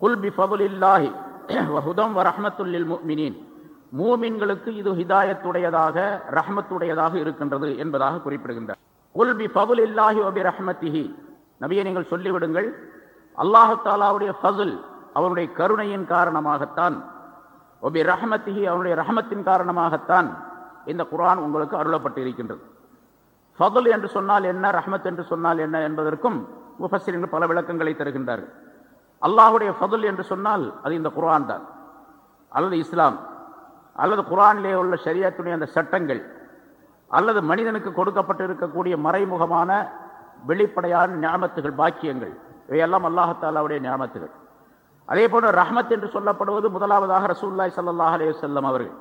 குல் B ஃபதுலில்லாஹி வஹுதம் வ ரஹமத்துல்லில் முக்மினின் மூமின்களுக்கு இது ஹிதாயத்துடையதாக ரஹமத்துடையதாக இருக்கின்றது என்பதாக குறிப்பிடுகின்றார். குல் பி ஃபதுலில்லாஹி இல்லாஹி பி ரஹ்மத்திஹி நபியை நீங்கள் சொல்லிவிடுங்கள் அல்லாஹு தாலாவுடைய ஃபதுல் அவருடைய கருணையின் காரணமாகத்தான் ஒபி ரஹமத்திஹி அவனுடைய ரஹமத்தின் காரணமாகத்தான் இந்த குரான் உங்களுக்கு அருளப்பட்டிருக்கின்றது. ஃபதுல் என்று சொன்னால் என்ன ரஹமத் என்று சொன்னால் என்ன என்பதற்கும் முஃபஸ்ஸிரின்கள் பல விளக்கங்களை தருகின்றார்கள். அல்லாஹுடைய ஃபதுல் என்று சொன்னால் அது இந்த குரான் தான். அல்லது இஸ்லாம். அல்லது குரானிலே உள்ள சரியாத்துடைய அந்த சட்டங்கள். அல்லது மனிதனுக்கு கொடுக்கப்பட்டு இருக்கக்கூடிய மறைமுகமான வெளிப்படையான ஞாபத்துகள் பாக்கியங்கள். இவையெல்லாம் அல்லாஹத்தாலாவுடைய ஞாபத்துகள் அதே போன்று ரஹமத் என்று சொல்லப்படுவது முதலாவதாக ரசூல்லாய் சல்லாஹ் அலே செல்லம் அவர்கள்.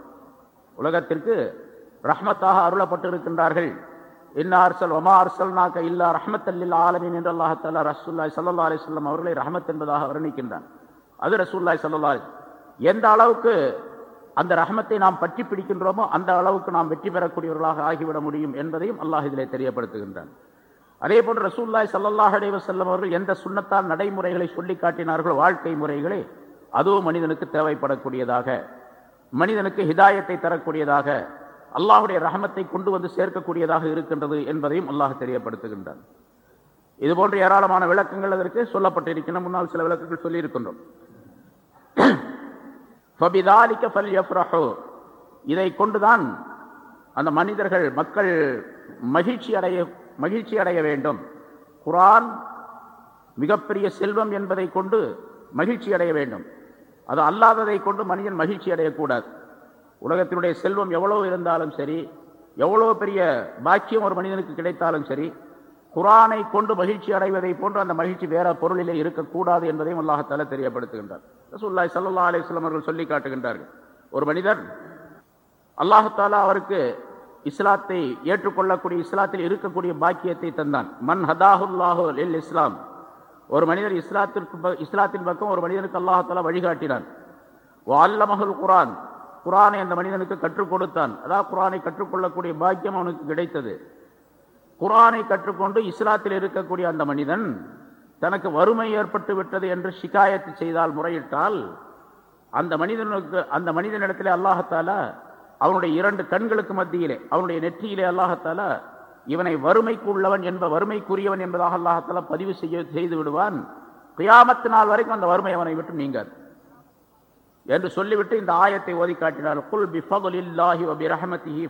உலகத்திற்கு ரஹ்மத்தாக அருளப்பட்டிருக்கின்றார்கள். இன்னா அர்சல் ஒமா அர்சல்னாக்க இல்லா ரஹமத்தல்லில் ஆலமின் என்று அல்லாஹத்தாலா ரசூல்லாய் சல்லா அலைஹி அவர்களை ரஹமத் என்பதாக வர்ணிக்கின்றான். அது ரசூல்லாய் ஸல்லல்லாஹு எந்த அளவுக்கு அந்த ரஹமத்தை நாம் பற்றி பிடிக்கின்றோமோ அந்த அளவுக்கு நாம் வெற்றி பெறக்கூடியவர்களாக ஆகிவிட முடியும் என்பதையும் அல்லாஹ் இதிலே தெரியப்படுத்துகின்றான். அதே போன்று ரசூல்லாய் ஸல்லல்லாஹு அலைஹி அவர்கள் எந்த சுண்ணத்தால் நடைமுறைகளை சொல்லி காட்டினார்களோ வாழ்க்கை முறைகளை அதுவும் மனிதனுக்கு தேவைப்படக்கூடியதாக மனிதனுக்கு ஹிதாயத்தை தரக்கூடியதாக அல்லாஹுடைய ரஹமத்தை கொண்டு வந்து சேர்க்கக்கூடியதாக இருக்கின்றது என்பதையும் அல்லாஹ் தெரியப்படுத்துகின்றான். இது போன்ற ஏராளமான விளக்கங்கள் அதற்கு சொல்லப்பட்டிருக்கின்றன. முன்னால் சில விளக்கங்கள் சொல்லியிருக்கின்றோம். இதை கொண்டுதான் அந்த மனிதர்கள் மக்கள் மகிழ்ச்சி அடைய மகிழ்ச்சி அடைய வேண்டும். குரான் மிகப்பெரிய செல்வம் என்பதை கொண்டு மகிழ்ச்சி அடைய வேண்டும். அது அல்லாததை கொண்டு மனிதன் மகிழ்ச்சி அடையக்கூடாது. உலகத்தினுடைய செல்வம் எவ்வளவு இருந்தாலும் சரி எவ்வளவு பெரிய பாக்கியம் ஒரு மனிதனுக்கு கிடைத்தாலும் சரி குரானை கொண்டு மகிழ்ச்சி அடைவதை போன்று அந்த மகிழ்ச்சி வேற பொருளிலே இருக்கக்கூடாது என்பதையும் அல்லாஹத்தால தெரியப்படுத்துகின்றார். ரசூல்லாய் சல்லா அலிஸ்லாம் அவர்கள் சொல்லி காட்டுகின்றார்கள். ஒரு மனிதர் அல்லாஹாலா அவருக்கு இஸ்லாத்தை ஏற்றுக்கொள்ளக்கூடிய இஸ்லாத்தில் இருக்கக்கூடிய பாக்கியத்தை தந்தான். மன் ஹதாஹுல்லாஹு எல் இஸ்லாம். ஒரு மனிதர் இஸ்லாத்திற்கு ப- இஸ்லாத்தின் பக்கம் ஒரு மனிதனுக்கு அல்லாஹத்தாலா வழிகாட்டினான். அல்லமஹுல் குரான். குரானை அந்த மனிதனுக்கு கற்றுக் கொடுத்தான். அதாவது குரானை கற்றுக்கொள்ளக்கூடிய பாக்கியம் அவனுக்கு கிடைத்தது. குரானை கற்றுக்கொண்டு இஸ்லாத்தில் இருக்கக்கூடிய அந்த மனிதன் தனக்கு வறுமை ஏற்பட்டு விட்டது என்று ஷிகாயத்து செய்தால் முறையிட்டால் அந்த மனிதனுக்கு அந்த மனிதனிடத்திலே அல்லாஹத்தாலா அவனுடைய இரண்டு கண்களுக்கு மத்தியிலே அவனுடைய நெற்றியிலே அல்லாஹத்தாலா இவனை வறுமைக்கு உள்ளவன் என்ப வறுமைக்குரியவன் என்பதாக அல்லாஹத்தாலா பதிவு செய்ய செய்து விடுவான். கியாமத்து நாள் வரைக்கும் அந்த வறுமை அவனை விட்டு நீங்காது. என்று சொல்லிவிட்டு இந்த ஆயத்தை ஓதி காட்டினார். குல் பி ஃபதுலில்லாஹி வ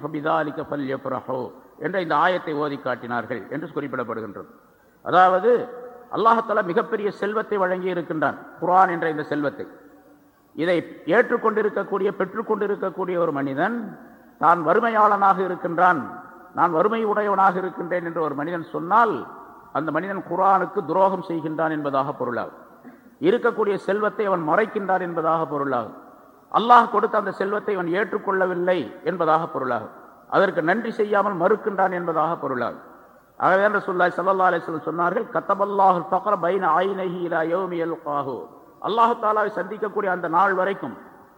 ஃபபிதாலிக ஃபல்யஃப்ரஹு என்ற இந்த ஆயத்தை ஓதி காட்டினார்கள் என்று குறிப்பிடப்படுகின்றது. அதாவது அல்லாஹால மிகப்பெரிய செல்வத்தை வழங்கி இருக்கின்றான். குரான் என்ற இந்த செல்வத்தை. இதை ஏற்றுக்கொண்டிருக்கக்கூடிய பெற்றுக்கொண்டிருக்கக்கூடிய ஒரு மனிதன் தான் வறுமையாளனாக இருக்கின்றான். நான் வறுமை உடையவனாக இருக்கின்றேன் என்று ஒரு மனிதன் சொன்னால் அந்த மனிதன் குரானுக்கு துரோகம் செய்கின்றான் என்பதாக பொருளாகும். இருக்கக்கூடிய செல்வத்தை அவன் மறைக்கின்றார் என்பதாக பொருளாகும். அல்லாஹ் கொடுத்த அந்த செல்வத்தை அவன் ஏற்றுக்கொள்ளவில்லை என்பதாக பொருளாகும். அதற்கு நன்றி செய்யாமல் மறுக்கின்றான் என்பதாக பொருளாகும். ஆகவே ரசூலுல்லாஹி சல்லா அலைஹி சொன்னார்கள் கத்தபல்லாஹு ஃபக்ர பைன ஐனைஹி இலா யௌமி யல்காஹு. அல்லாஹ் தாலாவை சந்திக்கக்கூடிய அந்த நாள் வரைக்கும்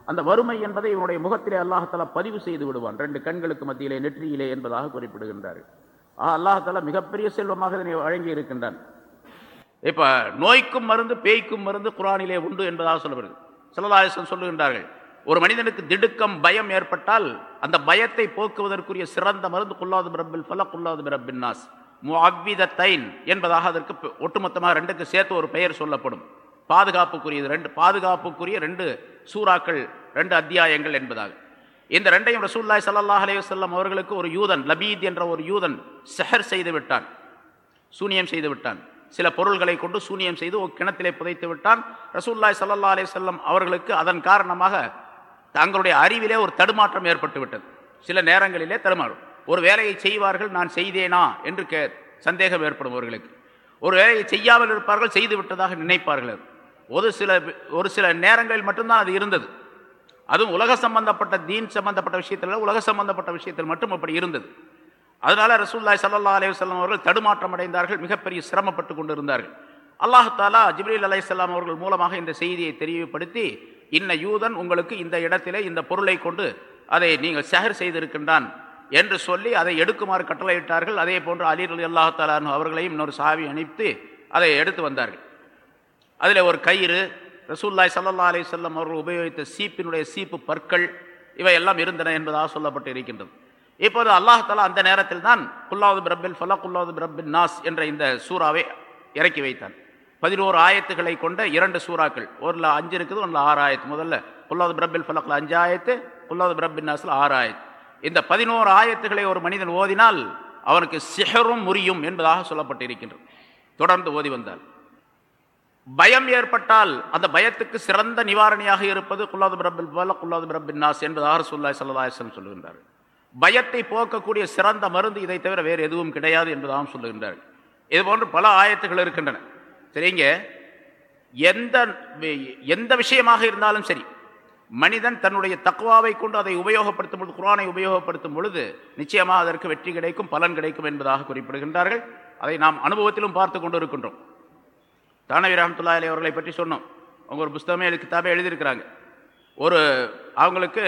அந்த வறுமை என்பதை இவனுடைய முகத்திலே அல்லாஹாலா பதிவு செய்து விடுவான். ரெண்டு கண்களுக்கு மத்தியிலே நெற்றியிலே என்பதாக குறிப்பிடுகின்றார் ஆஹ் அல்லாஹாலா மிகப்பெரிய செல்வமாக இதனை வழங்கி இருக்கின்றான் இப்போ நோய்க்கும் மருந்து பேய்க்கும் மருந்து குரானிலே உண்டு என்பதாக சொல்லப்படுது. சிலதாயசன் சொல்லுகின்றார்கள் ஒரு மனிதனுக்கு திடுக்கம் பயம் ஏற்பட்டால் அந்த பயத்தை போக்குவதற்குரிய சிறந்த மருந்து குல்லாது பிரபில் பல குல்லாது பிரபின் நாஸ் முஅவ்விதத்தைன் என்பதாக அதற்கு ஒட்டுமொத்தமாக ரெண்டுக்கு சேர்த்து ஒரு பெயர் சொல்லப்படும். பாதுகாப்புக்குரியது ரெண்டு பாதுகாப்புக்குரிய ரெண்டு சூறாக்கள் ரெண்டு அத்தியாயங்கள் என்பதாக. இந்த ரெண்டையும் ரசூல்லாய் சல்லாஹ் அலைஹி அவர்களுக்கு ஒரு யூதன் லபீத் என்ற ஒரு யூதன் செஹர் செய்து விட்டான் சூனியம் செய்து விட்டான். சில பொருள்களை கொண்டு சூனியம் செய்து ஒரு கிணத்திலே புதைத்து விட்டான். ரசூல்லாய் சல்லா அலைஹி வஸல்லம் அவர்களுக்கு அதன் காரணமாக தங்களுடைய அறிவிலே ஒரு தடுமாற்றம் ஏற்பட்டு விட்டது. சில நேரங்களிலே தடுமாறும். ஒரு வேலையை செய்வார்கள் நான் செய்தேனா? என்று கே சந்தேகம் ஏற்படும் அவர்களுக்கு. ஒரு வேலையை செய்யாமல் இருப்பார்கள் செய்து விட்டதாக நினைப்பார்கள். ஒரு சில ஒரு சில நேரங்களில் மட்டும்தான் அது இருந்தது. அதுவும் உலக சம்பந்தப்பட்ட தீன் சம்பந்தப்பட்ட விஷயத்தில் உலக சம்பந்தப்பட்ட விஷயத்தில் மட்டும் அப்படி இருந்தது. அதனால ரசூல்லாய் சல்லா அலைஹி அவர்கள் தடுமாற்றம் அடைந்தார்கள் மிகப்பெரிய சிரமப்பட்டு கொண்டிருந்தார்கள். அல்லாஹ் தாலா ஜிப்ரீல் அலையாம் அவர்கள் மூலமாக இந்த செய்தியை தெரியப்படுத்தி இன்ன யூதன் உங்களுக்கு இந்த இடத்திலே இந்த பொருளை கொண்டு அதை நீங்கள் சஹர் செய்திருக்கின்றான் என்று சொல்லி அதை எடுக்குமாறு கட்டளையிட்டார்கள். அதே போன்று அலி அலி அல்லாஹ் அவர்களையும் இன்னொரு சாவி அனுப்பித்து அதை எடுத்து வந்தார்கள். அதில் ஒரு கயிறு ரசூல்லாய் சல்லா அலி செல்லம் அவர்கள் உபயோகித்த சீப்பினுடைய சீப்பு பற்கள் இவையெல்லாம் இருந்தன என்பதாக சொல்லப்பட்டு இருக்கின்றது. இப்போது அல்லாஹாலா அந்த நேரத்தில் தான் குல்லாவது பிரபில் ஃபலா குல்லாவது பிரபின் நாஸ் என்ற இந்த சூறாவை இறக்கி வைத்தான். பதினோரு ஆயத்துக்களை கொண்ட இரண்டு சூறாக்கள். ஒருல அஞ்சு இருக்குது ஒன்றில் ஆறு ஆயத்து. முதல்ல குல்லாவது பிரபில் ஃபலக்கில் அஞ்சு ஆயத்து குல்லாவது பிரபின் நாஸில் ஆறு ஆயத்து. இந்த பதினோரு ஆயத்துக்களை ஒரு மனிதன் ஓதினால் அவனுக்கு சிஹரும் முறியும் என்பதாக சொல்லப்பட்டிருக்கின்றது. தொடர்ந்து ஓதி வந்தால். பயம் ஏற்பட்டால் அந்த பயத்துக்கு சிறந்த நிவாரணியாக இருப்பது குல்லாது பிரபில் பல குல்லாது பிரபின் நாஸ் என்பதாக சொல்லாய் சல்லாஹம் சொல்லுகின்றார் பயத்தை போக்கக்கூடிய சிறந்த மருந்து இதை தவிர வேறு எதுவும் கிடையாது என்பதாகவும் சொல்லுகின்றார்கள். இது போன்று பல ஆயத்துகள் இருக்கின்றன. சரிங்க? எந்த எந்த விஷயமாக இருந்தாலும் சரி மனிதன் தன்னுடைய தக்குவாவை கொண்டு அதை உபயோகப்படுத்தும் பொழுது குரானை உபயோகப்படுத்தும் பொழுது நிச்சயமாக அதற்கு வெற்றி கிடைக்கும் பலன் கிடைக்கும் என்பதாக குறிப்பிடுகின்றார்கள். அதை நாம் அனுபவத்திலும் பார்த்து கொண்டு இருக்கின்றோம். தானவி ரஹமத்துல்லா அலி அவர்களை பற்றி சொன்னோம். அவங்க ஒரு புஸ்தகமே கிதாபே எழுதியிருக்கிறாங்க. ஒரு அவங்களுக்கு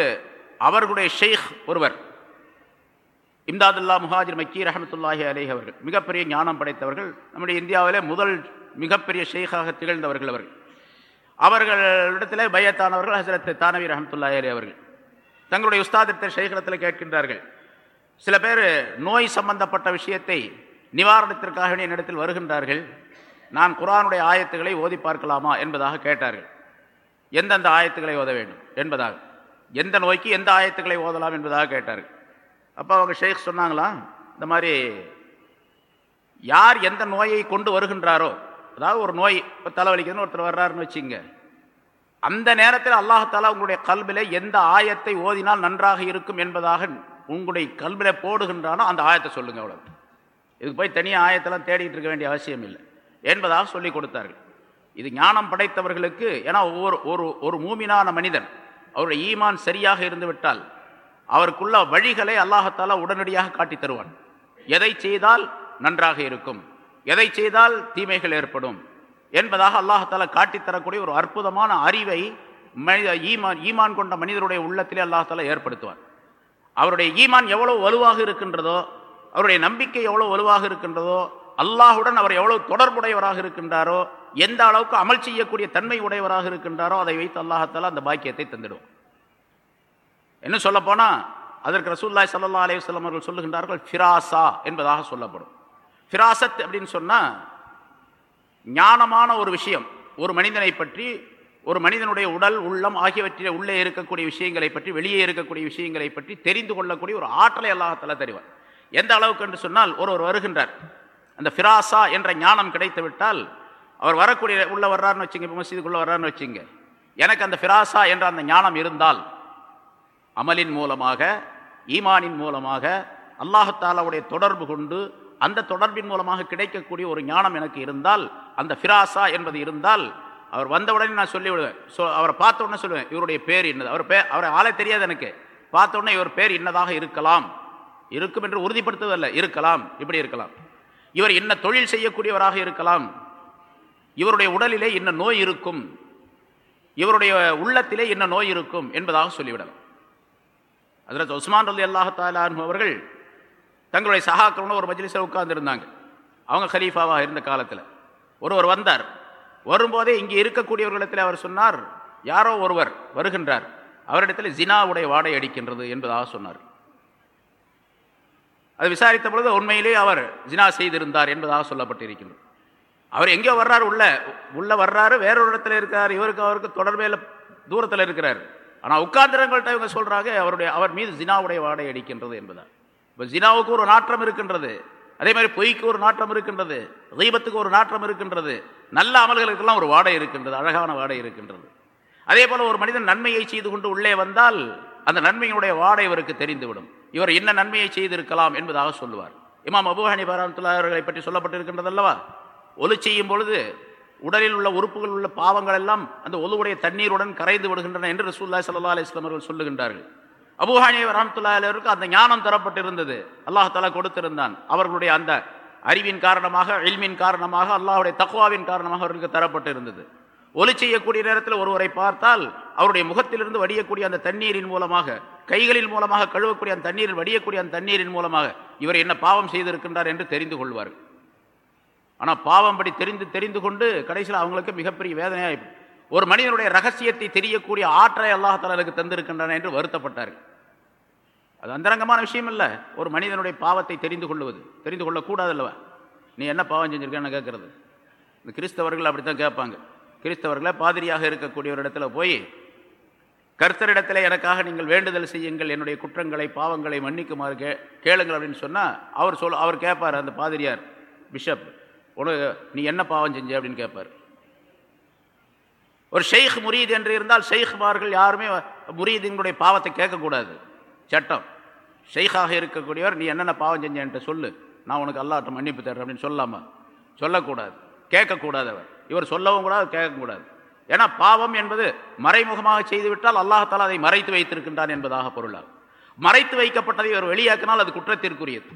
அவர்களுடைய ஷெய்க் ஒருவர் இம்தாதுல்லா முஹாஜிர் மக்கி ரஹமத்துல்லாஹி அலேஹ் அவர்கள் மிகப்பெரிய ஞானம் படைத்தவர்கள் நம்முடைய இந்தியாவிலே முதல் மிகப்பெரிய ஷேகாக திகழ்ந்தவர்கள் அவர்கள். அவர்களிடத்தில் பயத்தானவர்கள் ஹசரத் தானவி ரஹமத்துல்லாஹி அலி அவர்கள். தங்களுடைய உஸ்தாதத்தை ஷேகரத்தில் கேட்கின்றார்கள் சில பேர் நோய் சம்பந்தப்பட்ட விஷயத்தை நிவாரணத்திற்காக என்னிடத்தில் வருகின்றார்கள் நான் குரானுடைய ஆயத்துக்களை ஓதி பார்க்கலாமா என்பதாக கேட்டார்கள். எந்தெந்த ஆயத்துக்களை ஓத வேண்டும் என்பதாக எந்த நோய்க்கு எந்த ஆயத்துக்களை ஓதலாம் என்பதாக கேட்டார்கள். அப்போ அவங்க ஷேக் சொன்னாங்களா? இந்த மாதிரி யார் எந்த நோயை கொண்டு வருகின்றாரோ அதாவது ஒரு நோய் இப்போ தலைவலிக்குதுன்னு ஒருத்தர் வர்றாருன்னு வச்சுங்க அந்த நேரத்தில் அல்லாஹாலா உங்களுடைய கல்வில எந்த ஆயத்தை ஓதினால் நன்றாக இருக்கும் என்பதாக உங்களுடைய கல்வில போடுகின்றானோ அந்த ஆயத்தை சொல்லுங்கள் அவ்வளோ இதுக்கு போய் தனியாக ஆயத்தெல்லாம் தேடிட்டு இருக்க வேண்டிய அவசியம் இல்லை என்பதாக சொல்லி கொடுத்தார்கள். இது ஞானம் படைத்தவர்களுக்கு ஏன்னா ஒவ்வொரு ஒரு ஒரு மூமினான மனிதன் அவருடைய ஈமான் சரியாக இருந்துவிட்டால் அவருக்குள்ள வழிகளை அல்லாஹத்தாலா உடனடியாக காட்டி தருவான். எதை செய்தால் நன்றாக இருக்கும். எதை செய்தால் தீமைகள் ஏற்படும். என்பதாக அல்லாஹாலா காட்டித்தரக்கூடிய ஒரு அற்புதமான அறிவை மனித ஈமான் ஈமான் கொண்ட மனிதருடைய உள்ளத்திலே அல்லாஹத்தால ஏற்படுத்துவார். அவருடைய ஈமான் எவ்வளவு வலுவாக இருக்கின்றதோ அவருடைய நம்பிக்கை எவ்வளவு வலுவாக இருக்கின்றதோ அல்லாஹுடன் அவர் எவ்வளவு தொடர்புடையவராக இருக்கின்றாரோ எந்த அளவுக்கு அமல் செய்யக்கூடிய தன்மை உடையவராக இருக்கின்றாரோ அதை வைத்து அல்லாஹத்தாலா அந்த பாக்கியத்தை தந்துடுவோம் என்ன சொல்ல அதற்கு ரசூல்லாய் சல்லா அலையுஸ்லாம் அவர்கள் சொல்லுகின்றார்கள் ஃபிராசா என்பதாக சொல்லப்படும். ஃபிராசத் அப்படின்னு சொன்னால் ஞானமான ஒரு விஷயம். ஒரு மனிதனை பற்றி ஒரு மனிதனுடைய உடல் உள்ளம் ஆகியவற்றில் உள்ளே இருக்கக்கூடிய விஷயங்களை பற்றி வெளியே இருக்கக்கூடிய விஷயங்களை பற்றி தெரிந்து கொள்ளக்கூடிய ஒரு ஆற்றலை அல்லாஹத்தால தருவார் எந்த அளவுக்கு என்று சொன்னால் ஒருவர் வருகின்றார். அந்த ஃபிராசா என்ற ஞானம் கிடைத்து விட்டால் அவர் வரக்கூடிய உள்ளே வர்றாருன்னு வச்சுங்க இப்போ மசீதுக்குள்ள வர்றாருன்னு வச்சுங்க. எனக்கு அந்த ஃபிராசா என்ற அந்த ஞானம் இருந்தால் அமலின் மூலமாக ஈமானின் மூலமாக அல்லாஹத்தாலாவுடைய தொடர்பு கொண்டு அந்த தொடர்பின் மூலமாக கிடைக்கக்கூடிய ஒரு ஞானம் எனக்கு இருந்தால் அந்த ஃபிராசா என்பது இருந்தால் அவர் வந்தவுடனே நான் சொல்லிவிடுவேன். ஸோ அவரை பார்த்த உடனே சொல்லுவேன் இவருடைய பேர் என்னது? அவர் பேர் அவரை ஆளே தெரியாது எனக்கு. பார்த்த உடனே இவர் பேர் இன்னதாக இருக்கலாம். இருக்கும் என்று உறுதிப்படுத்துவதல்ல. இருக்கலாம். இப்படி இருக்கலாம். இவர் என்ன தொழில் செய்யக்கூடியவராக இருக்கலாம். இவருடைய உடலிலே என்ன நோய் இருக்கும்? இவருடைய உள்ளத்திலே என்ன நோய் இருக்கும்? என்பதாக சொல்லிவிடலாம். அதில் உஸ்மான் அலி அல்லாஹாலும் அவர்கள் தங்களுடைய சகாக்களோட ஒரு மஜ்லிஸில் உட்கார்ந்துருந்தாங்க. அவங்க ஹலீஃபாவாக இருந்த காலத்தில். ஒருவர் வந்தார். வரும்போதே இங்கே இருக்கக்கூடியவர்களிடத்தில் அவர் சொன்னார் யாரோ ஒருவர் வருகின்றார். அவரிடத்தில் ஜினாவுடைய வாடை அடிக்கின்றது என்பதாக சொன்னார். அது விசாரித்த பொழுது உண்மையிலே அவர் ஜினா செய்திருந்தார் என்பதாக சொல்லப்பட்டிருக்கின்றது அவர் எங்கே வர்றார் உள்ள உள்ள வர்றாரு வேறொரு இடத்துல இருக்கார். இவருக்கு அவருக்கு தொடர்பே தூரத்தில் இருக்கிறார். ஆனால் உட்கார்ந்திரங்கள்ட்ட இவங்க சொல்கிறாங்க அவருடைய அவர் மீது ஜினாவுடைய வாடை அடிக்கின்றது என்பதால் இப்போ ஜினாவுக்கு ஒரு நாற்றம் இருக்கின்றது. அதே மாதிரி பொய்க்கு ஒரு நாற்றம் இருக்கின்றது. தெய்வத்துக்கு ஒரு நாற்றம் இருக்கின்றது. நல்ல அமல்களுக்கெல்லாம் ஒரு வாடை இருக்கின்றது அழகான வாடை இருக்கின்றது. அதே போல் ஒரு மனிதன் நன்மையை செய்து கொண்டு உள்ளே வந்தால் அந்த நன்மையினுடைய வாடை இவருக்கு தெரிந்துவிடும். இவர் என்ன நன்மையை செய்திருக்கலாம் என்பதாக சொல்லுவார். இமாம் அபு ஹனி அவர்களை பற்றி சொல்லப்பட்டிருக்கின்றது அல்லவா ஒலு செய்யும் பொழுது உடலில் உள்ள உறுப்புகள் உள்ள பாவங்கள் எல்லாம் அந்த ஒலுவுடைய தண்ணீருடன் கரைந்து விடுகின்றன என்று ரசூல்லா சல்லா அலிஸ்லாம் அவர்கள் சொல்லுகின்றார்கள். அபுஹானி ரஹமத்துல்லா அலுவருக்கு அந்த ஞானம் தரப்பட்டிருந்தது. அல்லாஹாலா கொடுத்திருந்தான். அவர்களுடைய அந்த அறிவின் காரணமாக எல்மின் காரணமாக அல்லாஹுடைய தக்குவாவின் காரணமாக அவர்களுக்கு தரப்பட்டிருந்தது. ஒலி செய்யக்கூடிய நேரத்தில் ஒருவரை பார்த்தால் அவருடைய முகத்திலிருந்து வடியக்கூடிய அந்த தண்ணீரின் மூலமாக கைகளின் மூலமாக கழுவக்கூடிய அந்த தண்ணீரில் வடியக்கூடிய அந்த தண்ணீரின் மூலமாக இவர் என்ன பாவம் செய்திருக்கின்றார் என்று தெரிந்து கொள்வார்கள். ஆனால் பாவம் படி தெரிந்து தெரிந்து கொண்டு கடைசியில் அவங்களுக்கு மிகப்பெரிய வேதனையாக ஒரு மனிதனுடைய ரகசியத்தை தெரியக்கூடிய ஆற்றலை அல்லாஹாலுக்கு தந்திருக்கின்றன என்று வருத்தப்பட்டார்கள். அது அந்தரங்கமான விஷயம் இல்லை. ஒரு மனிதனுடைய பாவத்தை தெரிந்து கொள்வது. தெரிந்து கொள்ளக்கூடாது அல்லவா நீ என்ன பாவம் செஞ்சுருக்கேன்னு கேட்குறது? இந்த கிறிஸ்தவர்கள் அப்படித்தான் கேட்பாங்க. கிறிஸ்தவர்களை பாதிரியாக இருக்கக்கூடிய ஒரு இடத்துல போய் கர்த்தரிடத்தில் எனக்காக நீங்கள் வேண்டுதல் செய்யுங்கள். என்னுடைய குற்றங்களை பாவங்களை மன்னிக்குமாறு கே கேளுங்கள் அப்படின்னு சொன்னால் அவர் சொல் அவர் கேட்பார் அந்த பாதிரியார் பிஷப். உனக்கு நீ என்ன பாவம் செஞ்ச அப்படின்னு கேட்பார் ஒரு ஷெய்க் முரீது என்று இருந்தால் ஷெய்க்மார்கள் யாருமே முரீதினுடைய பாவத்தை கேட்கக்கூடாது. சட்டம். ஷெய்காக இருக்கக்கூடியவர் நீ என்னென்ன பாவம் செஞ்சேன்ட்டு சொல்லு. நான் உனக்கு அல்லாட்ட மன்னிப்பு தர்றேன் அப்படின்னு சொல்லாமா. சொல்லக்கூடாது. கேட்கக்கூடாது அவர். இவர் சொல்லவும் கூடாது கேட்கக்கூடாது. ஏன்னா பாவம் என்பது மறைமுகமாக செய்துவிட்டால் அல்லாஹால அதை மறைத்து வைத்திருக்கின்றான் என்பதாக பொருளாகும் மறைத்து வைக்கப்பட்டதை இவர் வெளியாக்கினால் அது குற்றத்திற்குரியது.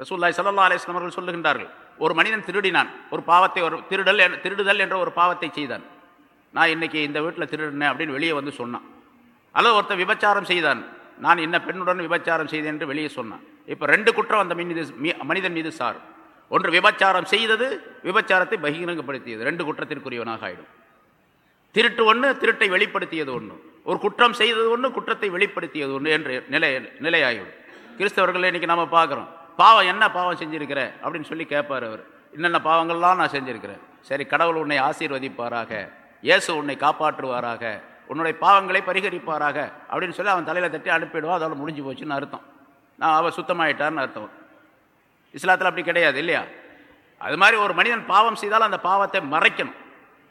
ரசூல்லாய் சல்லா அலிஸ்லாம் அவர்கள் சொல்லுகின்றார்கள் ஒரு மனிதன் திருடினான் ஒரு பாவத்தை ஒரு திருடல் திருடுதல் என்ற ஒரு பாவத்தை செய்தான். நான் இன்னைக்கு இந்த வீட்டில் திருடினேன் அப்படின்னு வெளியே வந்து சொன்னான். அல்லது ஒருத்தன் விபச்சாரம் செய்தான் நான் இன்ன பெண்ணுடன் விபச்சாரம் செய்தேன் என்று வெளியே சொன்னான். இப்போ ரெண்டு குற்றம் அந்த மீது மீ- மனிதன் மீது சார் ஒன்று விபச்சாரம் செய்தது விபச்சாரத்தை பகிரங்கப்படுத்தியது. ரெண்டு குற்றத்திற்குரியவனாக ஆயிடும். திருட்டு ஒன்று திருட்டை வெளிப்படுத்தியது ஒன்று ஒரு குற்றம் செய்தது ஒன்று குற்றத்தை வெளிப்படுத்தியது ஒன்று என்று நிலை நிலையாகிவிடும் கிறிஸ்தவர்கள் இன்னைக்கு நாம் பார்க்குறோம். பாவம் என்ன பாவம் செஞ்சுருக்கிற? அப்படின்னு சொல்லி கேட்பார் அவர். என்னென்ன பாவங்கள்லாம் நான் செஞ்சிருக்கிறேன். சரி கடவுள் உன்னை ஆசீர்வதிப்பாராக. இயேசு உன்னை காப்பாற்றுவாராக. உன்னுடைய பாவங்களை பரிகரிப்பாராக. அப்படின்னு சொல்லி அவன் தலையில் தட்டி அனுப்பிடுவான். அதோட முடிஞ்சு போச்சுன்னு அர்த்தம். நான் அவன் சுத்தமாயிட்டான்னு அர்த்தம். இஸ்லாத்தில் அப்படி கிடையாது இல்லையா? அது மாதிரி ஒரு மனிதன் பாவம் செய்தால் அந்த பாவத்தை மறைக்கணும்.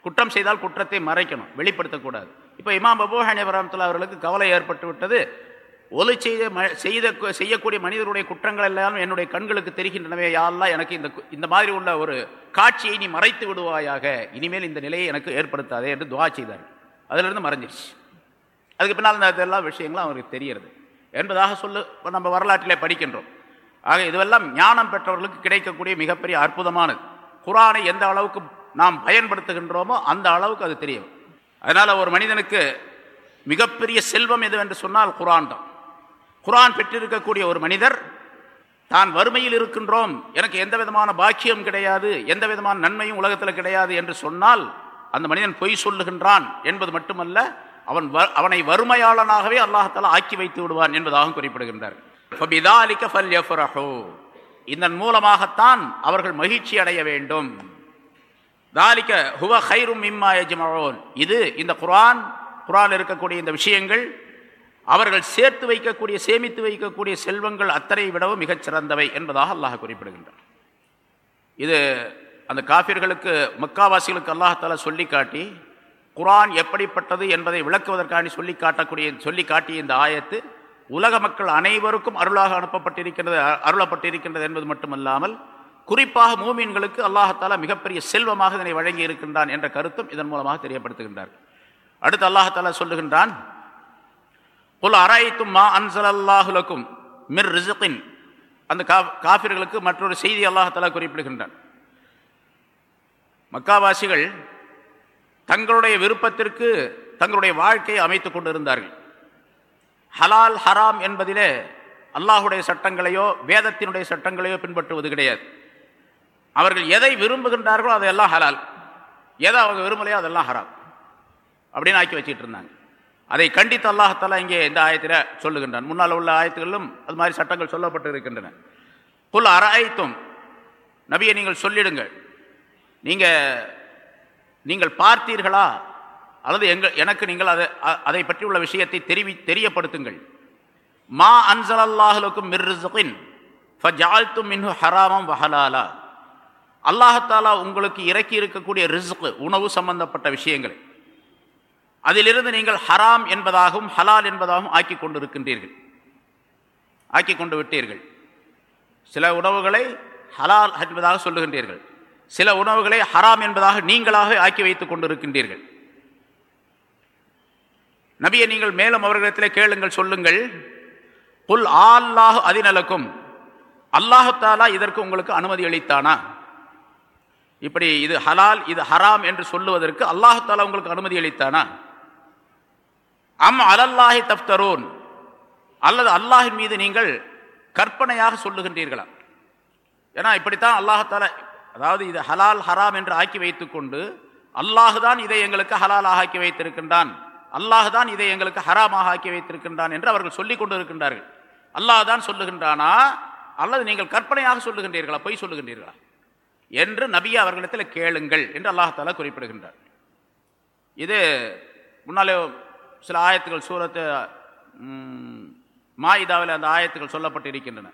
குற்றம் செய்தால் குற்றத்தை மறைக்கணும். வெளிப்படுத்தக்கூடாது. இப்போ இமாம் அபூ ஹனீஃபா அவர்களுக்கு கவலை ஏற்பட்டு விட்டது ஒலி செய்த ம- செய்த செய்யக்கூடிய மனிதருடைய குற்றங்கள் எல்லாம் என்னுடைய கண்களுக்கு தெரிகின்றனவே. யாரெல்லாம் எனக்கு இந்த இந்த மாதிரி உள்ள ஒரு காட்சியை நீ மறைத்து விடுவாயாக. இனிமேல் இந்த நிலையை எனக்கு ஏற்படுத்தாதே என்று துவா செய்தார். அதிலிருந்து மறைஞ்சிருச்சு. அதுக்கு பின்னால் இந்த எல்லா விஷயங்களும் அவருக்கு தெரியறது என்பதாக சொல்லு நம்ம வரலாற்றிலே படிக்கின்றோம். ஆக இதுவெல்லாம் ஞானம் பெற்றவர்களுக்கு கிடைக்கக்கூடிய மிகப்பெரிய அற்புதமானது. குரானை எந்த அளவுக்கு நாம் பயன்படுத்துகின்றோமோ அந்த அளவுக்கு அது தெரியும். அதனால் ஒரு மனிதனுக்கு மிகப்பெரிய செல்வம் எதுவென்று சொன்னால் குரான் தான். குரான் பெற்றிருக்கக்கூடிய ஒரு மனிதர் தான் வறுமையில் இருக்கின்றோம் எனக்கு எந்த விதமான பாக்கியம் கிடையாது எந்த விதமான நன்மையும் உலகத்தில் கிடையாது என்று சொன்னால் அந்த மனிதன் பொய் சொல்லுகின்றான் என்பது மட்டுமல்ல அவன் அவனை வறுமையாளனாகவே அல்லாஹால ஆக்கி வைத்து விடுவான் என்பதாக குறிப்பிடுகின்றார். இதன் மூலமாகத்தான் அவர்கள் மகிழ்ச்சி அடைய வேண்டும். தாலிக்க ஹுவ ஹைரும் இம்மா எஜ்மரோன் இது இந்த குரான் குரான் இருக்கக்கூடிய இந்த விஷயங்கள் அவர்கள் சேர்த்து வைக்கக்கூடிய சேமித்து வைக்கக்கூடிய செல்வங்கள் அத்தனை விடவும் மிகச் சிறந்தவை என்பதாக அல்லாஹ் குறிப்பிடுகின்றார் இது அந்த காபிர்களுக்கு மக்காவாசிகளுக்கு அல்லாஹால சொல்லி காட்டி குரான் எப்படிப்பட்டது என்பதை விளக்குவதற்காண்டி சொல்லி காட்டக்கூடிய சொல்லி காட்டிய இந்த ஆயத்து உலக மக்கள் அனைவருக்கும் அருளாக அனுப்பப்பட்டிருக்கின்றது அருளப்பட்டிருக்கின்றது என்பது மட்டுமல்லாமல் குறிப்பாக மூமீன்களுக்கு அல்லாஹால மிகப்பெரிய செல்வமாக இதனை வழங்கி இருக்கின்றான் என்ற கருத்தும் இதன் மூலமாக தெரியப்படுத்துகின்றார் அடுத்து அல்லாஹால சொல்லுகின்றான் புல் அராய்த்தும் மா அன்சலல்லாஹுலக்கும் மிர் ரிசுகின் அந்த கா- காஃபிர்களுக்கு மற்றொரு செய்தி அல்லாஹலா குறிப்பிடுகின்றான். மக்காவாசிகள் தங்களுடைய விருப்பத்திற்கு தங்களுடைய வாழ்க்கையை அமைத்து கொண்டிருந்தார்கள். ஹலால் ஹராம் என்பதிலே அல்லாஹுடைய சட்டங்களையோ வேதத்தினுடைய சட்டங்களையோ பின்பற்றுவது கிடையாது. அவர்கள் எதை விரும்புகின்றார்களோ அதெல்லாம் ஹலால். எதை அவங்க விரும்பலையோ அதெல்லாம் ஹராம். அப்படின்னு ஆக்கி வச்சுட்டு இருந்தாங்க. அதை கண்டித்து அல்லாஹாலா இங்கே இந்த ஆயத்தில் சொல்லுகின்றான். முன்னால் உள்ள ஆயத்துகளிலும் அது மாதிரி சட்டங்கள் சொல்லப்பட்டு இருக்கின்றன புல் அராய்த்தும் நபியை நீங்கள் சொல்லிடுங்கள். நீங்கள் நீங்கள் பார்த்தீர்களா? அல்லது எங்கள் எனக்கு நீங்கள் அதை அ- அதை பற்றி உள்ள விஷயத்தை தெரிவி தெரியப்படுத்துங்கள். மா அன்சலல்லாஹலுக்கும் மிர்ரிசுகின் ஃபஜால்தும் மின்ஹு ஹராமம் வஹலாலா. அல்லாஹத்தாலா உங்களுக்கு இறக்கி இருக்கக்கூடிய ரிஸ்க் உணவு சம்பந்தப்பட்ட விஷயங்களை. அதிலிருந்து நீங்கள் ஹராம் என்பதாகவும் ஹலால் என்பதாகவும் ஆக்கி கொண்டிருக்கின்றீர்கள். ஆக்கி கொண்டு விட்டீர்கள். சில உணவுகளை ஹலால் என்பதாக சொல்லுகின்றீர்கள். சில உணவுகளை ஹராம் என்பதாக நீங்களாக ஆக்கி வைத்துக் கொண்டிருக்கின்றீர்கள். நபியை நீங்கள் மேலும் அவர்களிடத்தில் கேளுங்கள் சொல்லுங்கள். புல் ஆல்லாஹ் அதிநலக்கும் அல்லாஹத்தாலா இதற்கு உங்களுக்கு அனுமதி அளித்தானா? இப்படி இது ஹலால் இது ஹராம் என்று சொல்லுவதற்கு அல்லாஹத்தாலா உங்களுக்கு அனுமதி அளித்தானா? அம் அலல்லாஹி தப்தரோன் அல்லது அல்லாஹின் மீது நீங்கள் கற்பனையாக சொல்லுகின்றீர்களா? ஏன்னா இப்படித்தான் அல்லாஹால அதாவது இது ஹலால் ஹராம் என்று ஆக்கி வைத்துக்கொண்டு அல்லாஹுதான் இதை எங்களுக்கு ஹலாலாக ஆக்கி வைத்திருக்கின்றான். அல்லாஹுதான் இதை எங்களுக்கு ஹராமாக ஆக்கி வைத்திருக்கின்றான் என்று அவர்கள் சொல்லிக் கொண்டிருக்கின்றார்கள். அல்லாஹ் தான் சொல்லுகின்றானா? அல்லது நீங்கள் கற்பனையாக சொல்லுகின்றீர்களா? பொய் சொல்லுகின்றீர்களா? என்று நபியா அவர்களிடத்தில் கேளுங்கள் என்று அல்லாஹாலா குறிப்பிடுகின்றார். இது முன்னாலே சில ஆயத்துகள் சூரத்து ம், மாயிதாவில் அந்த ஆயத்துகள் சொல்லப்பட்டிருக்கின்றன.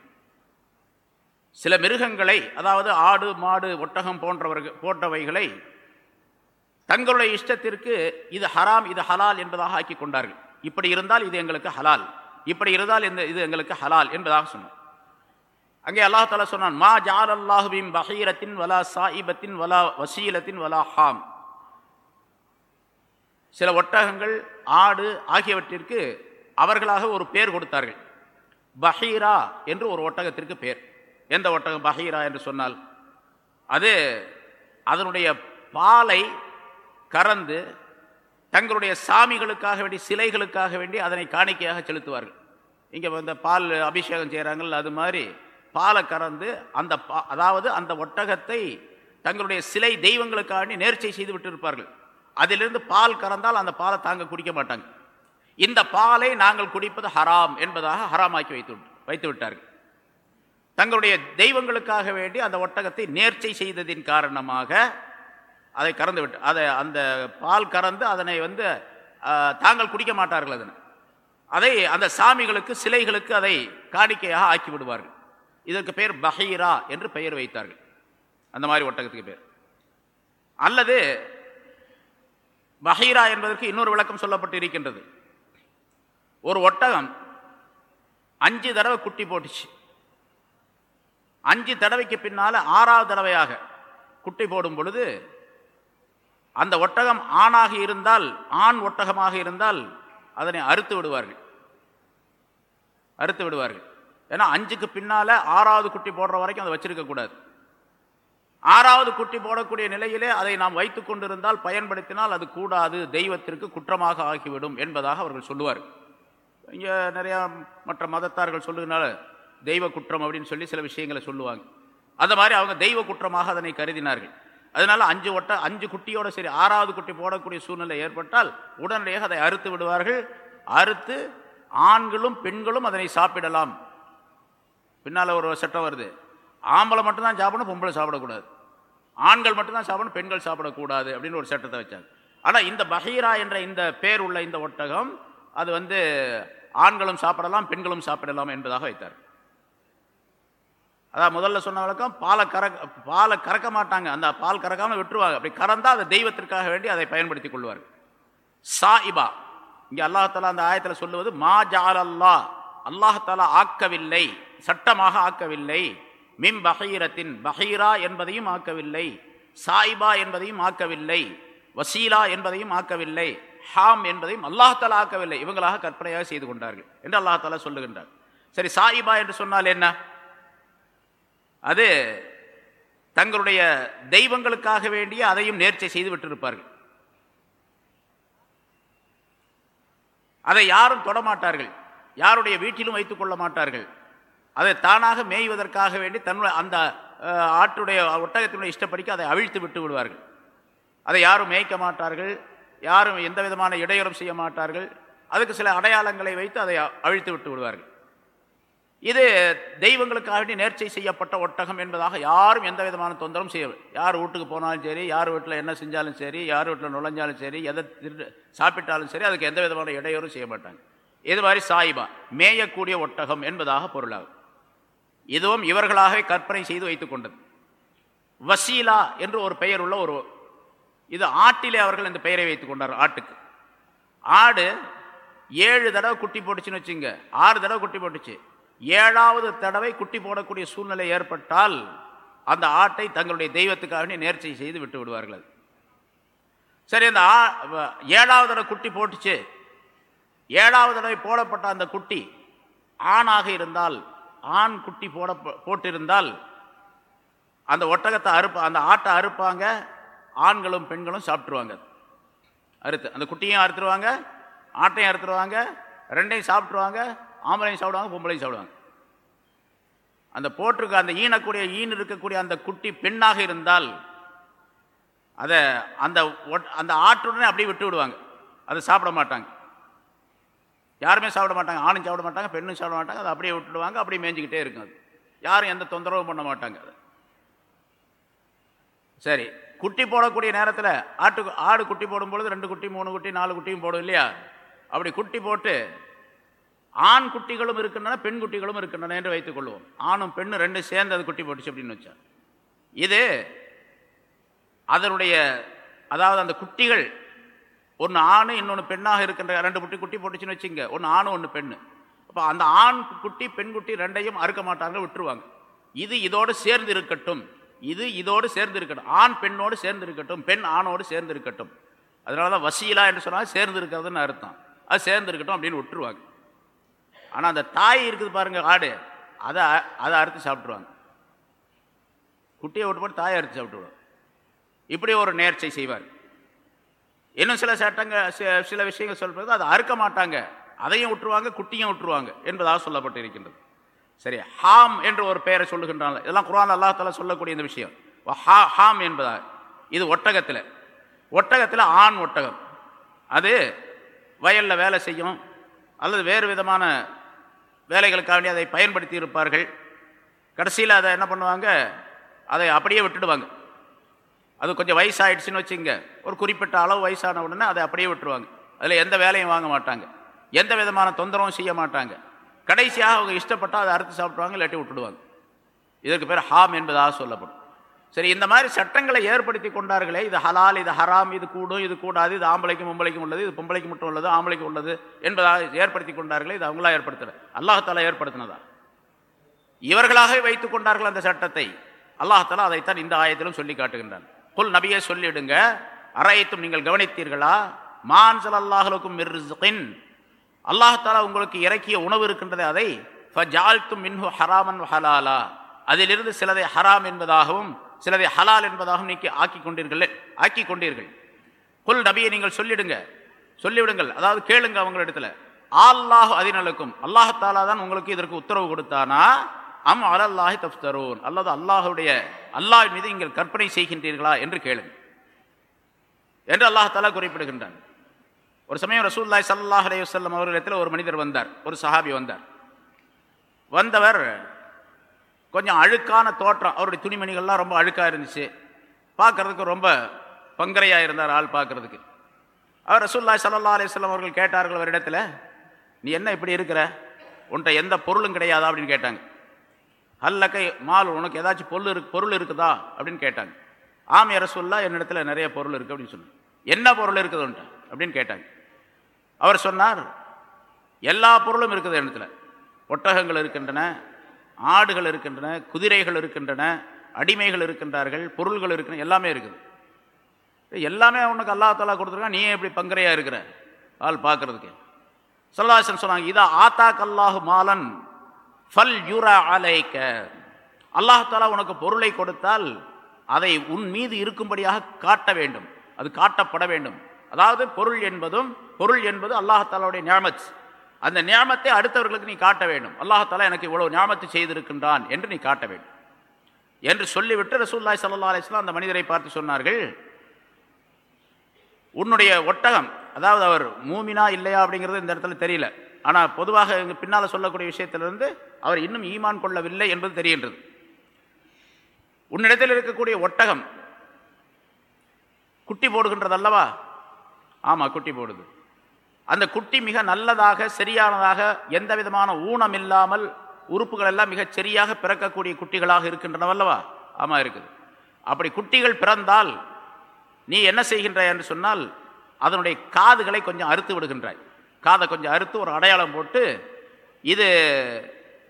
சில மிருகங்களை அதாவது ஆடு மாடு ஒட்டகம் போன்றவர்கள் போன்றவைகளை தங்களுடைய இஷ்டத்திற்கு இது ஹராம் இது ஹலால் என்பதாக ஆக்கி கொண்டார்கள். இப்படி இருந்தால் இது எங்களுக்கு ஹலால். இப்படி இருந்தால் இந்த இது எங்களுக்கு ஹலால் என்பதாக சொன்னோம். அங்கே அல்லாஹ் தஆலா சொன்னான் மா ஜால் அல்லாஹுவின் பஹீரத்தின் வலா சாஹிபத்தின் வலா வசீலத்தின் வலா ஹாம். சில ஒட்டகங்கள் ஆடு ஆகியவற்றிற்கு அவர்களாக ஒரு பேர் கொடுத்தார்கள். பஹீரா என்று ஒரு ஒட்டகத்திற்கு பேர். எந்த ஒட்டகம் பஹீரா என்று சொன்னால்? அது அதனுடைய பாலை கறந்து தங்களுடைய சாமிகளுக்காக வேண்டி சிலைகளுக்காக வேண்டி அதனை காணிக்கையாக செலுத்துவார்கள். இங்கே இந்த பால் அபிஷேகம் செய்கிறாங்கள் அது மாதிரி பாலை கறந்து அந்த பா- அதாவது அந்த ஒட்டகத்தை தங்களுடைய சிலை தெய்வங்களுக்காக நேர்ச்சை செய்து விட்டு இருப்பார்கள் அதிலிருந்து பால் கறந்தால் அந்த பாலை தாங்க குடிக்க மாட்டாங்க. இந்த பாலை நாங்கள் குடிப்பது ஹராம் என்பதாக ஹராமாக்கி வைத்து வைத்து விட்டார்கள். தங்களுடைய தெய்வங்களுக்காக வேண்டி அந்த ஒட்டகத்தை நேர்ச்சை செய்ததின் காரணமாக அதை கறந்து விட்டு அதை அந்த பால் கறந்து அதனை வந்து தாங்கள் குடிக்க மாட்டார்கள் அதனை. அதை அந்த சாமிகளுக்கு சிலைகளுக்கு அதை காணிக்கையாக ஆக்கி விடுவார்கள். இதற்கு பெயர் பஹீரா என்று பெயர் வைத்தார்கள். அந்த மாதிரி ஒட்டகத்துக்கு பேர். அல்லது பஹீரா என்பதற்கு இன்னொரு விளக்கம் சொல்லப்பட்டு இருக்கின்றது ஒரு ஒட்டகம் அஞ்சு தடவை குட்டி போட்டுச்சு. அஞ்சு தடவைக்கு பின்னால் ஆறாவது தடவையாக குட்டி போடும் பொழுது அந்த ஒட்டகம் ஆணாக இருந்தால் ஆண் ஒட்டகமாக இருந்தால் அதனை அறுத்து விடுவார்கள். அறுத்து விடுவார்கள். ஏன்னா அஞ்சுக்கு பின்னால ஆறாவது குட்டி போடுற வரைக்கும் அதை வச்சிருக்கக்கூடாது. ஆறாவது குட்டி போடக்கூடிய நிலையிலே அதை நாம் வைத்து கொண்டிருந்தால் பயன்படுத்தினால் அது கூடாது தெய்வத்திற்கு குற்றமாக ஆகிவிடும் என்பதாக அவர்கள் சொல்லுவார். இங்கே நிறையா மற்ற மதத்தார்கள் சொல்லுகிறனால தெய்வ குற்றம் அப்படின்னு சொல்லி சில விஷயங்களை சொல்லுவாங்க. அந்த மாதிரி அவங்க தெய்வ குற்றமாக அதனை கருதினார்கள். அதனால் அஞ்சு ஒட்ட அஞ்சு குட்டியோட சரி ஆறாவது குட்டி போடக்கூடிய சூழ்நிலை ஏற்பட்டால் உடனடியாக அதை அறுத்து விடுவார்கள். அறுத்து ஆண்களும் பெண்களும் அதனை சாப்பிடலாம். பின்னால் ஒரு சட்டம் வருது. ஆம்பளை மட்டும்தான் சாப்பிடணும் பொம்பளை சாப்பிடக்கூடாது. ஆண்கள் மட்டும்தான் சாப்பிடணும் பெண்கள் சாப்பிடக்கூடாது அப்படின்னு ஒரு சட்டத்தை வச்சாங்க. ஆனால் இந்த பஹீரா என்ற இந்த பேர் உள்ள இந்த ஒட்டகம் அது வந்து ஆண்களும் சாப்பிடலாம் பெண்களும் சாப்பிடலாம் என்பதாக வைத்தார். அதான் முதல்ல சொன்ன வழக்கம் பாலை கறக்க பாலை கறக்க மாட்டாங்க. அந்த பால் கறக்காமல் விட்டுருவாங்க. அப்படி கறந்தால் அதை தெய்வத்திற்காக வேண்டி அதை பயன்படுத்திக் கொள்வார் சாயிபா. இங்கே அல்லாஹாலா அந்த ஆயத்தில் சொல்லுவது மா ஜால் அல்லாஹ் அல்லாஹாலா ஆக்கவில்லை சட்டமாக ஆக்கவில்லை. மிம் பஹீரத்தின் பஹீரா என்பதையும் ஆக்கவில்லை. சாயிபா என்பதையும் ஆக்கவில்லை. வசீலா என்பதையும் ஆக்கவில்லை. ஹாம் என்பதையும் அல்லாஹாலா ஆக்கவில்லை. இவங்களாக கற்பனையாக செய்து கொண்டார்கள் என்று அல்லாஹாலா சொல்லுகின்றார். சரி சாயிபா என்று சொன்னால் என்ன? அது தங்களுடைய தெய்வங்களுக்காக வேண்டிய அதையும் நேர்ச்சை செய்து விட்டிருப்பார்கள். அதை யாரும் தொடமாட்டார்கள் யாருடைய வீட்டிலும் வைத்துக் கொள்ள மாட்டார்கள். அதை தானாக மேய்வதற்காக வேண்டி தன்னுடைய அந்த ஆற்றுடைய ஆட்டுடைய ஒட்டகத்தினுடைய இஷ்டப்படிக்கு அதை அவிழ்த்து விட்டு விடுவார்கள். அதை யாரும் மேய்க்க மாட்டார்கள் யாரும் எந்த விதமான இடையூறும் செய்ய மாட்டார்கள். அதுக்கு சில அடையாளங்களை வைத்து அதை அழித்து அவிழ்த்து விட்டு விடுவார்கள். இது தெய்வங்களுக்காக வேண்டி நேர்ச்சை செய்யப்பட்ட ஒட்டகம் என்பதாக யாரும் எந்த விதமான தொந்தரவும் செய்ய யார் வீட்டுக்கு போனாலும் சரி யார் வீட்டில் என்ன செஞ்சாலும் சரி யார் வீட்டில் நுழைஞ்சாலும் சரி எதை திரு சாப்பிட்டாலும் சரி அதுக்கு எந்த விதமான இடையூறும் செய்ய மாட்டாங்க. இது மாதிரி சாயிபா மேயக்கூடிய ஒட்டகம் என்பதாக பொருளாகும். இதுவும் இவர்களாகவே கற்பனை செய்து வைத்துக் கொண்டது. வசீலா என்று ஒரு பெயர் உள்ள ஒரு இது ஆட்டிலே அவர்கள் இந்த பெயரை வைத்துக் கொண்டார் ஆட்டுக்கு. ஆடு ஏழு தடவை குட்டி போட்டுச்சுன்னு வச்சுங்க ஆறு தடவை குட்டி போட்டுச்சு. ஏழாவது தடவை குட்டி போடக்கூடிய சூழ்நிலை ஏற்பட்டால் அந்த ஆட்டை தங்களுடைய தெய்வத்துக்காக வேண்டி நேர்ச்சை செய்து விட்டு விடுவார்கள் சரி அந்த ஆ- வ- ஏழாவது தடவை குட்டி போட்டுச்சு. ஏழாவது தடவை போடப்பட்ட அந்த குட்டி ஆணாக இருந்தால் ஆண் குட்டி போட போட்டிருந்தால் அந்த ஒட்டகத்தை அறுப்பா அந்த ஆட்டை அறுப்பாங்க. ஆண்களும் பெண்களும் சாப்பிட்ருவாங்க அறுத்து அந்த குட்டியும் அறுத்துருவாங்க ஆட்டையும் அறுத்துருவாங்க ரெண்டையும் சாப்பிட்ருவாங்க ஆம்பளையும் சாப்பிடுவாங்க பொம்பளையும் சாப்பிடுவாங்க. அந்த போட்டிருக்க அந்த ஈனக்கூடிய ஈன் இருக்கக்கூடிய அந்த குட்டி பெண்ணாக இருந்தால் அதை அந்த ஒட்- அந்த ஆட்டுடனே அப்படியே விட்டு விடுவாங்க. அதை சாப்பிட மாட்டாங்க. யாருமே சாப்பிட மாட்டாங்க. ஆணும் சாப்பிட மாட்டாங்க பெண்ணும் சாப்பிட மாட்டாங்க. அதை அப்படியே விட்டுடுவாங்க அப்படியே மேய்ஞ்சிக்கிட்டே இருக்கும் அது. யாரும் எந்த தொந்தரவும் பண்ண மாட்டாங்க சரி குட்டி போடக்கூடிய நேரத்தில் ஆட்டு ஆடு குட்டி போடும்பொழுது ரெண்டு குட்டி மூணு குட்டி நாலு குட்டியும் போடும் இல்லையா? அப்படி குட்டி போட்டு ஆண் குட்டிகளும் இருக்கின்றன பெண் குட்டிகளும் இருக்கின்றன என்று வைத்துக் கொள்வோம். ஆணும் பெண்ணும் ரெண்டு சேர்ந்து அது குட்டி போட்டுச்சு அப்படின்னு வச்சா. இது அதனுடைய அதாவது அந்த குட்டிகள் ஒன்று ஆண் இன்னொன்று பெண்ணாக இருக்கின்ற ரெண்டு குட்டி குட்டி போட்டுச்சுன்னு வச்சுங்க. ஒன்று ஆணு ஒன்று பெண்ணு. அப்போ அந்த ஆண் குட்டி பெண் குட்டி ரெண்டையும் அறுக்க மாட்டாங்க விட்டுருவாங்க. இது இதோடு சேர்ந்து இருக்கட்டும். இது இதோடு சேர்ந்து இருக்கட்டும். ஆண் பெண்ணோடு சேர்ந்து இருக்கட்டும். பெண் ஆணோடு சேர்ந்து இருக்கட்டும். அதனால தான் வசீலா என்று சொன்னால் சேர்ந்து இருக்கிறதுன்னு அர்த்தம். அது சேர்ந்து இருக்கட்டும் அப்படின்னு விட்டுருவாங்க. ஆனால் அந்த தாய் இருக்குது பாருங்கள் ஆடு. அதை அதை அறுத்து சாப்பிட்ருவாங்க குட்டியை விட்டு போட்டு தாயை அறுத்து சாப்பிட்டுருவாங்க. இப்படி ஒரு நேர்ச்சை செய்வார். இன்னும் சில சட்டங்கள் சில விஷயங்கள் சொல்கிறது அதை அறுக்க மாட்டாங்க. அதையும் விட்டுருவாங்க குட்டியும் விட்டுருவாங்க என்பதாக சொல்லப்பட்டு இருக்கின்றது சரி ஹாம் என்று ஒரு பெயரை சொல்லுகின்றாங்க. இதெல்லாம் குரான் அல்லாஹ் சொல்லக்கூடிய இந்த விஷயம். ஹா- ஹாம் என்பதாக இது ஒட்டகத்தில். ஒட்டகத்தில் ஆண் ஒட்டகம். அது வயலில் வேலை செய்யும் அல்லது வேறு விதமான வேலைகளுக்காண்டி அதை பயன்படுத்தி இருப்பார்கள். கடைசியில் அதை என்ன பண்ணுவாங்க? அதை அப்படியே விட்டுடுவாங்க. அது கொஞ்சம் வயசாயிடுச்சுன்னு வச்சுங்க ஒரு குறிப்பிட்ட அளவு வயசான உடனே அதை அப்படியே விட்டுருவாங்க. அதில் எந்த வேலையும் வாங்க மாட்டாங்க. எந்த விதமான தொந்தரவும் செய்ய மாட்டாங்க. கடைசியாக அவங்க இஷ்டப்பட்டால் அதை அறுத்து சாப்பிடுவாங்க இல்லாட்டி விட்டுடுவாங்க. இதற்கு பேர் ஹாம் என்பதாக சொல்லப்படும். சரி இந்த மாதிரி சட்டங்களை ஏற்படுத்தி கொண்டார்களே. இது ஹலால் இது ஹராம் இது கூடும் இது கூடாது இது ஆம்பளைக்கும் பொம்பளைக்கும் உள்ளது இது பொம்பளைக்கு மட்டும் உள்ளது ஆம்பளைக்கு உள்ளது என்பதாக ஏற்படுத்தி கொண்டார்களே. இது அவங்களா ஏற்படுத்தல. அல்லாஹாலா ஏற்படுத்தினதா? இவர்களாகவே வைத்துக் கொண்டார்கள் அந்த சட்டத்தை. அல்லாஹாலா அதைத்தான் இந்த ஆயத்திலும் சொல்லி காட்டுகின்றான். புல் நபியே சொல்லிடுங்க. அரையத்தும் நீங்கள் கவனித்தீர்களா? மான்சல் அல்லாஹலுக்கும் மிர்ரிஸ்கின் அல்லாஹாலா உங்களுக்கு இறக்கிய உணவு இருக்கின்றது அதை ஃபஜால்தும் மின்ஹு ஹராமன் ஹலாலா அதிலிருந்து சிலதை ஹராம் என்பதாகவும் சிலதை ஹலால் என்பதாகவும் நீக்கி ஆக்கி கொண்டீர்கள் ஆக்கி கொண்டீர்கள். குல் நபியை நீங்கள் சொல்லிடுங்க. சொல்லிவிடுங்கள். அதாவது கேளுங்க அவங்களிடத்துல. அல்லாஹ் அதினலுக்கும் அல்லாஹாலா தான் உங்களுக்கு இதற்கு உத்தரவு கொடுத்தானா? அம் அலல்லாஹி தப்தரோன் அல்லது அல்லாஹுடைய அல்லாஹ் மீது நீங்கள் கற்பனை செய்கின்றீர்களா என்று கேளுங்க என்று அல்லாஹாலா குறிப்பிடுகின்றான். ஒரு சமயம் ரசூல்லாய் சல்லாஹ் அலி வல்லம் அவர்களிடத்தில் ஒரு மனிதர் வந்தார் ஒரு சஹாபி வந்தார். வந்தவர் கொஞ்சம் அழுக்கான தோற்றம் அவருடைய துணிமணிகள்லாம் ரொம்ப அழுக்காக இருந்துச்சு. பார்க்கறதுக்கு ரொம்ப பங்கரையாக இருந்தார் ஆள் பார்க்கறதுக்கு. அவர் ரசூல்லாய் சல்லா அலைஹி அவர்கள் கேட்டார்கள் அவரிடத்துல நீ என்ன இப்படி இருக்கிற? உன்கிட்ட எந்த பொருளும் கிடையாதா? அப்படின்னு கேட்டாங்க. அல்லக்கை மால் உனக்கு ஏதாச்சும் பொருள் இருக்கு பொருள் இருக்குதா? அப்படின்னு கேட்டாங்க. ஆம் ரசூல்லா என்னிடத்துல நிறைய பொருள் இருக்குது அப்படின்னு சொன்னாங்க. என்ன பொருள் இருக்குதுன்ட்டு அப்படின்னு கேட்டாங்க. அவர் சொன்னார் எல்லா பொருளும் இருக்குது இடத்துல ஒட்டகங்கள் இருக்கின்றன ஆடுகள் இருக்கின்றன குதிரைகள் இருக்கின்றன அடிமைகள் இருக்கின்றார்கள் பொருள்கள் இருக்கின்றன எல்லாமே இருக்குது. எல்லாமே உனக்கு அல்லா தாலா கொடுத்துருக்கான் நீ எப்படி இப்படி இருக்கிற? ஆள் பார்க்கறதுக்கு. சொல்லாசன் சொன்னாங்க இதா ஆத்தா கல்லாஹு மாலன். ஃபல் யுரா அலைக்க அல்லாஹ் தாலா உனக்கு பொருளை கொடுத்தால் அதை உன் மீது இருக்கும்படியாக காட்ட வேண்டும். அது காட்டப்பட வேண்டும். அதாவது பொருள் என்பதும் பொருள் என்பது அல்லாஹாலாவுடைய ஞாபத் அந்த ஞாபத்தை அடுத்தவர்களுக்கு நீ காட்ட வேண்டும். அல்லாஹாலா எனக்கு இவ்வளவு ஞாபத்து செய்திருக்கின்றான் என்று நீ காட்ட வேண்டும். என்று சொல்லிவிட்டு ரசூல்லாய் சல்லா அலிஸ்லாம் அந்த மனிதரை பார்த்து சொன்னார்கள் உன்னுடைய ஒட்டகம் அதாவது அவர் மூமினா இல்லையா அப்படிங்கிறது இந்த இடத்துல தெரியல. ஆனால் பொதுவாக இங்கு பின்னால் சொல்லக்கூடிய விஷயத்திலிருந்து அவர் இன்னும் ஈமான் கொள்ளவில்லை என்பது தெரிகின்றது. உன்னிடத்தில் இருக்கக்கூடிய ஒட்டகம் குட்டி போடுகின்றது அல்லவா ஆமாம் குட்டி போடுது. அந்த குட்டி மிக நல்லதாக சரியானதாக எந்த விதமான ஊனம் இல்லாமல் உறுப்புகள் எல்லாம் மிகச் சரியாக பிறக்கக்கூடிய குட்டிகளாக இருக்கின்றனவல்லவா? ஆமாம் இருக்குது. அப்படி குட்டிகள் பிறந்தால் நீ என்ன செய்கின்றாய் என்று சொன்னால் அதனுடைய காதுகளை கொஞ்சம் அறுத்து விடுகின்றாய். காதை கொஞ்சம் அறுத்து ஒரு அடையாளம் போட்டு இது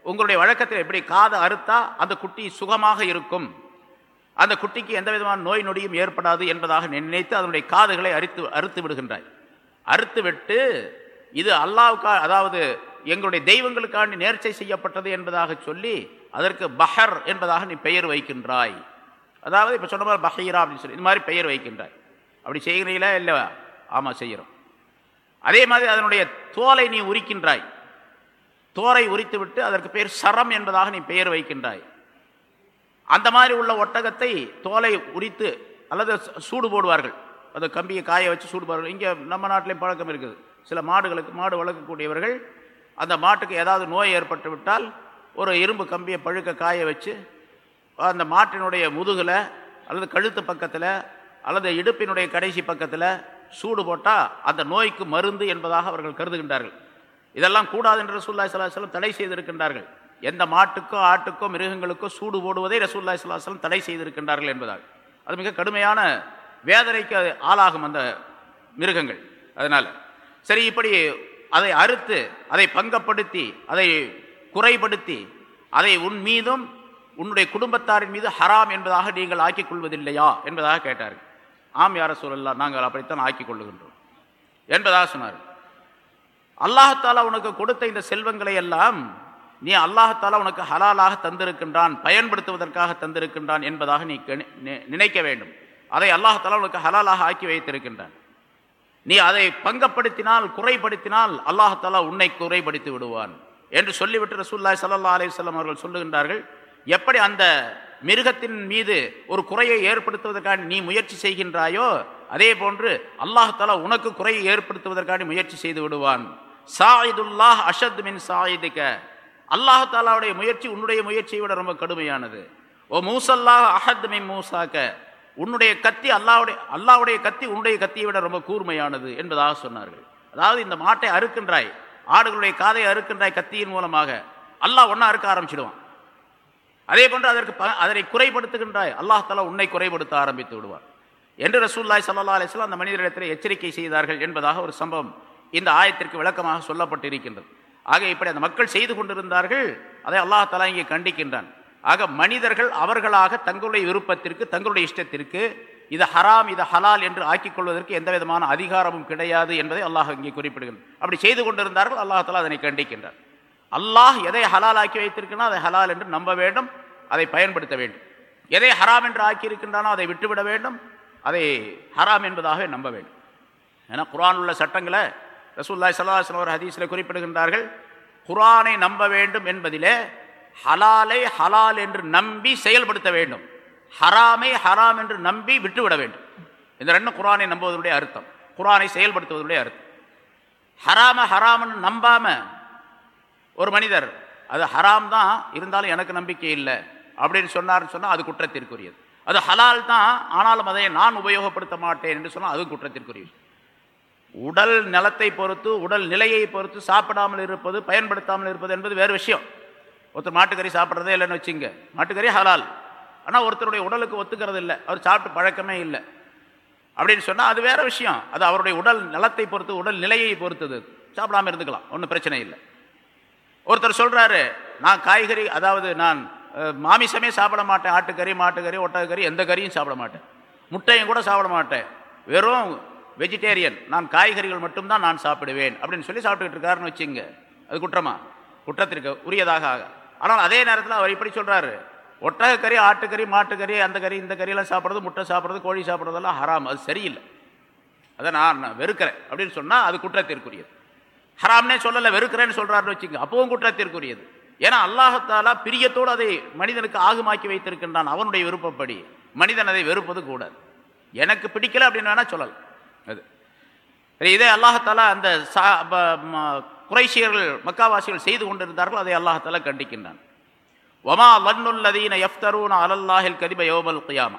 உங்களுடைய வழக்கத்தில் எப்படி காதை அறுத்தா அந்த குட்டி சுகமாக இருக்கும்? அந்த குட்டிக்கு எந்த விதமான நோய் நொடியும் ஏற்படாது என்பதாக நினைத்து அதனுடைய காதுகளை அறுத்து அறுத்து விடுகின்றாய். அறுத்து விட்டு இது அல்லாவுக்கா அதாவது எங்களுடைய தெய்வங்களுக்காண்டி நேர்ச்சை செய்யப்பட்டது என்பதாக சொல்லி அதற்கு பஹர் என்பதாக நீ பெயர் வைக்கின்றாய். அதாவது இப்போ சொன்ன மாதிரி பஹீரா அப்படின்னு சொல்லி இது மாதிரி பெயர் வைக்கின்றாய். அப்படி செய்கிறீங்களா இல்லை ஆமாம் செய்கிறோம். அதே மாதிரி அதனுடைய தோலை நீ உரிக்கின்றாய். தோலை உரித்துவிட்டு அதற்கு பேர் சரம் என்பதாக நீ பெயர் வைக்கின்றாய். அந்த மாதிரி உள்ள ஒட்டகத்தை தோலை உரித்து அல்லது ச- சூடு போடுவார்கள். அந்த கம்பியை காய வச்சு சூடு போடுவார்கள். இங்கே நம்ம நாட்டிலையும் பழக்கம் இருக்குது. சில மாடுகளுக்கு மாடு வளர்க்கக்கூடியவர்கள் அந்த மாட்டுக்கு ஏதாவது நோய் ஏற்பட்டு விட்டால் ஒரு இரும்பு கம்பியை பழுக்க காய வச்சு அந்த மாட்டினுடைய முதுகில் அல்லது கழுத்து பக்கத்தில் அல்லது இடுப்பினுடைய கடைசி பக்கத்தில் சூடு போட்டால் அந்த நோய்க்கு மருந்து என்பதாக அவர்கள் கருதுகின்றார்கள். இதெல்லாம் கூடாது என்று ரசூல்லாய் சலாஹலம் தடை செய்திருக்கின்றார்கள். எந்த மாட்டுக்கோ ஆட்டுக்கோ மிருகங்களுக்கோ சூடு போடுவதை ரசூல்லாய் சலாஹலம் தடை செய்திருக்கின்றார்கள் என்பதாக அது மிக கடுமையான வேதனைக்கு அது ஆளாகும் அந்த மிருகங்கள். அதனால் சரி இப்படி அதை அறுத்து அதை பங்கப்படுத்தி அதை குறைபடுத்தி அதை உன் மீதும் உன்னுடைய குடும்பத்தாரின் மீது ஹராம் என்பதாக நீங்கள் ஆக்கிக் கொள்வதில்லையா என்பதாக கேட்டார்கள். ஆம் யார சூழல்லாம் நாங்கள் அப்படித்தான் ஆக்கிக் கொள்ளுகின்றோம். என்பதாக சொன்னார் அல்லாஹாலா உனக்கு கொடுத்த இந்த செல்வங்களை எல்லாம் நீ அல்லாஹாலா உனக்கு ஹலாலாக தந்திருக்கின்றான் பயன்படுத்துவதற்காக தந்திருக்கின்றான் என்பதாக நீ நினைக்க வேண்டும். அதை அல்லாஹாலா உனக்கு ஹலாலாக ஆக்கி வைத்திருக்கின்றான். நீ அதை பங்கப்படுத்தினால் குறைப்படுத்தினால் அல்லாஹாலா உன்னை குறைபடுத்தி விடுவான் என்று சொல்லிவிட்டு ரசூல்லாய் சல்லா அலிவல்லம் அவர்கள் சொல்லுகின்றார்கள். எப்படி அந்த மிருகத்தின் மீது ஒரு குறையை ஏற்படுத்துவதற்காக நீ முயற்சி செய்கின்றாயோ அதே போன்று அல்லாஹாலா உனக்கு குறையை ஏற்படுத்துவதற்காக முயற்சி செய்து விடுவான். சாயிதுல்லாஹ் அஷத் மின் சாயிதுக்க அல்லாஹாலாவுடைய முயற்சி உன்னுடைய முயற்சியை விட ரொம்ப கடுமையானது. ஓ மூசல்லாஹ் அஹத் மின் மூசாக்க உன்னுடைய கத்தி அல்லாவுடைய அல்லாவுடைய கத்தி உன்னுடைய கத்தியை விட ரொம்ப கூர்மையானது என்பதாக சொன்னார்கள். அதாவது இந்த மாட்டை அறுக்கின்றாய் ஆடுகளுடைய காதை அறுக்கின்றாய் கத்தியின் மூலமாக. அல்லாஹ் ஒன்றா அறுக்க ஆரம்பிச்சிடுவான். அதே போன்று அதற்கு ப- அதனை குறைபடுத்துகின்றாய் அல்லாஹ் தலா உன்னை குறைபடுத்த ஆரம்பித்து விடுவார் என்று ரசூல்லாய் சல்லா அலிஸ்லாம் அந்த மனிதரிடத்தில் எச்சரிக்கை செய்தார்கள் என்பதாக ஒரு சம்பவம். இந்த ஆயத்திற்கு விளக்கமாக சொல்லப்பட்டிருக்கின்றது. ஆக இப்படி அந்த மக்கள் செய்து கொண்டிருந்தார்கள் அதை அல்லாஹ் தலா இங்கே கண்டிக்கின்றான். ஆக மனிதர்கள் அவர்களாக தங்களுடைய விருப்பத்திற்கு தங்களுடைய இஷ்டத்திற்கு இது ஹராம் இது ஹலால் என்று ஆக்கிக் கொள்வதற்கு எந்த விதமான அதிகாரமும் கிடையாது என்பதை அல்லாஹ் இங்கே குறிப்பிடுகிறது அப்படி செய்து கொண்டிருந்தார்கள் அல்லாஹ் தலா அதனை கண்டிக்கின்றார் அல்லாஹ் எதை ஹலால் ஆக்கி வைத்திருக்கிறானோ அதை ஹலால் என்று நம்ப வேண்டும் அதை பயன்படுத்த வேண்டும். எதை ஹராம் என்று ஆக்கி இருக்கின்றானோ அதை விட்டுவிட வேண்டும் அதை ஹராம் என்பதாகவே நம்ப வேண்டும். ஏன்னா குரான் உள்ள சட்டங்களை ரசூல்லாய் சல்லாஹ் ஒரு ஹதீஸில் குறிப்பிடுகின்றார்கள் குரானை நம்ப வேண்டும் என்பதிலே ஹலாலை ஹலால் என்று நம்பி செயல்படுத்த வேண்டும். ஹராமை ஹராம் என்று நம்பி விட்டுவிட வேண்டும். இந்த ரெண்டும் குரானை நம்புவதனுடைய அர்த்தம். குரானை செயல்படுத்துவதனுடைய அர்த்தம். ஹராம ஹராம்னு நம்பாம ஒரு மனிதர் அது ஹராம் தான் இருந்தாலும் எனக்கு நம்பிக்கை இல்லை அப்படின்னு சொன்னார்னு சொன்னால் அது குற்றத்திற்குரியது. அது ஹலால் தான் ஆனாலும் அதை நான் உபயோகப்படுத்த மாட்டேன் என்று சொன்னால் அது குற்றத்திற்குரியது. உடல் நலத்தை பொறுத்து உடல் நிலையை பொறுத்து சாப்பிடாமல் இருப்பது பயன்படுத்தாமல் இருப்பது என்பது வேறு விஷயம். ஒருத்தர் மாட்டுக்கறி சாப்பிட்றதே இல்லைன்னு வச்சுங்க. மாட்டுக்கறி ஹலால். ஆனால் ஒருத்தருடைய உடலுக்கு ஒத்துக்கிறது இல்லை. அவர் சாப்பிட்டு பழக்கமே இல்லை. அப்படின்னு சொன்னால் அது வேறு விஷயம். அது அவருடைய உடல் நலத்தை பொறுத்து உடல் நிலையை பொறுத்தது. சாப்பிடாம இருந்துக்கலாம். ஒன்றும் பிரச்சனை இல்லை. ஒருத்தர் சொல்கிறாரு நான் காய்கறி அதாவது நான் மாமிசமே சாப்பிட மாட்டேன். ஆட்டுக்கறி மாட்டுக்கறி ஒட்டகக்கறி எந்த கறியும் சாப்பிட மாட்டேன். முட்டையும் கூட சாப்பிட மாட்டேன். வெறும் வெஜிடேரியன் நான் காய்கறிகள் மட்டும்தான் நான் சாப்பிடுவேன். அப்படின்னு சொல்லி சாப்பிட்டுக்கிட்டு இருக்காருன்னு வச்சுங்க. அது குற்றமா? குற்றத்திற்கு உரியதாக ஆக. ஆனால் அதே நேரத்தில் அவர் இப்படி சொல்றாரு. ஒட்டகக்கறி ஆட்டுக்கறி மாட்டுக்கறி அந்த கறி இந்த கறியெல்லாம் சாப்பிட்றது முட்டை சாப்பிட்றது கோழி சாப்பிட்றதெல்லாம் ஹராம். அது சரியில்லை. அதை நான் வெறுக்கிறேன். அப்படின்னு சொன்னால் அது குற்றத்திற்குரியது. ஹராம்னே சொல்லலை வெறுக்கிறேன்னு சொல்கிறாருன்னு வச்சுங்க. அப்பவும் குற்றத்திற்குரியது. ஏன்னா அல்லாஹத்தாலா பிரியத்தோடு அதை மனிதனுக்கு ஆகுமாக்கி வைத்திருக்கின்றான். அவனுடைய விருப்பப்படி. மனிதன் அதை வெறுப்பது கூடாது. எனக்கு பிடிக்கல அப்படின்னு வேணால் சொல்லலாம். அது. சரி, இதே அல்லாஹாலா அந்த சா- ப- ம- குறைஷியர்கள் மக்காவாசிகள் செய்து கொண்டிருந்தார்கள் அதை அல்லாஹாலா கண்டிக்கின்றான். வமா லன்னுல்லதீன யஃப்தரூன அலல்லாஹில் கதிப யோபல் கியாமா.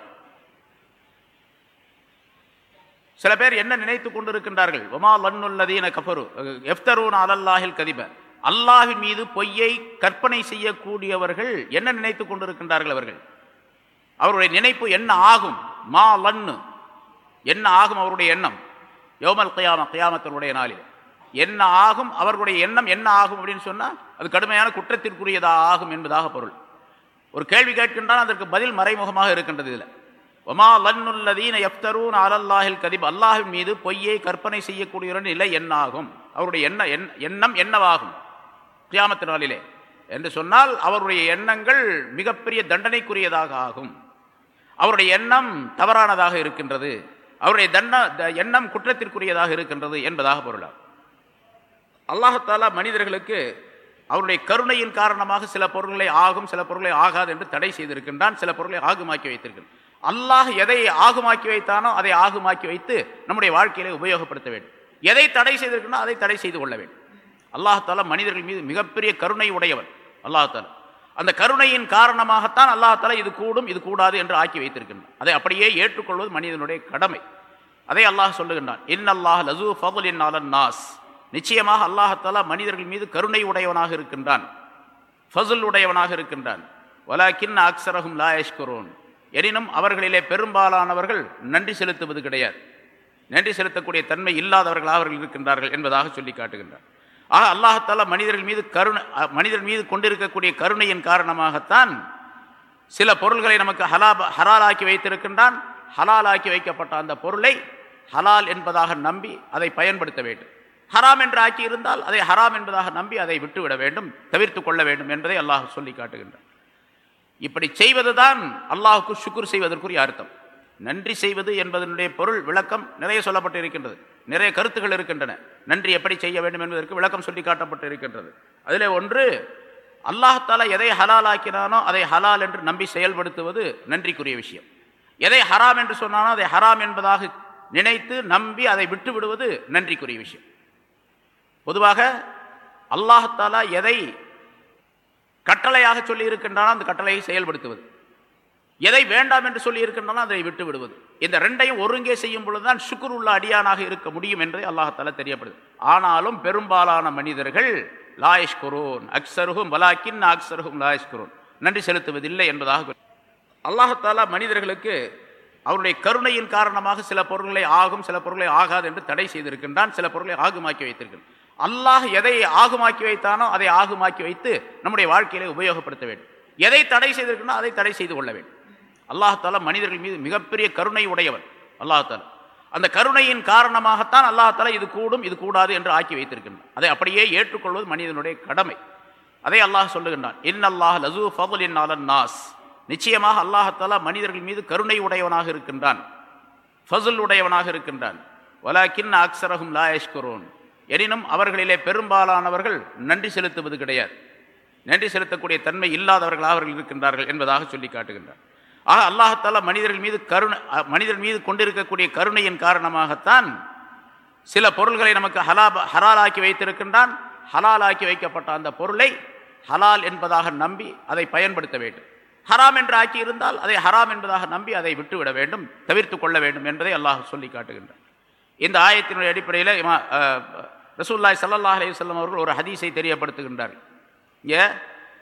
சில பேர் என்ன நினைத்து கொண்டிருக்கின்றார்கள்? ஒமா லன்னுல்லதீன கஃபரு எஃப்தரூன் அலல்லாஹில் கதிப. அல்லாஹின் மீது பொய்யை கற்பனை செய்யக்கூடியவர்கள் என்ன நினைத்து கொண்டிருக்கின்றார்கள் அவர்கள்? அவருடைய நினைப்பு என்ன ஆகும்? மா லன்னு என்ன ஆகும் அவருடைய எண்ணம்? யோமல் கியாம கியாமத்தினுடைய நாளில். என்ன ஆகும்? அவர்களுடைய எண்ணம் என்ன ஆகும் அப்படின்னு சொன்னால் அது கடுமையான குற்றத்திற்குரியதாக ஆகும் என்பதாக பொருள். ஒரு கேள்வி கேட்கின்றால் அதற்கு பதில் மறைமுகமாக இருக்கின்றது இதில். ஒமா லன்னுல்லதீன எஃப்தரூன் அலல்லாஹில் கதிப். அல்லாஹின் மீது பொய்யை கற்பனை செய்யக்கூடிய நிலை என்னாகும் அவருடைய எண்ண எண்- எண்ணம் என்னவாகும்? கியாமத்து நாளிலே. என்று சொன்னால் அவருடைய எண்ணங்கள் மிகப்பெரிய தண்டனைக்குரியதாக ஆகும். அவருடைய எண்ணம் தவறானதாக இருக்கின்றது. அவருடைய தண்ட த- எண்ணம் குற்றத்திற்குரியதாக இருக்கின்றது என்பதாக பொருளாகும் அல்லாஹாலா மனிதர்களுக்கு அவருடைய கருணையின் காரணமாக சில பொருள்களை ஆகும் சில பொருள்களை ஆகாது என்று தடை செய்திருக்கின்றான் சில பொருளை ஆகுமாக்கி வைத்திருக்கின்றான். அல்லாஹ் எதை ஆகுமாக்கி வைத்தானோ அதை ஆகுமாக்கி வைத்து நம்முடைய வாழ்க்கையிலே உபயோகப்படுத்த வேண்டும். எதை தடை செய்திருக்கின்றோ அதை தடை செய்து கொள்ள வேண்டும். அல்லாஹாலா மனிதர்கள் மீது மிகப்பெரிய கருணை உடையவன். அல்லாஹாலா அந்த கருணையின் காரணமாகத்தான் அல்லாஹால இது கூடும் இது கூடாது என்று ஆக்கி வைத்திருக்கின்றான். அதை அப்படியே ஏற்றுக்கொள்வது மனிதனுடைய கடமை. அதை அல்லாஹ் சொல்லுகின்றான் இன் அல்லாஹ் லசூ அலன் நாஸ். நிச்சயமாக அல்லாஹால மனிதர்கள் மீது கருணை உடையவனாக இருக்கின்றான் ஃபசுல் உடையவனாக இருக்கின்றான். வலாக்கின் அக்சரகும் லாயஷ்குரோன் எனினும் அவர்களிலே பெரும்பாலானவர்கள் நன்றி செலுத்துவது கிடையாது. நன்றி செலுத்தக்கூடிய தன்மை இல்லாதவர்களாக அவர்கள் இருக்கின்றார்கள் என்பதாக சொல்லி காட்டுகின்றார் ஆக அல்லாஹால மனிதர்கள் மீது கருணை மனிதர் மீது கொண்டிருக்கக்கூடிய கருணையின் காரணமாகத்தான் சில பொருள்களை நமக்கு ஹலா ஹலாலாக்கி வைத்திருக்கின்றான். ஹலாலாக்கி வைக்கப்பட்ட அந்த பொருளை ஹலால் என்பதாக நம்பி அதை பயன்படுத்த வேண்டும். ஹராம் என்று ஆக்கி இருந்தால் அதை ஹராம் என்பதாக நம்பி அதை விட்டுவிட வேண்டும் தவிர்த்து கொள்ள வேண்டும் என்பதை அல்லாஹ் சொல்லி காட்டுகின்றான். இப்படி செய்வதுதான் அல்லாஹுக்கு சுக்குர் செய்வதற்குரிய அர்த்தம். நன்றி செய்வது என்பதனுடைய பொருள் விளக்கம் நிறைய சொல்லப்பட்டு இருக்கின்றது நிறைய கருத்துகள் இருக்கின்றன. நன்றி எப்படி செய்ய வேண்டும் என்பதற்கு விளக்கம் சொல்லி காட்டப்பட்டு இருக்கின்றது அதில் ஒன்று அல்லாஹால எதை ஹலால் ஆக்கினானோ அதை ஹலால் என்று நம்பி செயல்படுத்துவது நன்றிக்குரிய விஷயம். எதை ஹராம் என்று சொன்னானோ அதை ஹராம் என்பதாக நினைத்து நம்பி அதை விட்டு விடுவது நன்றிக்குரிய விஷயம். பொதுவாக அல்லாஹாலா எதை கட்டளையாக சொல்லி இருக்கின்றானோ அந்த கட்டளையை செயல்படுத்துவது. எதை வேண்டாம் என்று சொல்லி இருக்கின்றனோ அதை விட்டு விடுவது. இந்த ரெண்டையும் ஒருங்கே செய்யும் பொழுதுதான் சுக்குர் உள்ள அடியானாக இருக்க முடியும் என்று அல்லாஹால தெரியப்படுது. ஆனாலும் பெரும்பாலான மனிதர்கள் லாயஷ் குரோன் அக்சருகும் வலாக்கின் அக்சருகும் லாயஷ் குரோன் நன்றி செலுத்துவதில்லை என்பதாக அல்லாஹாலா மனிதர்களுக்கு அவருடைய கருணையின் காரணமாக சில பொருள்களை ஆகும் சில பொருள்களை ஆகாது என்று தடை செய்திருக்கின்றான் சில பொருள்களை ஆகுமாக்கி வைத்திருக்கின்றான். அல்லாஹ் எதை ஆகுமாக்கி வைத்தானோ அதை ஆகுமாக்கி வைத்து நம்முடைய வாழ்க்கையிலே உபயோகப்படுத்த வேண்டும். எதை தடை செய்திருக்கணும் அதை தடை செய்து கொள்ள வேண்டும். அல்லாஹால மனிதர்கள் மீது மிகப்பெரிய கருணை உடையவன். அல்லாஹால அந்த கருணையின் காரணமாகத்தான் அல்லாஹால இது கூடும் இது கூடாது என்று ஆக்கி வைத்திருக்கின்றான். அதை அப்படியே ஏற்றுக்கொள்வது மனிதனுடைய கடமை. அதை அல்லாஹ் சொல்லுகின்றான். இன் அல்லாஹ் லசூ ஃபதுல் இன் நாஸ். நிச்சயமாக அல்லாஹால மனிதர்கள் மீது கருணை உடையவனாக இருக்கின்றான். ஃபசுல் உடையவனாக இருக்கின்றான். வலாக்கின் அக்சரகும் லாயஷ்குரோன் எனினும் அவர்களிலே பெரும்பாலானவர்கள் நன்றி செலுத்துவது கிடையாது. நன்றி செலுத்தக்கூடிய தன்மை இல்லாதவர்களாக அவர்கள் இருக்கின்றார்கள் என்பதாக சொல்லி காட்டுகின்றார் ஆக அல்லாஹால மனிதர்கள் மீது கருணை மனிதர் மீது கொண்டிருக்கக்கூடிய கருணையின் காரணமாகத்தான் சில பொருள்களை நமக்கு ஹலா ஹலாலாக்கி வைத்திருக்கின்றான். ஹலாலாக்கி வைக்கப்பட்ட அந்த பொருளை ஹலால் என்பதாக நம்பி அதை பயன்படுத்த வேண்டும். ஹராம் என்று ஆக்கி இருந்தால் அதை ஹராம் என்பதாக நம்பி அதை விட்டுவிட வேண்டும் தவிர்த்து கொள்ள வேண்டும் என்பதை அல்லாஹ் சொல்லி காட்டுகின்றார் இந்த ஆயத்தினுடைய அடிப்படையில் ரசூல்லாய் சல்லல்லாஹ் அலையுசல்லம் அவர்கள் ஒரு ஹதீஸை தெரியப்படுத்துகின்றார் ஏ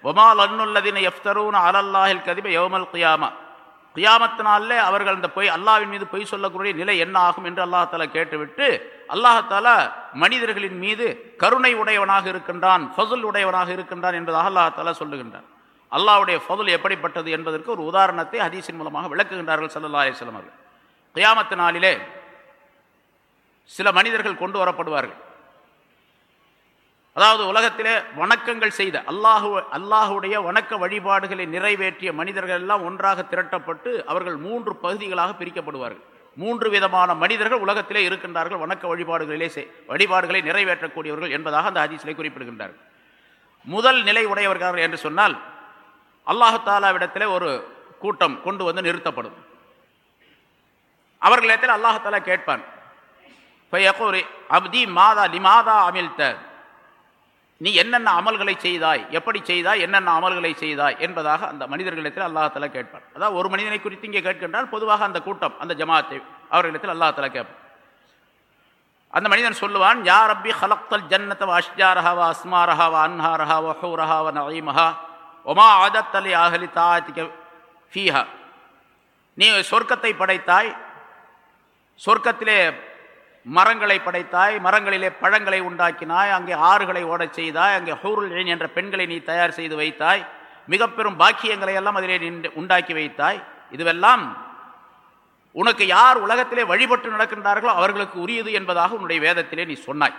ஒமால் அன்னுல்லதின எஃப்தரூன் அலல்லாஹில் கதிப யோமல் கியாமா கியாமத்தினால அவர்கள் அந்த பொய் அல்லாவின் மீது பொய் சொல்லக்கூடிய நிலை என்ன ஆகும் என்று அல்லாஹால கேட்டுவிட்டு அல்லாஹால மனிதர்களின் மீது கருணை உடையவனாக இருக்கின்றான் ஃபசுல் உடையவனாக இருக்கின்றான் என்பதாக அல்லாஹால சொல்லுகின்றான். அல்லாவுடைய ஃபதுல் எப்படிப்பட்டது என்பதற்கு ஒரு உதாரணத்தை ஹதீஸின் மூலமாக விளக்குகின்றார்கள் சல்லா அலிஸ்லாம் அவர்கள். கியாமத்து நாளிலே சில மனிதர்கள் கொண்டு வரப்படுவார்கள். அதாவது உலகத்திலே வணக்கங்கள் செய்த அல்லாஹு அல்லாஹுடைய வணக்க வழிபாடுகளை நிறைவேற்றிய மனிதர்கள் எல்லாம் ஒன்றாக திரட்டப்பட்டு அவர்கள் மூன்று பகுதிகளாக பிரிக்கப்படுவார்கள். மூன்று விதமான மனிதர்கள் உலகத்திலே இருக்கின்றார்கள் வணக்க வழிபாடுகளிலே வழிபாடுகளை நிறைவேற்றக்கூடியவர்கள் என்பதாக அந்த ஹதீஸிலே குறிப்பிடுகின்றார்கள். முதல் நிலை உடையவர்கள் என்று சொன்னால் அல்லாஹு தாலாவிடத்திலே ஒரு கூட்டம் கொண்டு வந்து நிறுத்தப்படும். அவர்களிடத்தில் அல்லாஹாலா கேட்பான் அப்தி மாதா லிமாதா அமிழ்த்த நீ என்னென்ன அமல்களை செய்தாய் எப்படி செய்தாய் என்னென்ன அமல்களை செய்தாய் என்பதாக அந்த மனிதர்களிடத்தில் அல்லாஹால கேட்பார் அதாவது ஒரு மனிதனை குறித்து இங்கே கேட்கின்றால் பொதுவாக அந்த கூட்டம் அந்த ஜமாத்தை அவர்களிடத்தில் அல்லாஹால கேட்பான். அந்த மனிதன் சொல்லுவான் யார் அப்பி ஹலக்தல் ஜன்னத்தவ அஷ்ஜாரஹாவா அஸ்மாரஹாவா அன்ஹாரஹாவா ஹூரஹாவா நயீமஹா ஒமா ஆதத்தலி ஆகலி தாத்திக ஃபீஹா. நீ சொர்க்கத்தை படைத்தாய் சொர்க்கத்திலே மரங்களை படைத்தாய் மரங்களிலே பழங்களை உண்டாக்கினாய் அங்கே ஆறுகளை ஓடச் செய்தாய் அங்கே ஹூருள் என்ற பெண்களை நீ தயார் செய்து வைத்தாய் மிக பெரும் பாக்கியங்களை எல்லாம் அதிலே நின்று உண்டாக்கி வைத்தாய். இதுவெல்லாம் உனக்கு யார் உலகத்திலே வழிபட்டு நடக்கின்றார்களோ அவர்களுக்கு உரியது என்பதாக உன்னுடைய வேதத்திலே நீ சொன்னாய்.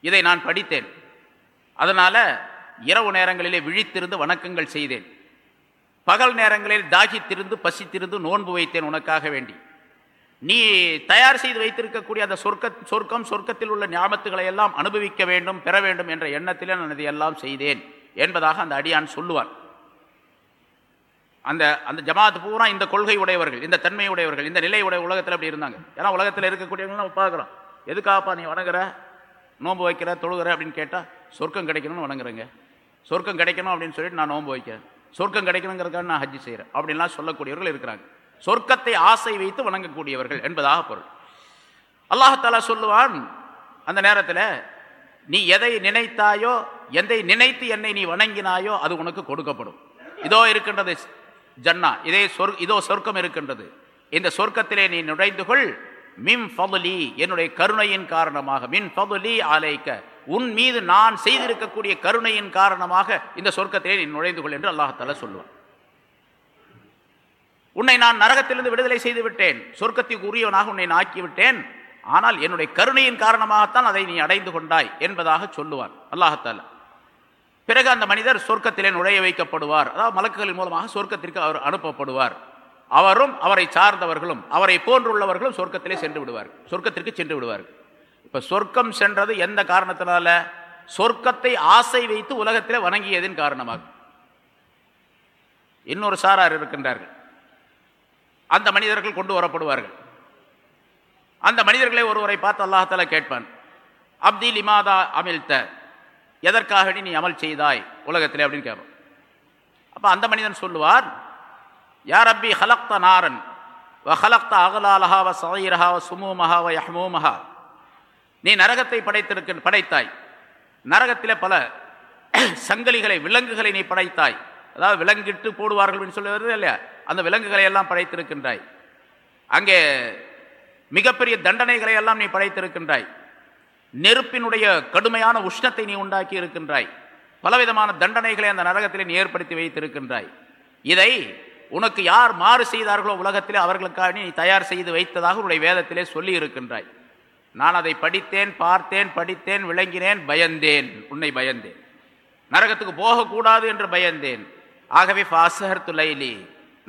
இதை நான் படித்தேன். அதனால் இரவு நேரங்களிலே விழித்திருந்து வணக்கங்கள் செய்தேன். பகல் நேரங்களில் தாகித்திருந்து பசித்திருந்து நோன்பு வைத்தேன் உனக்காக வேண்டி. நீ தயார் செய்து வைத்திருக்கக்கூடிய அந்த சொர்க்க சொர்க்கம் சொர்க்கத்தில் உள்ள ஞாபகத்துகளை எல்லாம் அனுபவிக்க வேண்டும் பெற வேண்டும் என்ற எண்ணத்திலே நான் இதையெல்லாம் செய்தேன் என்பதாக அந்த அடியான் சொல்லுவான். அந்த அந்த ஜமாத் பூரா இந்த கொள்கை உடையவர்கள் இந்த தன்மை உடையவர்கள் இந்த நிலை உடைய உலகத்தில் அப்படி இருந்தாங்க. ஏன்னா உலகத்தில் இருக்கக்கூடியவங்க நம்ம பார்க்குறோம். எதுக்காப்பா நீ வணங்குற? நோன்பு வைக்கிற தொழுகிற அப்படின்னு கேட்டால் சொர்க்கம் கிடைக்கணும்னு வணங்குறேங்க. சொர்க்கம் கிடைக்கணும் அப்படின்னு சொல்லிட்டு நான் நோன்பு வைக்கிறேன். சொர்க்கம் கிடைக்கணுங்கிறதுக்காக நான் ஹஜ்ஜி செய்கிறேன் அப்படின்லாம் சொல்லக்கூடியவர்கள் இருக்கிறாங்க. சொர்க்கத்தை ஆசை வைத்து வணங்கக்கூடியவர்கள் என்பதாக பொருள். அல்லாஹாலா சொல்லுவான் அந்த நேரத்தில் நீ எதை நினைத்தாயோ எதை நினைத்து என்னை நீ வணங்கினாயோ அது உனக்கு கொடுக்கப்படும். இதோ இருக்கின்றது ஜன்னா இதே சொர் இதோ சொர்க்கம் இருக்கின்றது. இந்த சொர்க்கத்திலே நீ நுழைந்து கொள். மின் ஃபதுலி என்னுடைய கருணையின் காரணமாக மின் ஃபதுலி ஆலைக்க உன் மீது நான் செய்திருக்கக்கூடிய கருணையின் காரணமாக இந்த சொர்க்கத்திலே நீ நுழைந்து கொள் என்று அல்லாஹால சொல்லுவான். உன்னை நான் நரகத்திலிருந்து விடுதலை செய்து விட்டேன். சொர்க்கத்திற்கு உரியவனாக உன்னை நான் விட்டேன் ஆனால் என்னுடைய கருணையின் காரணமாகத்தான் அதை நீ அடைந்து கொண்டாய் என்பதாக சொல்லுவார் அல்லாஹத்தால. பிறகு அந்த மனிதர் சொர்க்கத்திலே நுழைய வைக்கப்படுவார். அதாவது மலக்குகளின் மூலமாக சொர்க்கத்திற்கு அவர் அனுப்பப்படுவார். அவரும் அவரை சார்ந்தவர்களும் அவரை போன்றுள்ளவர்களும் சொர்க்கத்திலே சென்று விடுவார் சொர்க்கத்திற்கு சென்று விடுவார்கள். இப்போ சொர்க்கம் சென்றது எந்த காரணத்தினால? சொர்க்கத்தை ஆசை வைத்து உலகத்தில் வணங்கியதின் காரணமாக. இன்னொரு சாரார் இருக்கின்றார்கள். அந்த மனிதர்கள் கொண்டு வரப்படுவார்கள். அந்த மனிதர்களை ஒருவரை பார்த்து அல்லாஹால கேட்பான் அப்தி லிமாதா அமில்த? எதற்காக நீ அமல் செய்தாய் உலகத்திலே? அப்படின்னு கேட்போம் அப்போ அந்த மனிதன் சொல்லுவார் யார் அப்பி ஹலக்த நாரன் வ ஹலக்த அகலாலஹா வ சதைரஹா வ சுமூமஹா வ யஹ்மூமஹா. நீ நரகத்தை படைத்திருக்க படைத்தாய். நரகத்தில் பல சங்கிலிகளை விலங்குகளை நீ படைத்தாய். அதாவது விலங்கிட்டு போடுவார்கள் அப்படின்னு சொல்லுவது இல்லையா? அந்த விலங்குகளை எல்லாம் படைத்திருக்கின்றாய். அங்கே மிகப்பெரிய தண்டனைகளை எல்லாம் நீ படைத்திருக்கின்றாய். நெருப்பினுடைய கடுமையான உஷ்ணத்தை நீ உண்டாக்கி இருக்கின்றாய். பலவிதமான தண்டனைகளை அந்த நரகத்திலே நீ ஏற்படுத்தி வைத்திருக்கின்றாய். இதை உனக்கு யார் மாறு செய்தார்களோ உலகத்திலே அவர்களுக்காக நீ தயார் செய்து வைத்ததாக உன்னுடைய வேதத்திலே சொல்லி இருக்கின்றாய். நான் அதை படித்தேன் பார்த்தேன் படித்தேன் விளங்கினேன் பயந்தேன். உன்னை பயந்தேன். நரகத்துக்கு போகக்கூடாது என்று பயந்தேன். ஆகவே ஃபாசஹர் துலைலி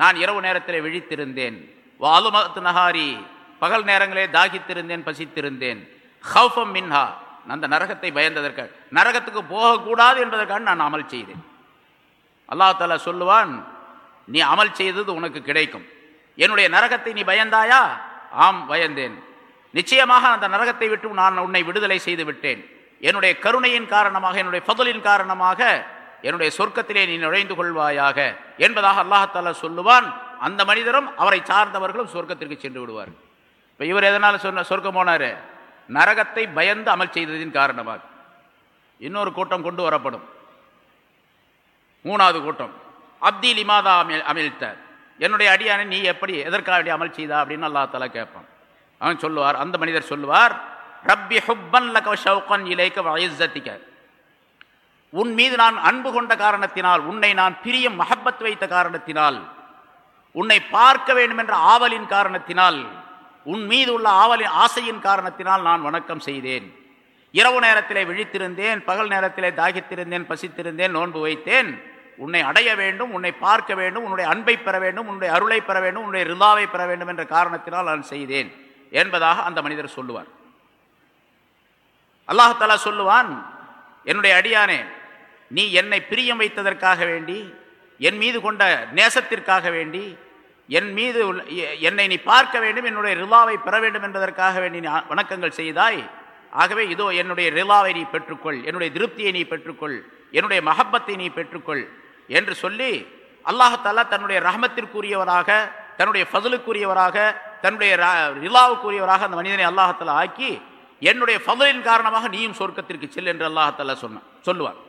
நான் இரவு நேரத்தில் விழித்திருந்தேன். வாலுமத்து நகாரி பகல் நேரங்களே தாகித்திருந்தேன் பசித்திருந்தேன். ஹவுஃபம் மின்ஹா அந்த நரகத்தை பயந்ததற்காக நரகத்துக்கு போகக்கூடாது என்பதற்காக நான் அமல் செய்தேன். அல்லாஹ் தாலா சொல்லுவான் நீ அமல் செய்தது உனக்கு கிடைக்கும். என்னுடைய நரகத்தை நீ பயந்தாயா? ஆம் பயந்தேன். நிச்சயமாக அந்த நரகத்தை விட்டு நான் உன்னை விடுதலை செய்து விட்டேன். என்னுடைய கருணையின் காரணமாக என்னுடைய பதலின் காரணமாக என்னுடைய சொர்க்கத்திலே நீ நுழைந்து கொள்வாயாக என்பதாக அல்லாஹால சொல்லுவான். அந்த மனிதரும் அவரை சார்ந்தவர்களும் சொர்க்கத்திற்கு சென்று விடுவார் இப்போ இவர் எதனால் சொன்ன சொர்க்கம் போனார்? நரகத்தை பயந்து அமல் செய்ததின் காரணமாக. இன்னொரு கூட்டம் கொண்டு வரப்படும். மூணாவது கூட்டம். அப்தி லிமாதா அமில் அமிழ்த்த என்னுடைய அடியானை நீ எப்படி எதற்காக அமல் செய்தா அப்படின்னு அல்லா தலா கேட்பான். அவன் சொல்லுவார் அந்த மனிதர் சொல்லுவார் ரப்பி ஹுப்பன் லக ஷவுகன் இலைக்க வயசத்திக்க உன் மீது நான் அன்பு கொண்ட காரணத்தினால் உன்னை நான் பிரியம் மஹப்பத் வைத்த காரணத்தினால் உன்னை பார்க்க வேண்டும் என்ற ஆவலின் காரணத்தினால் உன் மீது உள்ள ஆவலின் ஆசையின் காரணத்தினால் நான் வணக்கம் செய்தேன். இரவு நேரத்திலே விழித்திருந்தேன் பகல் நேரத்திலே தாகித்திருந்தேன் பசித்திருந்தேன் நோன்பு வைத்தேன். உன்னை அடைய வேண்டும் உன்னை பார்க்க வேண்டும் உன்னுடைய அன்பை பெற வேண்டும் உன்னுடைய அருளை பெற வேண்டும் உன்னுடைய ரிதாவை பெற வேண்டும் என்ற காரணத்தினால் நான் செய்தேன் என்பதாக அந்த மனிதர் சொல்லுவார். அல்லாஹாலா சொல்லுவான் என்னுடைய அடியானே நீ என்னை பிரியம் வைத்ததற்காக வேண்டி என் மீது கொண்ட நேசத்திற்காக வேண்டி என் மீது என்னை நீ பார்க்க வேண்டும் என்னுடைய ரிலாவை பெற வேண்டும் என்பதற்காக வேண்டி நீ வணக்கங்கள் செய்தாய். ஆகவே இதோ என்னுடைய ரிலாவை நீ பெற்றுக்கொள் என்னுடைய திருப்தியை நீ பெற்றுக்கொள் என்னுடைய மஹப்பத்தை நீ பெற்றுக்கொள் என்று சொல்லி அல்லாஹாலா தன்னுடைய ரஹமத்திற்குரியவராக தன்னுடைய ஃபதலுக்குரியவராக தன்னுடைய ரிலாவுக்குரியவராக அந்த மனிதனை அல்லாஹாலா ஆக்கி என்னுடைய ஃபதலின் காரணமாக நீயும் சொர்க்கத்திற்கு செல் என்று அல்லாஹாலா சொன்னான் சொல்லுவான்.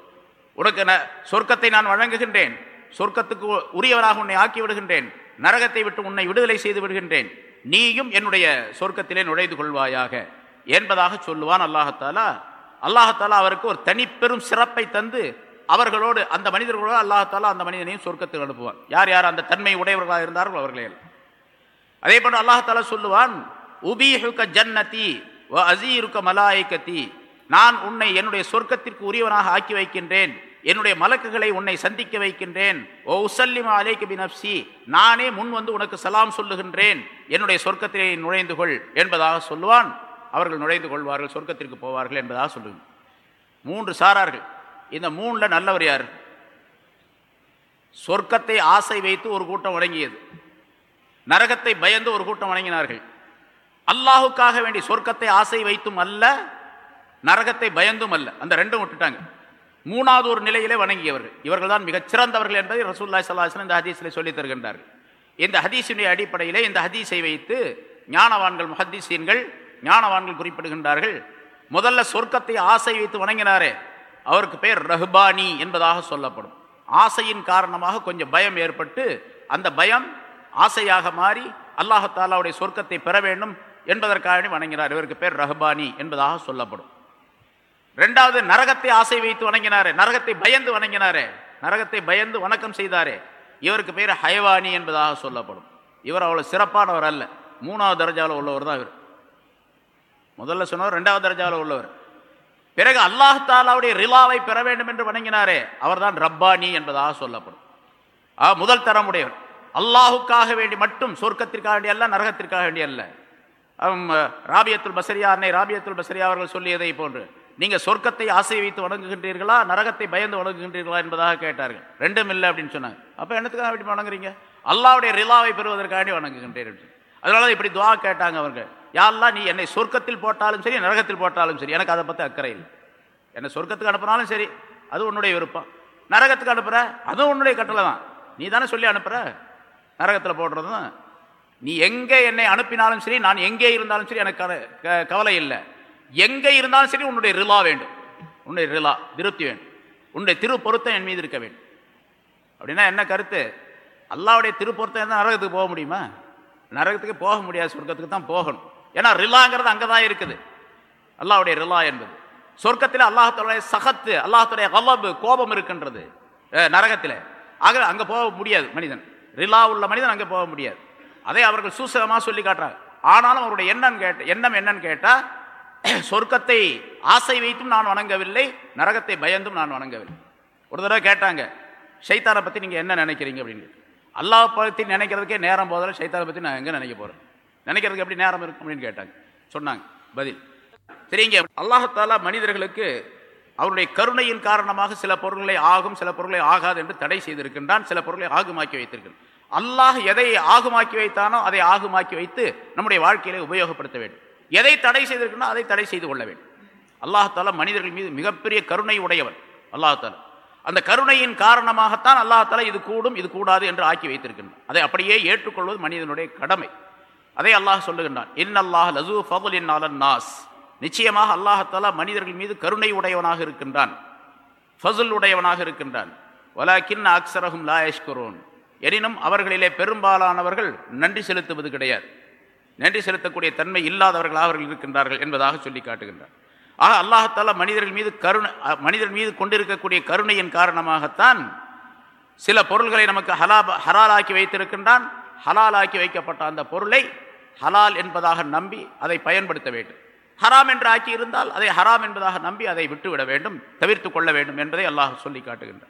உனக்கு சொர்க்கத்தை நான் வழங்குகின்றேன். சொர்க்கத்துக்கு உரியவராக உன்னை ஆக்கி விடுகின்றேன் நரகத்தை விட்டு உன்னை விடுதலை செய்து விடுகின்றேன். நீயும் என்னுடைய சொர்க்கத்திலே நுழைந்து கொள்வாயாக என்பதாக சொல்லுவான் அல்லாஹத்தாலா அல்லாஹத்தாலா அவருக்கு ஒரு தனிப்பெரும் சிறப்பை தந்து அவர்களோடு அந்த மனிதர்களோடு அல்லாஹத்தாலா அந்த மனிதனையும் சொர்க்கத்தில் அனுப்புவான். யார் யார் அந்த தன்மை உடையவர்களாக இருந்தார்கள் அவர்களே அதே போன்று அல்லாஹத்தாலா சொல்லுவான் உபீஹுக்க ஜன்னதி அசீருக்க மலாய்கத்தி நான் உன்னை என்னுடைய சொர்க்கத்திற்கு உரியவனாக ஆக்கி வைக்கின்றேன். என்னுடைய மலக்குகளை உன்னை சந்திக்க வைக்கின்றேன். ஓ உசல்லிமா அலேக்கு பினப்சி நானே முன் வந்து உனக்கு சலாம் சொல்லுகின்றேன். என்னுடைய சொர்க்கத்திலே நுழைந்து கொள் என்பதாக சொல்லுவான். அவர்கள் நுழைந்து கொள்வார்கள் சொர்க்கத்திற்கு போவார்கள் என்பதாக சொல்லுங்க மூன்று சாரார்கள். இந்த மூணில் நல்லவர் யார்? சொர்க்கத்தை ஆசை வைத்து ஒரு கூட்டம் வணங்கியது. நரகத்தை பயந்து ஒரு கூட்டம் வணங்கினார்கள். அல்லாஹுக்காக வேண்டி சொர்க்கத்தை ஆசை வைத்தும் அல்ல நரகத்தை பயந்தும் அல்ல. அந்த ரெண்டும் விட்டுட்டாங்க. மூணாவது ஒரு நிலையிலே வணங்கியவர்கள். இவர்கள் தான் மிகச் சிறந்தவர்கள் என்பதை ரசூல்லாய் சல்லாஹன் இந்த ஹதீஸில் சொல்லித் தருகின்றார்கள். இந்த ஹதீஸினுடைய அடிப்படையிலே இந்த ஹதீஸை வைத்து ஞானவான்கள் முஹத்தீசீன்கள் ஞானவான்கள் குறிப்பிடுகின்றார்கள். முதல்ல சொர்க்கத்தை ஆசை வைத்து வணங்கினாரே. அவருக்கு பெயர் ரஹ்பானி என்பதாக சொல்லப்படும். ஆசையின் காரணமாக கொஞ்சம் பயம் ஏற்பட்டு அந்த பயம் ஆசையாக மாறி அல்லாஹாலாவுடைய சொர்க்கத்தை பெற வேண்டும் என்பதற்காக வணங்கினார். இவருக்கு பேர் ரஹ்பானி என்பதாக சொல்லப்படும். ரெண்டாவது நரகத்தை ஆசை வைத்து வணங்கினாரே. நரகத்தை பயந்து வணங்கினாரே. நரகத்தை பயந்து வணக்கம் செய்தாரே. இவருக்கு பேர் ஹயவானி என்பதாக சொல்லப்படும். இவர் அவ்வளோ சிறப்பானவர் அல்ல. மூணாவது தரஜாவில் உள்ளவர் தான் இவர். முதல்ல சொன்னவர் ரெண்டாவது தரஜாவில் உள்ளவர். பிறகு அல்லாஹாலாவுடைய ரிலாவை பெற வேண்டும் என்று வணங்கினாரே. அவர்தான் ரப்பானி என்பதாக சொல்லப்படும். ஆ முதல் தரமுடையவர். அல்லாஹுக்காக வேண்டி மட்டும் சொர்க்கத்திற்காக வேண்டிய அல்ல நரகத்திற்காக வேண்டிய அல்ல. ராபியத்துல் பசரியா அன்னை ராபியத்துல் பசரியா அவர்கள் சொல்லியதை போன்று. நீங்கள் சொர்க்கத்தை ஆசை வைத்து வணங்குகின்றீர்களா? நரகத்தை பயந்து வணங்குகின்றீர்களா என்பதாக கேட்டார்கள். ரெண்டும் இல்லை அப்படின்னு சொன்னாங்க. அப்போ என்னத்துக்காக அப்படி வணங்குறீங்க? அல்லாவுடைய ரிலாவை பெறுவதற்காண்டி வணங்குகின்றீர்கள் அதனால இப்படி துவா கேட்டாங்க அவர்கள். யாரெல்லாம் நீ என்னை சொர்க்கத்தில் போட்டாலும் சரி நரகத்தில் போட்டாலும் சரி எனக்கு அதை பற்றி அக்கறை இல்லை. என்னை சொர்க்கத்துக்கு அனுப்புனாலும் சரி அது உன்னுடைய விருப்பம். நரகத்துக்கு அனுப்புகிற அதுவும் உன்னுடைய கட்டளை தான். நீ தானே சொல்லி அனுப்புகிற நரகத்தில் போடுறதும் நீ எங்கே என்னை அனுப்பினாலும் சரி நான் எங்கே இருந்தாலும் சரி எனக்கு க- கவலை இல்லை. எங்கே இருந்தாலும் சரி உன்னுடைய ரிலா வேண்டும். உன்னுடைய ரிலா திருப்தி வேண்டும். உன்னுடைய திரு பொருத்தம் என் மீது இருக்க வேண்டும். அப்படின்னா என்ன கருத்து? அல்லாவுடைய திருப்பொருத்தம் இருந்தால் நரகத்துக்கு போக முடியுமா? நரகத்துக்கு போக முடியாது சொர்க்கத்துக்கு தான் போகணும். ஏன்னா ரிலாங்கிறது அங்கே தான் இருக்குது. அல்லாவுடைய ரிலா என்பது. சொர்க்கத்தில் அல்லாஹத்துடைய சகத்து அல்லாஹத்துடைய கலபு கோபம் இருக்கின்றது. நரகத்தில். ஆக அங்கே போக முடியாது மனிதன். ரிலா உள்ள மனிதன் அங்கே போக முடியாது. அதை அவர்கள் சூசகமாக சொல்லி காட்டுறாங்க. ஆனாலும் அவருடைய எண்ணம் கேட்ட எண்ணம் என்னன்னு கேட்டால் சொர்க்கத்தை ஆசை வைத்தும் நான் வணங்கவில்லை நரகத்தை பயந்தும் நான் வணங்கவில்லை. ஒரு தடவை கேட்டாங்க சைத்தானை பற்றி நீங்கள் என்ன நினைக்கிறீங்க? அப்படின்னு. அல்லாஹ் பற்றி நினைக்கிறதுக்கே நேரம் போதில் சைத்தானை பற்றி நான் எங்கே நினைக்க போகிறேன் நினைக்கிறதுக்கு எப்படி நேரம் இருக்கும்? அப்படின்னு கேட்டாங்க. சொன்னாங்க பதில். சரிங்க அல்லாஹத்தாலா மனிதர்களுக்கு அவருடைய கருணையின் காரணமாக சில பொருள்களை ஆகும் சில பொருள்களை ஆகாது என்று தடை செய்திருக்கின்றான் சில பொருள்களை ஆகுமாக்கி வைத்திருக்கின்றான். அல்லாஹ் எதை ஆகுமாக்கி வைத்தானோ அதை ஆகுமாக்கி வைத்து நம்முடைய வாழ்க்கையிலே உபயோகப்படுத்த வேண்டும். எதை தடை செய்திருக்கணும் அதை தடை செய்து கொள்ள வேண்டும். அல்லாஹாலா மனிதர்கள் மீது மிகப்பெரிய கருணை உடையவன். அல்லாஹாலா அந்த கருணையின் காரணமாகத்தான் அல்லாஹாலா இது கூடும் இது கூடாது என்று ஆக்கி வைத்திருக்கின்றான். அதை அப்படியே ஏற்றுக்கொள்வது மனிதனுடைய கடமை. அதை அல்லாஹ் சொல்லுகின்றான் இன்னல்லாஹ் லசூ ஃபதுலின் அலன் நாஸ். நிச்சயமாக அல்லாஹாலா மனிதர்கள் மீது கருணை உடையவனாக இருக்கின்றான். ஃபசுல் உடையவனாக இருக்கின்றான். வலாக்கின் அக்சரகும் லாயஷ்குரோன் எனினும் அவர்களிலே பெரும்பாலானவர்கள் நன்றி செலுத்துவது கிடையாது. நன்றி செலுத்தக்கூடிய தன்மை இல்லாதவர்களாக அவர்கள் இருக்கின்றார்கள் என்பதாக சொல்லி காட்டுகின்றார். ஆக அல்லாஹத்தாலா மனிதர்கள் மீது கருணை மனிதர்கள் மனிதர் மீது கொண்டிருக்கக்கூடிய கருணையின் காரணமாகத்தான் சில பொருள்களை நமக்கு ஹலா ஹலாலாக்கி வைத்திருக்கின்றான். ஹலாலாக்கி வைக்கப்பட்ட அந்த பொருளை ஹலால் என்பதாக நம்பி அதை பயன்படுத்த வேண்டும். ஹராம் என்று ஆக்கி இருந்தால் அதை ஹராம் என்பதாக நம்பி அதை விட்டுவிட வேண்டும் தவிர்த்து கொள்ள வேண்டும் என்பதை அல்லாஹ் சொல்லி காட்டுகின்றார்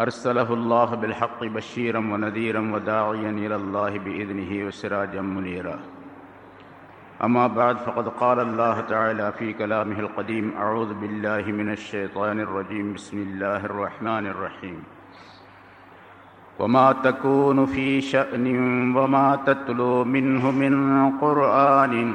أرسله الله بالحق بشيرا ونذيرا وداعيا إلى الله بإذنه وسراجا منيرا. أما بعد فقد قال الله تعالى في كلامه القديم أعوذ بالله من الشيطان الرجيم بسم الله الرحمن الرحيم. وما تكون في شأن وما تتلو منه من قرآن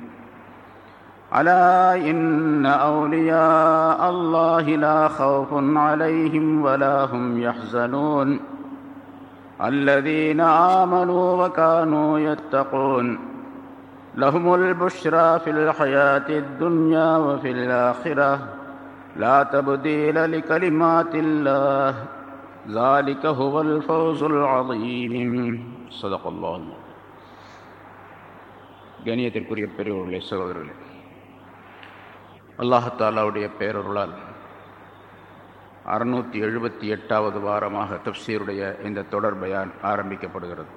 ألا إن أولياء الله لا خوف عليهم ولا هم يحزنون الذين آمنوا وكانوا يتقون لهم البشرى في الحياة الدنيا وفي الآخرة لا تبديل لكلمات الله ذلك هو الفوز العظيم صدق الله கணியத்திற்குரிய பெரியவர்களே சகோதரர்களே அல்லாஹாலாவுடைய பேரருளால் அறுநூற்றி எழுபத்தி எட்டாவது வாரமாக தப்சீருடைய இந்த தொடர் பயான் ஆரம்பிக்கப்படுகிறது.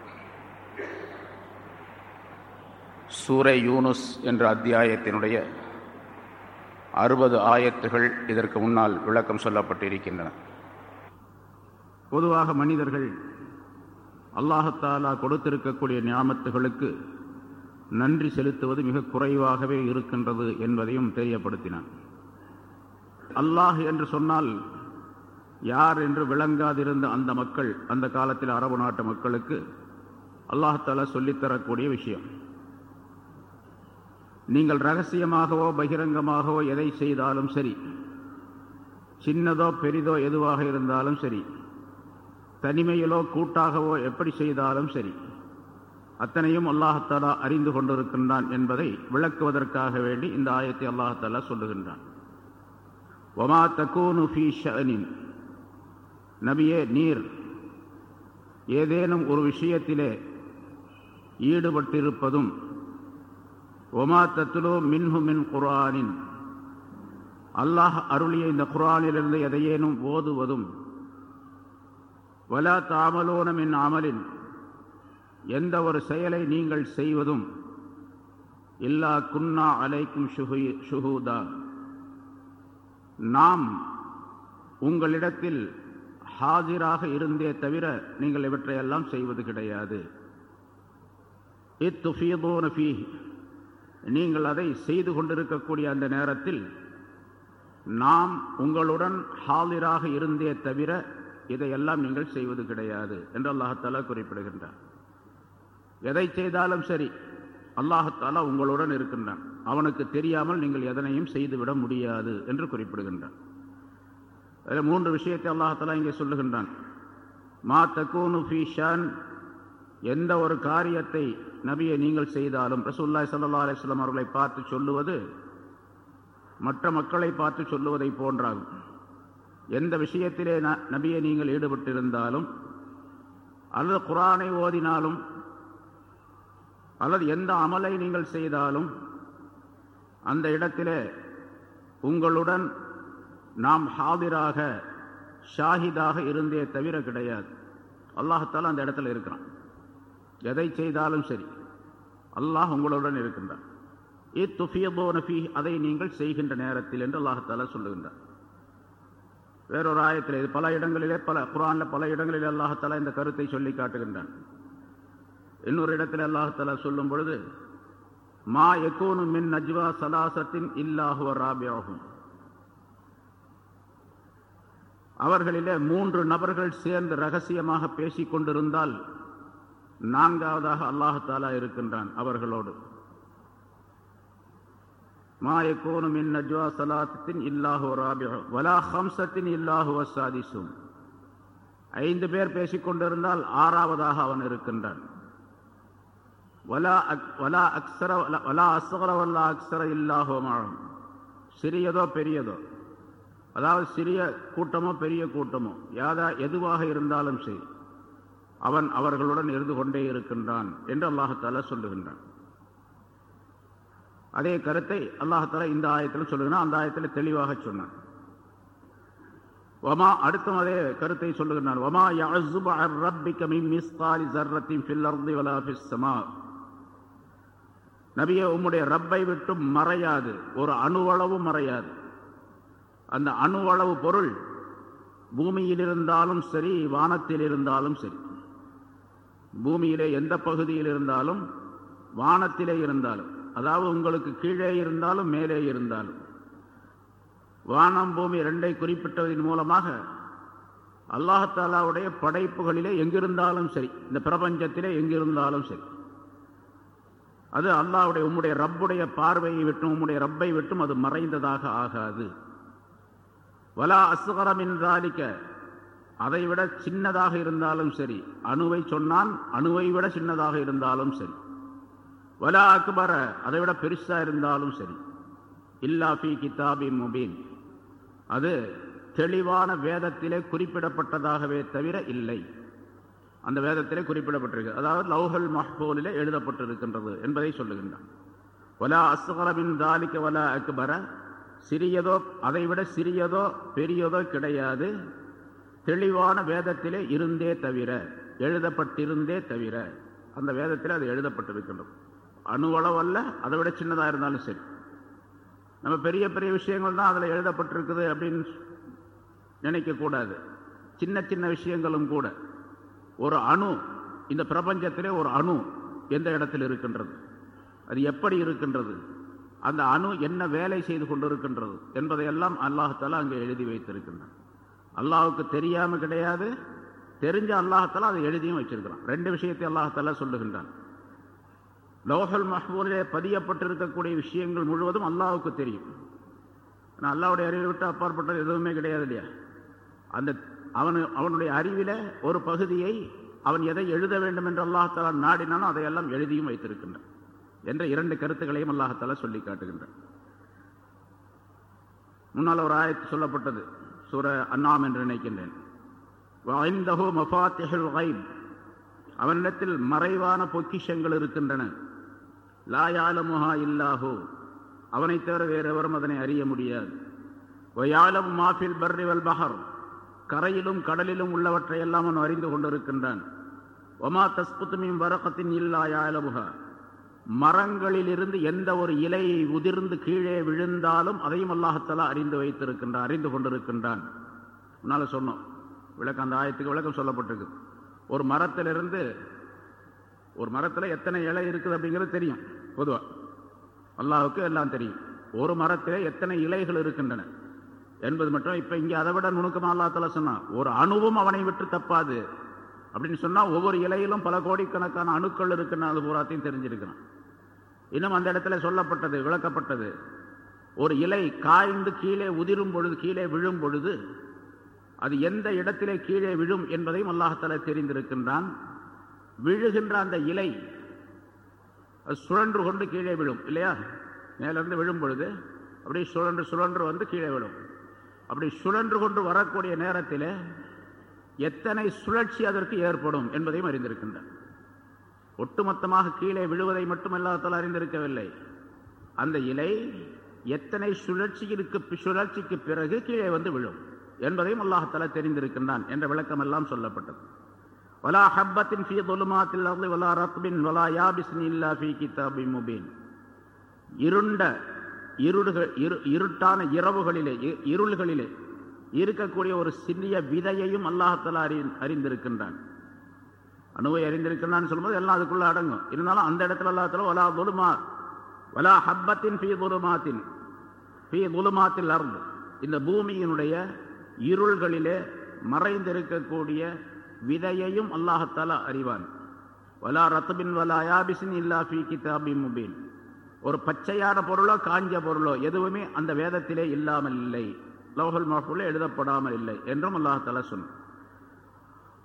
சூரை யூனுஸ் என்ற அத்தியாயத்தினுடைய அறுபது ஆயத்துகள் இதற்கு முன்னால் விளக்கம் சொல்லப்பட்டிருக்கின்றன. பொதுவாக மனிதர்கள் அல்லாஹத்தாலா கொடுத்திருக்கக்கூடிய ஞாபத்துகளுக்கு நன்றி செலுத்துவது மிக குறைவாகவே இருக்கின்றது என்பதையும் தெரியப்படுத்தினான். அல்லாஹ் என்று சொன்னால் யார் என்று விளங்காதிருந்த அந்த மக்கள் அந்த காலத்தில் அரபு நாட்டு மக்களுக்கு அல்லாஹால சொல்லித்தரக்கூடிய விஷயம். நீங்கள் ரகசியமாகவோ பகிரங்கமாகவோ எதை செய்தாலும் சரி சின்னதோ பெரிதோ எதுவாக இருந்தாலும் சரி தனிமையிலோ கூட்டாகவோ எப்படி செய்தாலும் சரி அத்தனையும் அல்லாஹாலா அறிந்து கொண்டிருக்கின்றான் என்பதை விளக்குவதற்காக வேண்டி இந்த ஆயத்தை அல்லாஹாலா சொல்லுகின்றான். ஒமா தக்கூனு ஃபீ ஷனின் நபியே நீர் ஏதேனும் ஒரு விஷயத்திலே ஈடுபட்டிருப்பதும் ஒமா தத்துலோ மின்ஹு மின் குரானின் அல்லாஹ் அருளிய இந்த குரானிலிருந்து எதையேனும் ஓதுவதும் வலா தாமலோன மின் அமலின். எந்த ஒரு செயலை நீங்கள் செய்வதும் இல்லா குன்னா அலைக்கும் ஷுஹூதா. நாம் உங்களிடத்தில் ஹாஜிராக இருந்தே தவிர நீங்கள் இவற்றையெல்லாம் செய்வது கிடையாது. இத்துஃபீதோன ஃபீ நீங்கள் அதை செய்து கொண்டிருக்கக்கூடிய அந்த நேரத்தில் நாம் உங்களுடன் ஹாலிராக இருந்தே தவிர இதையெல்லாம் நீங்கள் செய்வது கிடையாது என்று அல்லாஹாலா குறிப்பிடுகின்றார் எதை செய்தாலும் சரி அல்லாஹாலா உங்களுடன் இருக்கின்றான். அவனுக்கு தெரியாமல் நீங்கள் எதனையும் செய்துவிட முடியாது என்று குறிப்பிடுகின்றான். அதில் மூன்று விஷயத்தை அல்லாஹத்தாலா இங்கே சொல்லுகின்றான். மா தக்கூனு ஃபீஷான் எந்த ஒரு காரியத்தை நபியை நீங்கள் செய்தாலும் ரசூல்லாய் சல்லா அலிஸ்லாம் அவர்களை பார்த்து சொல்லுவது மற்ற மக்களை பார்த்து சொல்லுவதை போன்றாகும். எந்த விஷயத்திலே நபியை நீங்கள் ஈடுபட்டிருந்தாலும் அல்லது குரானை ஓதினாலும் அல்லது எந்த அமலை நீங்கள் செய்தாலும் அந்த இடத்திலே உங்களுடன் நாம் ஹாதிராக ஷாஹிதாக இருந்தே தவிர கிடையாது. அல்லாஹத்தால் அந்த இடத்துல இருக்கிறான். எதை செய்தாலும் சரி அல்லாஹ் உங்களுடன் இருக்கின்றான். இத்துஃபியபோனஃபி அதை நீங்கள் செய்கின்ற நேரத்தில் என்று அல்லாஹத்தால சொல்லுகின்றார் வேறொரு ஆயத்தில் இது பல இடங்களிலே பல குரானில் பல இடங்களிலே அல்லாஹத்தாலா இந்த கருத்தை சொல்லி காட்டுகின்றான். இன்னொரு இடத்தில் அல்லாஹாலா சொல்லும் பொழுது மா எக்கோனு மின் நஜ்வா சலாசத்தின் இல்லாஹுவ ராபியாகும் அவர்களிலே மூன்று நபர்கள் சேர்ந்து ரகசியமாக பேசிக் கொண்டிருந்தால் நான்காவதாக அல்லாஹாலா இருக்கின்றான் அவர்களோடு. மா எக்கோனு மின் நஜ்வா சலாசத்தின் இல்லாஹு ராபியாகும் வலா ஹம்சத்தின் இல்லாஹு சாதிசும் ஐந்து பேர் பேசிக் கொண்டிருந்தால் ஆறாவதாக அவன் இருக்கின்றான். வலா வலா வலா அஸ்கர வல்லா அக்சர சிறியதோ பெரியதோ. அதாவது சிறிய கூட்டமோ பெரிய கூட்டமோ. யாதா எதுவாக இருந்தாலும் சரி. அவன் அவர்களுடன் இருந்து கொண்டே இருக்கின்றான் என்று அல்லாஹால சொல்லுகின்றான். அதே கருத்தை அல்லாஹால இந்த ஆயத்தில் சொல்லுகிறான். அந்த ஆயத்தில் தெளிவாக சொன்னான். வமா அடுத்தும் அதே கருத்தை சொல்லுகின்றான். வமா யஅஸுபு அன் மிஸ்காலி ஸர்ரத்தின் ஃபில் வலா நபியே உம்முடைய ரப்பை விட்டும் மறையாது. ஒரு அணுவளவு மறையாது. அந்த அணுவளவு பொருள் பூமியில் இருந்தாலும் சரி வானத்தில் இருந்தாலும் சரி. பூமியிலே எந்த பகுதியில் இருந்தாலும் வானத்திலே இருந்தாலும் அதாவது உங்களுக்கு கீழே இருந்தாலும் மேலே இருந்தாலும். வானம் பூமி ரெண்டை குறிப்பிட்டதன் மூலமாக அல்லாஹாலாவுடைய படைப்புகளிலே எங்கிருந்தாலும் சரி இந்த பிரபஞ்சத்திலே எங்கிருந்தாலும் சரி. அது அல்லாவுடைய உம்முடைய ரப்புடைய பார்வையை விட்டும் உம்முடைய ரப்பை விட்டும் அது மறைந்ததாக ஆகாது. வலா அசுகரம் என்றாலிக்க அதை விட சின்னதாக இருந்தாலும் சரி. அணுவை சொன்னான் அணுவை விட சின்னதாக இருந்தாலும் சரி. வலா அக்பர. அதை விட பெருசாக இருந்தாலும் சரி. இல்லாஃபி கிதாபி முபீன். அது தெளிவான வேதத்திலே குறிப்பிடப்பட்டதாகவே தவிர இல்லை. அந்த வேதத்திலே குறிப்பிடப்பட்டிருக்கு. அதாவது லௌஹல் மஹ்பூலிலே எழுதப்பட்டிருக்கின்றது என்பதை சொல்லுகின்றான். வலா அஸ்கரபின் தாலிக்க வலா அக்பர. சிறியதோ அதைவிட சிறியதோ பெரியதோ கிடையாது. தெளிவான வேதத்திலே இருந்தே தவிர எழுதப்பட்டிருந்தே தவிர அந்த வேதத்தில் அது எழுதப்பட்டிருக்கின்றது. அணுவளவல்ல அதை விட சின்னதாக இருந்தாலும் சரி. நம்ம பெரிய பெரிய விஷயங்கள் தான் அதில் எழுதப்பட்டிருக்குது அப்படின்னு நினைக்கக்கூடாது. சின்ன சின்ன விஷயங்களும் கூட. ஒரு அணு இந்த பிரபஞ்சத்திலே ஒரு அணு எந்த இடத்தில் இருக்கின்றது? அது எப்படி இருக்கின்றது? அந்த அணு என்ன வேலை செய்து கொண்டிருக்கின்றது என்பதையெல்லாம் அல்லாஹத்தாலா அங்கே எழுதி வைத்திருக்கின்றான். அல்லாஹுக்கு தெரியாமல் கிடையாது தெரிஞ்ச அல்லாஹத்தாலா அதை எழுதியும் வச்சிருக்கிறான். ரெண்டு விஷயத்தை அல்லாஹத்தாலா சொல்லுகின்றான். லோஹல் மஹ்பூரிலே பதியப்பட்டிருக்கக்கூடிய விஷயங்கள் முழுவதும் அல்லாஹுக்கு தெரியும். ஆனால் அல்லாவுடைய அறிவை விட்டு அப்பாற்பட்டது எதுவுமே கிடையாது இல்லையா? அந்த அவனு அவனுடைய அறிவில ஒரு பகுதியை அவன் எதை எழுத வேண்டும் என்று அல்லாஹாலா நாடினாலும் அதையெல்லாம் எழுதியும் வைத்திருக்கின்றான் என்ற இரண்டு கருத்துக்களையும் அல்லாஹாலா சொல்லி காட்டுகின்றான். முன்னால் ஒரு ஆயத்து சொல்லப்பட்டது சூர அண்ணாம் என்று நினைக்கின்றேன். வஐந்தஹு மஃபாத்திஹுல் கைப் அவனிடத்தில் மறைவான பொக்கிஷங்கள் இருக்கின்றன. லாயால முஹா இல்லாஹோ அவனை தவிர வேறெவரும் அதனை அறிய முடியாது. ஒயாலம் மாஃபில் பர்ரிவல் பஹர் கரையிலும் கடலிலும் உள்ளவற்றை எல்லாம் அவன் அறிந்து கொண்டிருக்கின்றான். ஒமா தஸ்புத்துமின் வரக்கத்தின் இல்லா மரங்களிலிருந்து எந்த ஒரு இலையை உதிர்ந்து கீழே விழுந்தாலும் அதையும் அல்லாஹத்தலா அறிந்து வைத்திருக்கின்றான் அறிந்து கொண்டிருக்கின்றான். உன்னால சொன்னோம். விளக்கம் அந்த ஆயத்துக்கு விளக்கம் சொல்லப்பட்டிருக்கு. ஒரு மரத்திலிருந்து ஒரு மரத்தில் எத்தனை இலை இருக்குது அப்படிங்கிறது தெரியும் பொதுவாக அல்லாஹுக்கு எல்லாம் தெரியும். ஒரு மரத்தில் எத்தனை இலைகள் இருக்கின்றன? என்பது மட்டும் இப்போ இங்கே அதை விட நுணுக்கமா அல்லா தலா சொன்னான் ஒரு அணுவும் அவனை விட்டு தப்பாது. அப்படின்னு சொன்னால் ஒவ்வொரு இலையிலும் பல கோடிக்கணக்கான அணுக்கள் இருக்குன்னு அது பூராத்தையும் தெரிஞ்சிருக்கிறான். இன்னும் அந்த இடத்துல சொல்லப்பட்டது விளக்கப்பட்டது. ஒரு இலை காய்ந்து கீழே உதிரும் பொழுது கீழே விழும் பொழுது அது எந்த இடத்திலே கீழே விழும் என்பதையும் அல்லாஹால தெரிந்திருக்கின்றான். விழுகின்ற அந்த இலை அது சுழன்று கொண்டு கீழே விழும் இல்லையா? மேலிருந்து விழும் பொழுது அப்படியே சுழன்று சுழன்று வந்து கீழே விழும். அப்படி சுழன்று கொண்டு வரக்கூடிய நேரத்தில் எத்தனை சுழற்சி அதற்கு ஏற்படும் என்பதையும் அறிந்திருக்கின்றார். ஒட்டுமொத்தமாக கீழே விழுவதை மட்டும் எல்லாத்தால் அறிந்திருக்கவில்லை. அந்த இலை எத்தனை சுழற்சியிற்கு சுழற்சிக்கு பிறகு கீழே வந்து விழும் என்பதையும் அல்லாஹால தெரிந்திருக்கின்றான் என்ற விளக்கம் எல்லாம் சொல்லப்பட்டது. வலா ஹப்பத்தின் ஃபீ தொலுமாத்தில் வலா ரத்பின் வலா யாபிஸ்ன் இல்லா ஃபீ கிதாபி முபீன். இருண்ட இருடுகள் இரு இருட்டான இரவுகளிலே இருள்களிலே இருக்கக்கூடிய ஒரு சிறிய விதையையும் அல்லாஹத்தலா அறி அறிந்திருக்கின்றான். அணுவை அறிந்திருக்கிறான்னு சொல்லும்போது எல்லாம் அதுக்குள்ள அடங்கும். இருந்தாலும் அந்த இடத்துல அல்லாஹால வலா துலுமா வலா ஹப்பத்தின் ஃபீ துலுமாத்தின் ஃபீ துலுமாத்தில் அருந்து இந்த பூமியினுடைய இருள்களிலே மறைந்திருக்கக்கூடிய விதையையும் அல்லாஹத்தாலா அறிவான். வலா ரத்துபின் வலா யாபிசின் இல்லா ஃபீ கிதாபி முபீன். ஒரு பச்சையான பொருளோ காஞ்ச பொருளோ எதுவுமே அந்த வேதத்திலே இல்லாமல் இல்லை லோகல் மஹூல எழுதப்படாமல் இல்லை என்றும் அல்லாஹால சொன்னான்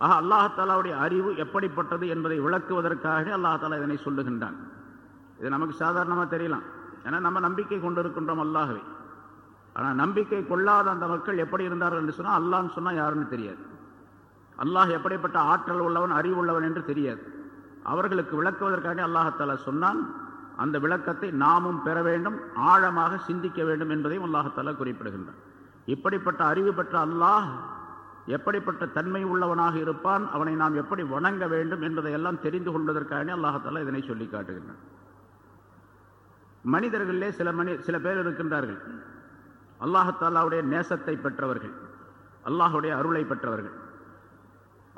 ஆக அல்லாஹாலாவுடைய அறிவு எப்படிப்பட்டது என்பதை விளக்குவதற்காக அல்லாஹாலா இதனை சொல்லுகின்றான். இது நமக்கு சாதாரணமாக தெரியலாம். ஏன்னா நம்ம நம்பிக்கை கொண்டிருக்கின்றோம் அல்லாகவே ஆனால் நம்பிக்கை கொள்ளாத அந்த மக்கள் எப்படி இருந்தார்கள் என்று சொன்னால் அல்லாஹ்னு சொன்னால் யாருன்னு தெரியாது. அல்லாஹ் எப்படிப்பட்ட ஆற்றல் உள்ளவன் அறிவு உள்ளவன் என்று தெரியாது. அவர்களுக்கு விளக்குவதற்காக அல்லாஹாலா சொன்னான் அந்த விளக்கத்தை நாமும் பெற வேண்டும் ஆழமாக சிந்திக்க வேண்டும் என்பதையும் அல்லாஹாலா குறிப்பிடுகின்றான். இப்படிப்பட்ட அறிவு பெற்ற அல்லாஹ் எப்படிப்பட்ட தன்மை உள்ளவனாக இருப்பான் அவனை நாம் எப்படி வணங்க வேண்டும் என்பதை எல்லாம் தெரிந்து கொள்வதற்காக அல்லாஹத்தாலா இதனை சொல்லி காட்டுகின்றான். மனிதர்களிலே சில மனி சில பேர் இருக்கின்றார்கள். அல்லாஹத்தாலாவுடைய நேசத்தை பெற்றவர்கள் அல்லாஹுடைய அருளை பெற்றவர்கள்.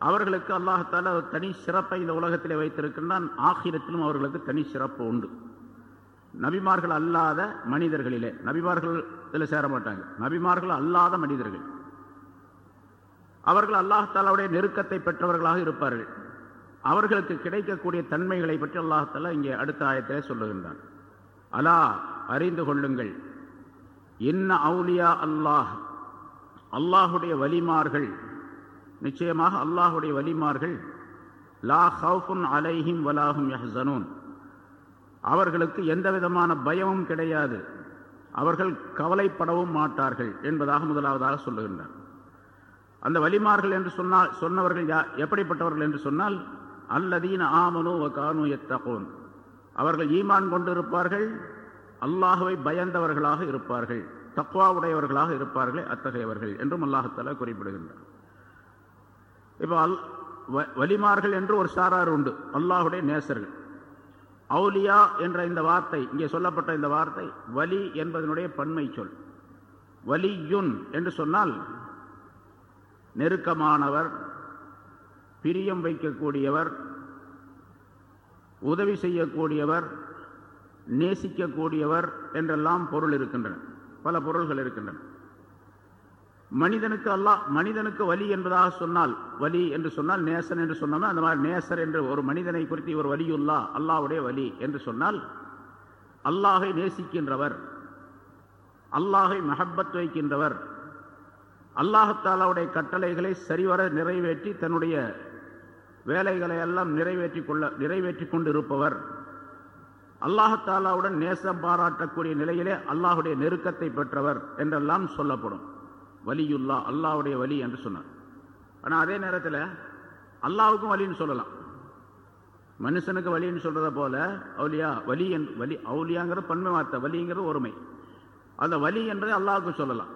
அவர்களுக்கு அல்லாஹத்தாலா தனி சிறப்பை இந்த உலகத்திலே வைத்திருக்கின்றான் ஆகிரத்திலும் அவர்களுக்கு தனி சிறப்பு உண்டு. நபிமார்கள் அல்லாத மனிதர்களிலே நபிமார்கள் இதில் சேர மாட்டாங்க. நபிமார்கள் அல்லாத மனிதர்கள். அவர்கள் அல்லாஹாலாவுடைய நெருக்கத்தை பெற்றவர்களாக இருப்பார்கள். அவர்களுக்கு கிடைக்கக்கூடிய தன்மைகளை பற்றி அல்லாஹாலா இங்கே அடுத்த ஆயத்திலே சொல்லுகின்றான். அலா அறிந்து கொள்ளுங்கள். என்ன அவுலியா அல்லாஹ் அல்லாஹுடைய வலிமார்கள் நிச்சயமாக அல்லாஹுடைய வலிமார்கள் லா ஹவுஃபுன் அலைஹிம் வலாஹும் யஹனூன் அவர்களுக்கு எந்த விதமான பயமும் கிடையாது. அவர்கள் கவலைப்படவும் மாட்டார்கள் என்பதாக முதலாவதாக சொல்லுகின்றார். அந்த வலிமார்கள் என்று சொன்னால் சொன்னவர்கள் யா எப்படிப்பட்டவர்கள் என்று சொன்னால் அல்லதீன ஆமனு வ கானு எத்தகோன் அவர்கள் ஈமான் கொண்டிருப்பார்கள் அல்லாஹுவை பயந்தவர்களாக இருப்பார்கள் தக்குவாவுடையவர்களாக இருப்பார்கள் இருப்பார்களே அத்தகையவர்கள் என்றும் அல்லாஹத்தால குறிப்பிடுகின்றார். இப்போ அல் வ- வலிமார்கள் என்று ஒரு சாரார் உண்டு அல்லாஹுடைய நேசர்கள். அவுலியா என்ற இந்த வார்த்தை இங்கே சொல்லப்பட்ட இந்த வார்த்தை வலி என்பதனுடைய பன்மை சொல். வலியுன் என்று சொன்னால் நெருக்கமானவர் பிரியம் வைக்கக்கூடியவர் உதவி செய்யக்கூடியவர் நேசிக்கக்கூடியவர் என்றெல்லாம் பொருள் இருக்கின்றன. பல பொருள்கள் இருக்கின்றன. மனிதனுக்கு அல்லாஹ் மனிதனுக்கு வலி என்பதாக சொன்னால் வலி என்று சொன்னால் நேசன் என்று சொன்னோம்னா அந்த மாதிரி நேசர் என்று ஒரு மனிதனை குறித்து இவர் வலியுல்லா அல்லாவுடைய வலி என்று சொன்னால் அல்லாஹை நேசிக்கின்றவர் அல்லாஹை மஹப்பத் வைக்கின்றவர் அல்லாஹத்தாலாவுடைய கட்டளைகளை சரிவர நிறைவேற்றி தன்னுடைய வேலைகளை எல்லாம் நிறைவேற்றி கொள்ள நிறைவேற்றி கொண்டிருப்பவர். அல்லாஹத்தாலாவுடன் நேசம் பாராட்டக்கூடிய நிலையிலே அல்லாஹுடைய நெருக்கத்தை பெற்றவர் என்றெல்லாம் சொல்லப்படும். வலியுல்லா அல்லாஹ்வுடைய வலி என்று சொன்னார். ஆனால் அதே நேரத்தில் அல்லாவுக்கும் வலின்னு சொல்லலாம். மனுஷனுக்கு வலின்னு சொல்கிறத போல அவுலியா வலி என்று வலி அவுலியாங்கிற பன்மை வார்த்தை வலிங்கிறது ஒருமை. அந்த வலி என்பதை அல்லாவுக்கும் சொல்லலாம்.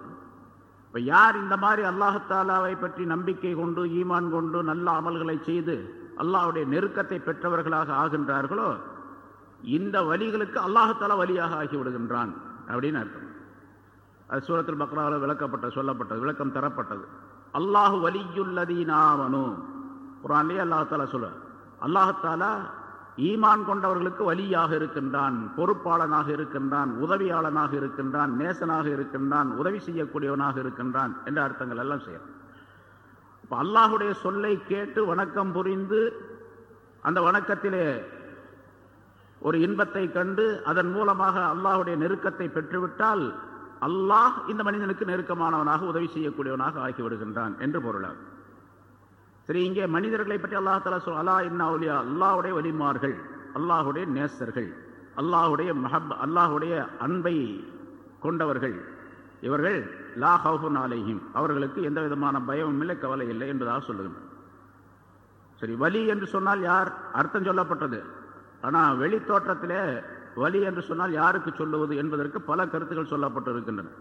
இப்போ யார் இந்த மாதிரி அல்லாஹத்தாலாவை பற்றி நம்பிக்கை கொண்டு ஈமான் கொண்டு நல்ல அமல்களை செய்து அல்லாஹ்வுடைய நெருக்கத்தை பெற்றவர்களாக ஆகின்றார்களோ இந்த வலிகளுக்கு அல்லாஹத்தாலா வலியாக ஆகி விடுகின்றான் அப்படின்னு அர்த்தம். அது சூரத்தில் பக்ராவில் விளக்கப்பட்ட சொல்லப்பட்டது விளக்கம் தரப்பட்டது. அல்லாஹு வலியுள்ளதீனாவனு குரான்லேயே அல்லாஹாலா சொல்ல அல்லாஹாலா ஈமான் கொண்டவர்களுக்கு வலியாக இருக்கின்றான் பொறுப்பாளனாக இருக்கின்றான் உதவியாளனாக இருக்கின்றான் நேசனாக இருக்கின்றான் உதவி செய்யக்கூடியவனாக இருக்கின்றான் என்ற அர்த்தங்கள் எல்லாம் செய்யலாம். இப்போ அல்லாஹுடைய சொல்லை கேட்டு வணக்கம் புரிந்து அந்த வணக்கத்திலே ஒரு இன்பத்தை கண்டு அதன் மூலமாக அல்லாஹுடைய நெருக்கத்தை பெற்றுவிட்டால் அல்லாஹ் இந்த மனிதனுக்கு நெருக்கமானவனாக உதவி செய்யக்கூடியவனாக ஆகிவிடுகின்றான் என்று பொருளாகும். சரி இங்கே மனிதர்களை பற்றி அல்லாஹ் தலா சொல் அல்லா இன்ன ஒலியா அல்லாஹுடைய வலிமார்கள் அல்லாஹுடைய நேசர்கள் அல்லாஹுடைய மஹப் அல்லாஹுடைய அன்பை கொண்டவர்கள் இவர்கள் லா ஹவுன் அலைஹிம் அவர்களுக்கு எந்த விதமான பயமும் இல்லை கவலை இல்லை என்பதாக சொல்லுகின்றனர். சரி வலி என்று சொன்னால் யார்? அர்த்தம் சொல்லப்பட்டது. ஆனால் வெளி வலி என்று சொன்னால் யாருக்கு சொல்லுவது என்பதற்கு பல கருத்துக்கள் சொல்லப்பட்டிருக்கின்றன.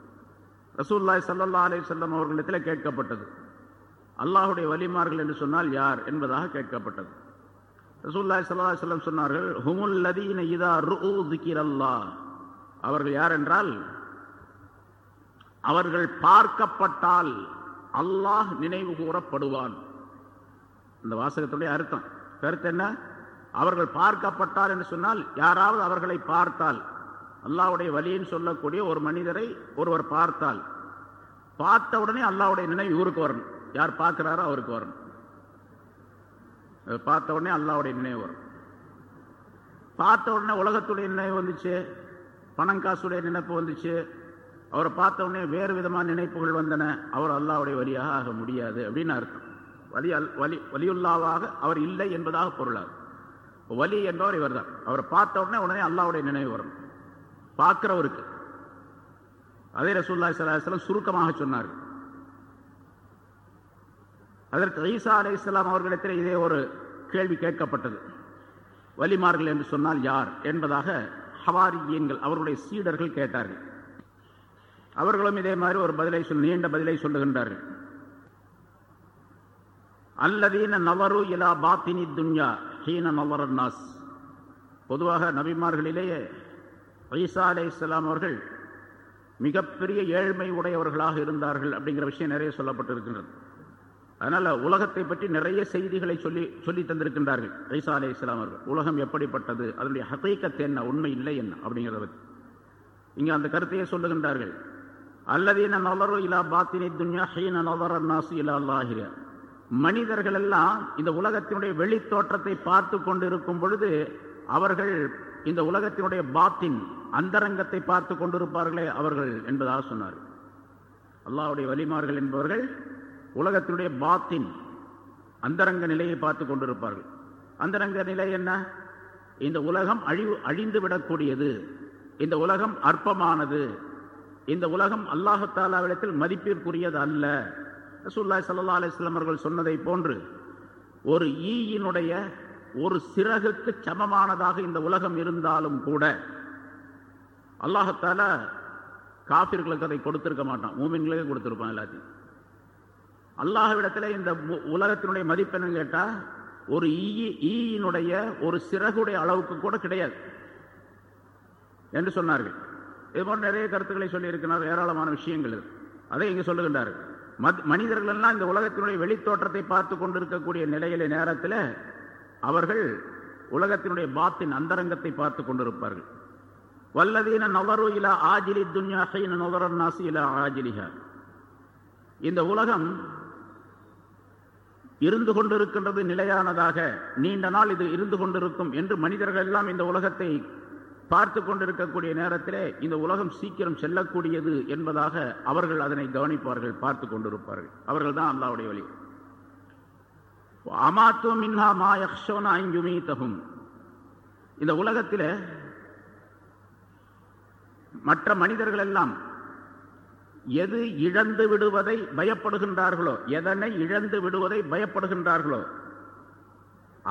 ரசூல்லாய் சல்லா அலி வஸல்லம் அவர்களிடத்தில் கேட்கப்பட்டது. அல்லாஹுடைய வலிமார்கள் என்று சொன்னால் யார் என்பதாக கேட்கப்பட்டது. ரசூல்லாய் சல்லா செல்லம் சொன்னார்கள் ஹுமுல் லதீன இதா ருஉ திக்கிரல்லாஹ் அவர்கள் யார் என்றால் அவர்கள் பார்க்கப்பட்டால் அல்லாஹ் நினைவு கூறப்படுவான். இந்த வாசகத்துடைய அர்த்தம். கருத்து என்ன? அவர்கள் பார்க்கப்பட்டார் என்று சொன்னால் யாராவது அவர்களை பார்த்தால் அல்லாஹ்வுடைய வழின்னு சொல்லக்கூடிய ஒரு மனிதரை ஒருவர் பார்த்தால் பார்த்த உடனே அல்லாவுடைய நினைவு இவருக்கு வரணும். யார் பார்க்கிறாரோ அவருக்கு வரணும். பார்த்த உடனே அல்லாவுடைய நினைவு வரும். பார்த்த உடனே உலகத்துடைய நினைவு வந்துச்சு பணம் காசுடைய நினைப்பு வந்துச்சு அவரை பார்த்த உடனே வேறு விதமான நினைப்புகள் வந்தன அவர் அல்லாவுடைய வழியாக ஆக முடியாது அப்படின்னு அர்த்தம். வலி அல் வலி வலியுல்லாவாக அவர் இல்லை என்பதாக பொருளாகும் வலி என்பவர் இவர்தான். அவரை பார்த்த உடனே உடனே அல்லாவுடைய நினைவு வரும். பார்க்கிறவருக்கு. அதே ரசூல்லாய் சலாஹலம் சுருக்கமாக சொன்னார்கள் அதற்கு ஈசா அலை இஸ்லாம் அவர்களிடத்தில் இதே ஒரு கேள்வி கேட்கப்பட்டது. வலிமார்கள் என்று சொன்னால் யார்? என்பதாக ஹவாரியன்கள் அவருடைய சீடர்கள் கேட்டார்கள். அவர்களும் இதே மாதிரி ஒரு பதிலை சொல் நீண்ட பதிலை சொல்லுகின்றார்கள். அல்லதீன நவரு இலா பாத்தினி துன்யா ஹீன நவர நாஸ். பொதுவாக நபிமார்களிலேயே ஈசா அலை இஸ்லாம் அவர்கள் மிகப்பெரிய ஏழ்மை உடையவர்களாக இருந்தார்கள் அப்படிங்கிற விஷயம் நிறைய சொல்லப்பட்டிருக்கின்றது. அதனால் உலகத்தை பற்றி நிறைய செய்திகளை சொல்லி சொல்லி தந்திருக்கின்றார்கள் ஐசா அலே இஸ்லாம் அவர்கள். உலகம் எப்படிப்பட்டது? அதனுடைய ஹகீக்கத் என்ன? உண்மை இல்லை என்ன? அப்படிங்கிறத பற்றி இங்கே அந்த கருத்தையே சொல்லுகின்றார்கள். அல்லதீன நலரு இலா பாத்தினி துன்யா ஹீன நலர நாசு இலா அல்லாஹிரியா. மனிதர்கள் எல்லாம் இந்த உலகத்தினுடைய வெளி தோற்றத்தை பார்த்து கொண்டிருக்கும் பொழுது அவர்கள் இந்த உலகத்தினுடைய பாத்தின் அந்தரங்கத்தை பார்த்து கொண்டிருப்பார்களே அவர்கள் என்பதாக சொன்னார். அல்லாவுடைய வலிமார்கள் என்பவர்கள் உலகத்தினுடைய பாத்தின் அந்தரங்க நிலையை பார்த்து கொண்டிருப்பார்கள். அந்தரங்க நிலை என்ன? இந்த உலகம் அழிவு அழிந்து விடக்கூடியது. இந்த உலகம் அற்பமானது. இந்த உலகம் அல்லாஹத்தாலாவிடத்தில் மதிப்பிற்குரியது அல்ல. ரசூல்லாய் சல்லா அலிஸ்லாம் அவர்கள் சொன்னதை போன்று ஒரு ஈயினுடைய ஒரு சிறகுக்கு சமமானதாக இந்த உலகம் இருந்தாலும் கூட அல்லாஹத்தால காபிர்களுக்கு அதை கொடுத்திருக்க மாட்டான். மூமின்களுக்கு கொடுத்திருப்பான் எல்லாத்தையும். அல்லாஹ்விடத்தில் இந்த உலகத்தினுடைய மதிப்பென்னு கேட்டா ஒரு ஈ ஈயினுடைய ஒரு சிறகுடைய அளவுக்கு கூட கிடையாது என்று சொன்னார்கள். இது போன்ற நிறைய கருத்துக்களை சொல்லியிருக்கிறார். ஏராளமான விஷயங்கள் அதை இங்கே சொல்லுகின்றார்கள். மனிதர்கள் எல்லாம் இந்த உலகத்தினுடைய வெளித்தோற்றத்தை பார்த்து கொண்டிருக்கக்கூடிய நிலையில நேரத்தில் அவர்கள் உலகத்தினுடைய பாத்தின் அந்தரங்கத்தை பார்த்து கொண்டிருப்பார்கள். வல்லதீன நவரு இலா ஆஜிலி துன்யா ஹைன நவரன் நாசி இலா ஆஜிலிஹா. இந்த உலகம் இருந்து கொண்டிருக்கின்றது நிலையானதாக நீண்ட நாள் இது இருந்து கொண்டிருக்கும் என்று மனிதர்கள் எல்லாம் இந்த உலகத்தை பார்த்து கொண்டிருக்கக்கூடிய நேரத்திலே இந்த உலகம் சீக்கிரம் செல்லக்கூடியது என்பதாக அவர்கள் அதனை கவனிப்பார்கள் பார்த்து கொண்டிருப்பார்கள். அவர்கள் தான் அல்லாவுடைய வழி. அமாத்து மின்ஹா மா யக்ஷோனா தகும் இந்த உலகத்திலே மற்ற மனிதர்கள் எல்லாம் எது இழந்து விடுவதை பயப்படுகின்றார்களோ எதனை இழந்து விடுவதை பயப்படுகின்றார்களோ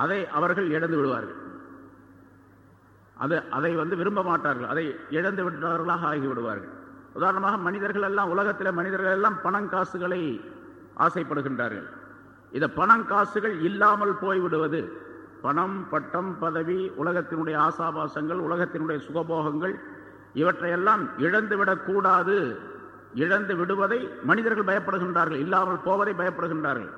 அதை அவர்கள் இழந்து விடுவார்கள். அது அதை வந்து விரும்ப மாட்டார்கள். அதை இழந்து விட்டவர்களாக ஆகிவிடுவார்கள். உதாரணமாக மனிதர்கள் எல்லாம் உலகத்தில் மனிதர்கள் எல்லாம் பணம் காசுகளை ஆசைப்படுகின்றார்கள். இந்த பணம் காசுகள் இல்லாமல் போய்விடுவது பணம் பட்டம் பதவி உலகத்தினுடைய ஆசாபாசங்கள் உலகத்தினுடைய சுகபோகங்கள் இவற்றையெல்லாம் இழந்து விடக்கூடாது. இழந்து விடுவதை மனிதர்கள் பயப்படுகின்றார்கள். இல்லாமல் போவதை பயப்படுகின்றார்கள்.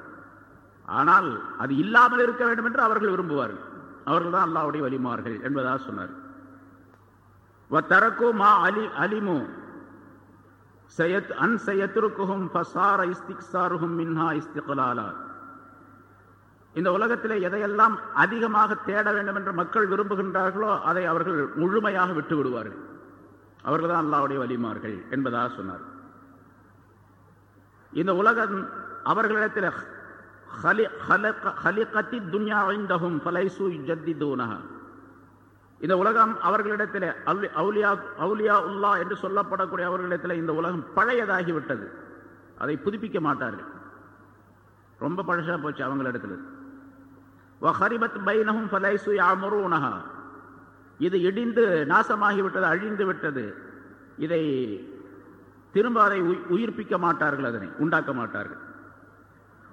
ஆனால் அது இல்லாமல் இருக்க வேண்டும் என்று அவர்கள் விரும்புவார்கள். அவர்கள் தான் அல்லாவுடைய வலிமார்கள் என்பதாக சொன்னார். வத்தரக்கு மா அலி அலிமு. சயத் அன் சயத்துருக்குஹும் ஃபசார மின்ஹா இஸ்திக்லாலா. இந்த உலகத்திலே எதையெல்லாம் அதிகமாக தேட வேண்டும் என்று மக்கள் விரும்புகின்றார்களோ அதை அவர்கள் முழுமையாக விட்டு விடுவார்கள் அவர்கள் தான் அல்லாவுடைய வலிமார்கள் என்பதாக சொன்னார். இந்த உலகம் அவர்களிடத்தில் ஹலிகத்தி துன்யா ஐந்தகும் பலைசு ஜத்தி தூனகா இந்த உலகம் அவர்களிடத்தில் அவுலியா அவுலியா உல்லா என்று சொல்லப்படக்கூடிய அவர்களிடத்தில் இந்த உலகம் பழையதாகிவிட்டது. அதை புதுப்பிக்க மாட்டார்கள். ரொம்ப பழசாக போச்சு அவங்களிடத்தில் வஹரிபத் பைனஹும் ஃபலைசு யாமரூனஹா இது இடிந்து நாசமாகிவிட்டது அழிந்து விட்டது. இதை திரும்ப அதை உயிர்ப்பிக்க மாட்டார்கள் அதனை உண்டாக்க மாட்டார்கள்.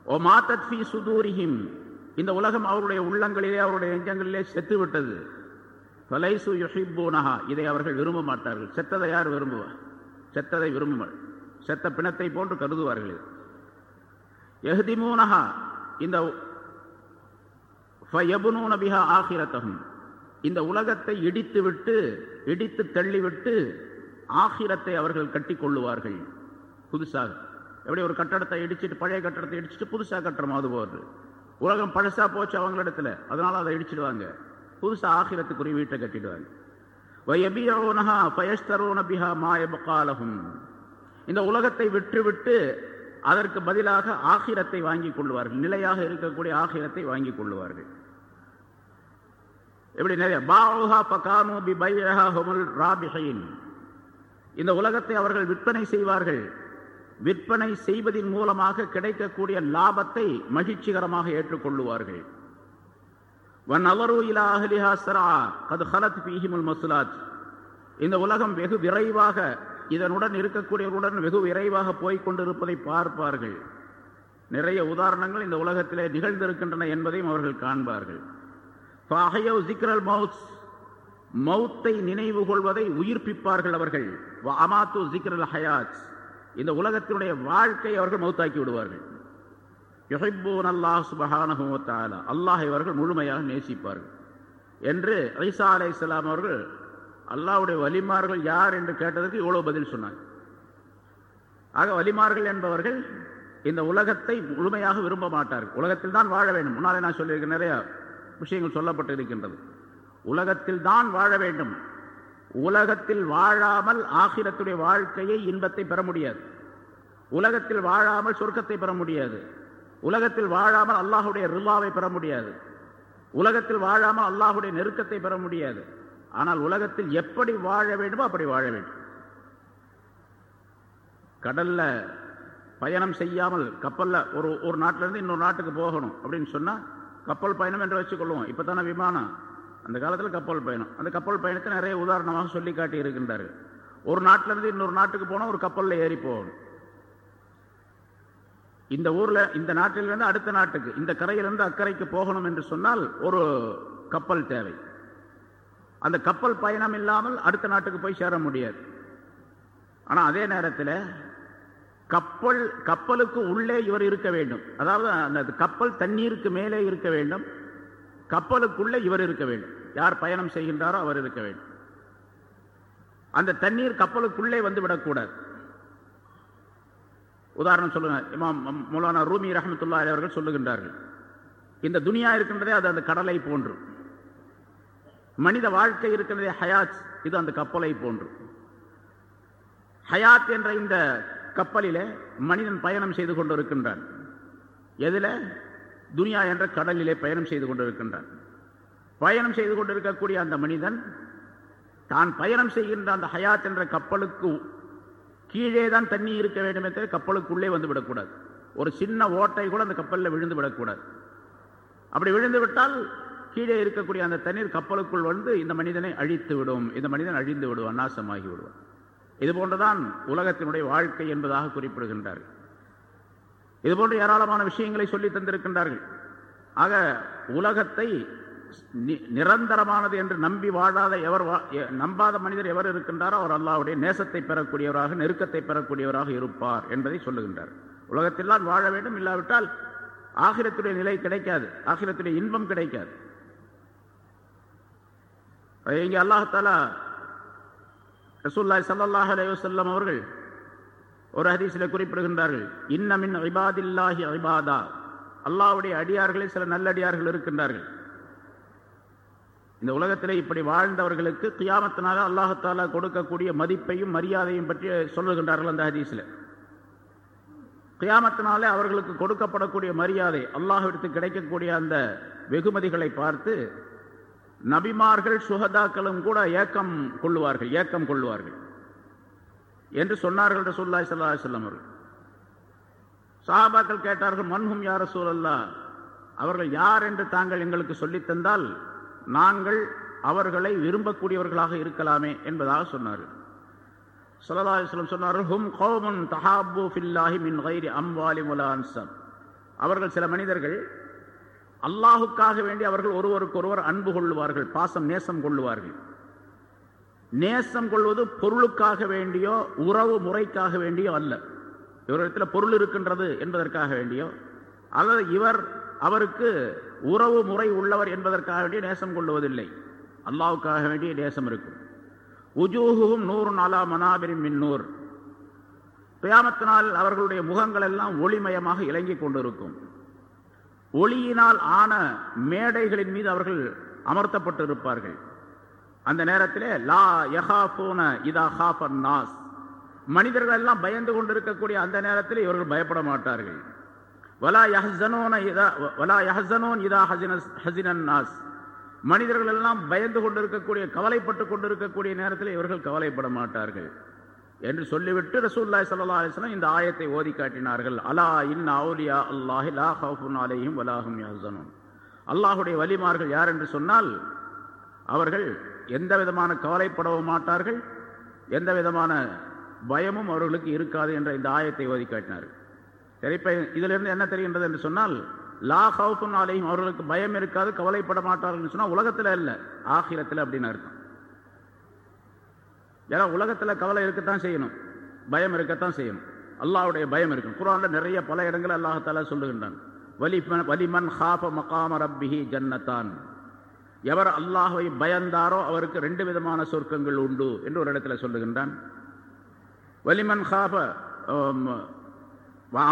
ஓ மாத்தத் ஃபி சுதூரிஹிம். இந்த உலகம் அவருடைய உள்ளங்களிலே அவருடைய எஞ்சங்களிலே செத்து விட்டது ஃபலைசு யுஹிப்பூனஹா. இதை அவர்கள் விரும்ப மாட்டார்கள். செத்ததை யார் விரும்புவார் செத்ததை விரும்புவார் செத்த பிணத்தை போன்று கருதுவார்கள் எஹ்திமூனஹா இந்த ஃபயபுனூன பிஹா ஆகிரத்தகும் இந்த உலகத்தை இடித்து விட்டு இடித்து தள்ளிவிட்டு ஆகிரத்தை அவர்கள் கட்டி கொள்ளுவார்கள். புதுசாக. எப்படி ஒரு கட்டடத்தை இடிச்சிட்டு பழைய கட்டடத்தை இடிச்சிட்டு புதுசா கட்டுறோம் அது போகிறது உலகம் பழசா போச்சு அவங்களிடத்துல அதனால அதை இடிச்சிடுவாங்க. புதுசா ஆகிரத்துக்குரிய வீட்டை கட்டிடுவாங்க. வயபியோனஹா பயஸ்தரோனபிஹா பிஹா இந்த உலகத்தை விற்றுவிட்டு அதற்கு பதிலாக ஆகிரத்தை வாங்கிக் கொள்வார்கள் நிலையாக இருக்கக்கூடிய ஆகிரத்தை வாங்கி கொள்வார்கள் எப்படி நிறைய பாவுஹா பகானு பி பையஹா ஹுமுல் ராபிஹின். இந்த உலகத்தை அவர்கள் விற்பனை செய்வார்கள். விற்பனை செய்வதன் மூலமாக கிடைக்கக்கூடிய லாபத்தை மகிழ்ச்சிகரமாக ஏற்றுக்கொள்ளுவார்கள். ஹலத் இந்த உலகம் வெகு விரைவாக இதனுடன் இருக்கக்கூடியவருடன் வெகு விரைவாக போய்கொண்டிருப்பதை பார்ப்பார்கள். நிறைய உதாரணங்கள் இந்த உலகத்திலே நிகழ்ந்திருக்கின்றன என்பதையும் அவர்கள் காண்பார்கள். ஃபஅஹயவ் ஸிக்ரல் மௌத் மௌத்தை நினைவு கொள்வதை உயிர்ப்பிப்பார்கள் அவர்கள். அமாத்து ஜிக்ரல் ஹயாத். இந்த உலகத்தினுடைய வாழ்க்கையை அவர்கள் மௌத்தாக்கி விடுவார்கள். யுஹிப்பூன் அல்லாஹ் சுபஹானஹு அல்லாஹை அவர்கள் முழுமையாக நேசிப்பார்கள். என்று ஐசா அலை இஸ்லாம் அவர்கள் அல்லாவுடைய வலிமார்கள் யார் என்று கேட்டதற்கு இவ்வளவு பதில் சொன்னாங்க ஆக வலிமார்கள் என்பவர்கள் இந்த உலகத்தை முழுமையாக விரும்ப மாட்டார்கள். உலகத்தில் தான் வாழ வேண்டும். முன்னாலே நான் சொல்லியிருக்கேன் நிறைய விஷயங்கள் சொல்லப்பட்டு இருக்கின்றது உலகத்தில் தான் வாழ வேண்டும். உலகத்தில் வாழாமல் ஆகிரத்துடைய வாழ்க்கையை இன்பத்தை பெற முடியாது. உலகத்தில் வாழாமல் சொர்க்கத்தை பெற முடியாது. உலகத்தில் வாழாமல் அல்லாஹுடைய ரில்லாவை பெற முடியாது. உலகத்தில் வாழாமல் அல்லாஹுடைய நெருக்கத்தை பெற முடியாது. ஆனால் உலகத்தில் எப்படி வாழ வேண்டுமோ அப்படி வாழ வேண்டும். கடல்ல பயணம் செய்யாமல் கப்பல்ல ஒரு ஒரு நாட்டில இருந்து இன்னொரு நாட்டுக்கு போகணும் அப்படின்னு சொன்னா கப்பல் பயணம் என்று வச்சுக்கொள்வோம். இப்பதானே விமானம். அந்த காலத்தில் கப்பல் பயணம். அந்த கப்பல் பயணத்தை நிறைய உதாரணமாக சொல்லி காட்டி இருக்கின்றார்கள் ஒரு நாட்டிலிருந்து இன்னொரு நாட்டுக்கு போனால் ஒரு கப்பலில் ஏறி போகணும். இந்த ஊரில் இந்த நாட்டிலிருந்து அடுத்த நாட்டுக்கு இந்த கரையிலிருந்து அக்கறைக்கு போகணும் என்று சொன்னால் ஒரு கப்பல் தேவை. அந்த கப்பல் பயணம் இல்லாமல் அடுத்த நாட்டுக்கு போய் சேர முடியாது. ஆனால் அதே நேரத்தில் கப்பல் கப்பலுக்கு உள்ளே இவர் இருக்க வேண்டும். அதாவது அந்த கப்பல் தண்ணீருக்கு மேலே இருக்க வேண்டும். கப்பலுக்குள்ளே இவர் இருக்க வேண்டும். யார் பயணம் செய்கின்றாரோ அவர் இருக்க வேண்டும். அந்த தண்ணீர் கப்பலுக்குள்ளே வந்து விடக்கூடாது. உதாரணம் சொல்லுங்க இமாம் மௌலானா ரூமி ரஹமத்துல்லா அவர்கள் சொல்லுகின்றார்கள் இந்த துனியா இருக்கின்றதே அது அந்த கடலை போன்று. மனித வாழ்க்கை இருக்கின்றதே ஹயாத் இது அந்த கப்பலை போன்று. ஹயாத் என்ற இந்த கப்பலிலே மனிதன் பயணம் செய்து கொண்டிருக்கின்றான். எதில் துனியா என்ற கடலிலே பயணம் செய்து கொண்டிருக்கின்றான். பயணம் செய்து கொண்டிருக்கக்கூடிய அந்த மனிதன் தான் பயணம் செய்கின்ற அந்த ஹயாத் என்ற கப்பலுக்கு கீழே தான் தண்ணி இருக்க வேண்டுமே தவிர கப்பலுக்குள்ளே வந்து விடக்கூடாது. ஒரு சின்ன ஓட்டை கூட அந்த கப்பலில் விழுந்து விடக்கூடாது. அப்படி விழுந்து விட்டால் கீழே இருக்கக்கூடிய அந்த தண்ணீர் கப்பலுக்குள் வந்து இந்த மனிதனை அழித்து விடும். இந்த மனிதன் அழிந்து விடுவான் நாசமாகி விடுவான். இது போன்றுதான் உலகத்தினுடைய வாழ்க்கை என்பதாக குறிப்பிடுகின்றார்கள். இது போன்ற ஏராளமான விஷயங்களை சொல்லி தந்திருக்கின்றார்கள். ஆக உலகத்தை நிரந்தரமானது என்று நம்பி வாழாத எவர் நம்பாத மனிதர் எவர் இருக்கின்றாரோ அவர் அல்லாவுடைய நேசத்தை பெறக்கூடியவராக நெருக்கத்தை பெறக்கூடியவராக இருப்பார் என்பதை சொல்லுகின்றார். உலகத்தில்தான் வாழ வேண்டும் இல்லாவிட்டால் ஆகிரத்துடைய நிலை கிடைக்காது. ஆகிரத்துடைய இன்பம் கிடைக்காது. இங்கே அல்லாஹாலா ரசூல்லாய் சல்லாஹ் அலைவசல்லம் அவர்கள் ஒரு ஹதீஸில் குறிப்பிடுகின்றார்கள். இன்னமின் ஐபாதில்லாஹி ஐபாதா அல்லாவுடைய அடியார்களில் சில நல்லடியார்கள் இருக்கின்றார்கள். இந்த உலகத்திலே இப்படி வாழ்ந்தவர்களுக்கு கியாமத்தினால அல்லாஹத்தாலா கொடுக்கக்கூடிய மதிப்பையும் மரியாதையும் பற்றி சொல்லுகின்றார்கள் அந்த ஹதீஸில். கியாமத்தினாலே அவர்களுக்கு கொடுக்கப்படக்கூடிய மரியாதை அல்லாஹிடத்து கிடைக்கக்கூடிய அந்த வெகுமதிகளை பார்த்து நபிமார்கள் சுகதாக்களும் கூட ஏக்கம் கொள்ளுவார்கள் ஏக்கம் கொள்ளுவார்கள். என்று சொன்னார்கள் ரசூல்லாய் சல்லா செல்லம் அவர்கள். சாபாக்கள் கேட்டார்கள் மன்ஹும் யார் ரசூலல்லா அவர்கள் யார் என்று தாங்கள் எங்களுக்கு சொல்லித்தந்தால் நாங்கள் அவர்களை விரும்பக்கூடியவர்களாக இருக்கலாமே என்பதாக சொன்னார்கள். சல்லல்லாஹுலம் சொன்னார்கள் ஹும் கௌமுன் தஹாபு ஃபில்லாஹி மின் கைரி அம்வாலி அன்சம். அவர்கள் சில மனிதர்கள் அல்லாஹுக்காக வேண்டி அவர்கள் ஒருவருக்கொருவர் அன்பு கொள்ளுவார்கள் பாசம் நேசம் கொள்ளுவார்கள். நேசம் கொள்வது பொருளுக்காக வேண்டியோ உறவு முறைக்காக வேண்டியோ அல்ல. இவரிடத்தில் பொருள் இருக்கின்றது என்பதற்காக வேண்டியோ அல்லது இவர் அவருக்கு உறவு முறை உள்ளவர் என்பதற்காக வேண்டிய நேசம் கொள்வதில்லை. அல்லாவுக்காக வேண்டிய நேசம் இருக்கும். உஜூகுவும் நூறு நாலா மனாபிரின் மின்னூர் பிரியாமத்தினால் அவர்களுடைய முகங்கள் எல்லாம் ஒளிமயமாக இலங்கிக் கொண்டிருக்கும். ஒளியினால் ஆன மேடைகளின் மீது அவர்கள் அமர்த்தப்பட்டு இருப்பார்கள் அந்த நேரத்திலே லா யஹாஃபூன இதா ஹாஃபன் நாஸ் மனிதர்கள் எல்லாம் பயந்து கொண்டிருக்கக்கூடிய அந்த நேரத்தில் இவர்கள் பயப்பட மாட்டார்கள். வலா யஹ்சனோன இதா வலா யஹ்சனோன் இதா ஹசினஸ் ஹசினன் நாஸ் மனிதர்கள் எல்லாம் பயந்து கொண்டிருக்கக்கூடிய கவலைப்பட்டு கொண்டிருக்கக்கூடிய நேரத்தில் இவர்கள் கவலைப்பட மாட்டார்கள். என்று சொல்லிவிட்டு ரசூல்லாய் சல்லா அலிஸ்லாம் இந்த ஆயத்தை ஓதி காட்டினார்கள். அலா இன் அவுலியா அல்லாஹி லா ஹவுஃபுன் வலாஹும் யஹ்சனூன். அல்லாஹுடைய வலிமார்கள் யார் என்று சொன்னால் அவர்கள் எந்த விதமான கவலைப்படவும் மாட்டார்கள். எந்த விதமான பயமும் அவர்களுக்கு இருக்காது என்ற இந்த ஆயத்தை ஓதி காட்டினார்கள். சரி இப்போ இதிலிருந்து என்ன தெரிகின்றது என்று சொன்னால் லா ஹவுஃபுன் அலைஹிம் அவர்களுக்கு பயம் இருக்காது கவலைப்பட மாட்டார்கள் சொன்னால் உலகத்தில் இல்லை ஆகிரத்தில் அப்படின்னு அர்த்தம். ஏன்னா உலகத்தில் கவலை இருக்கத்தான் செய்யணும் பயம் இருக்கத்தான் செய்யணும். அல்லாவுடைய பயம் இருக்கும் குரான்ல நிறைய பல இடங்கள் அல்லாஹால சொல்லுகின்றான். வலிமன் வலிமன் ஹாஃப மகாம ரப்பிஹி ஜன்னத்தான். எவர் அல்லாஹை பயந்தாரோ அவருக்கு ரெண்டு விதமான சொர்க்கங்கள் உண்டு என்று ஒரு இடத்துல சொல்லுகின்றான். வலிமன் ஹாப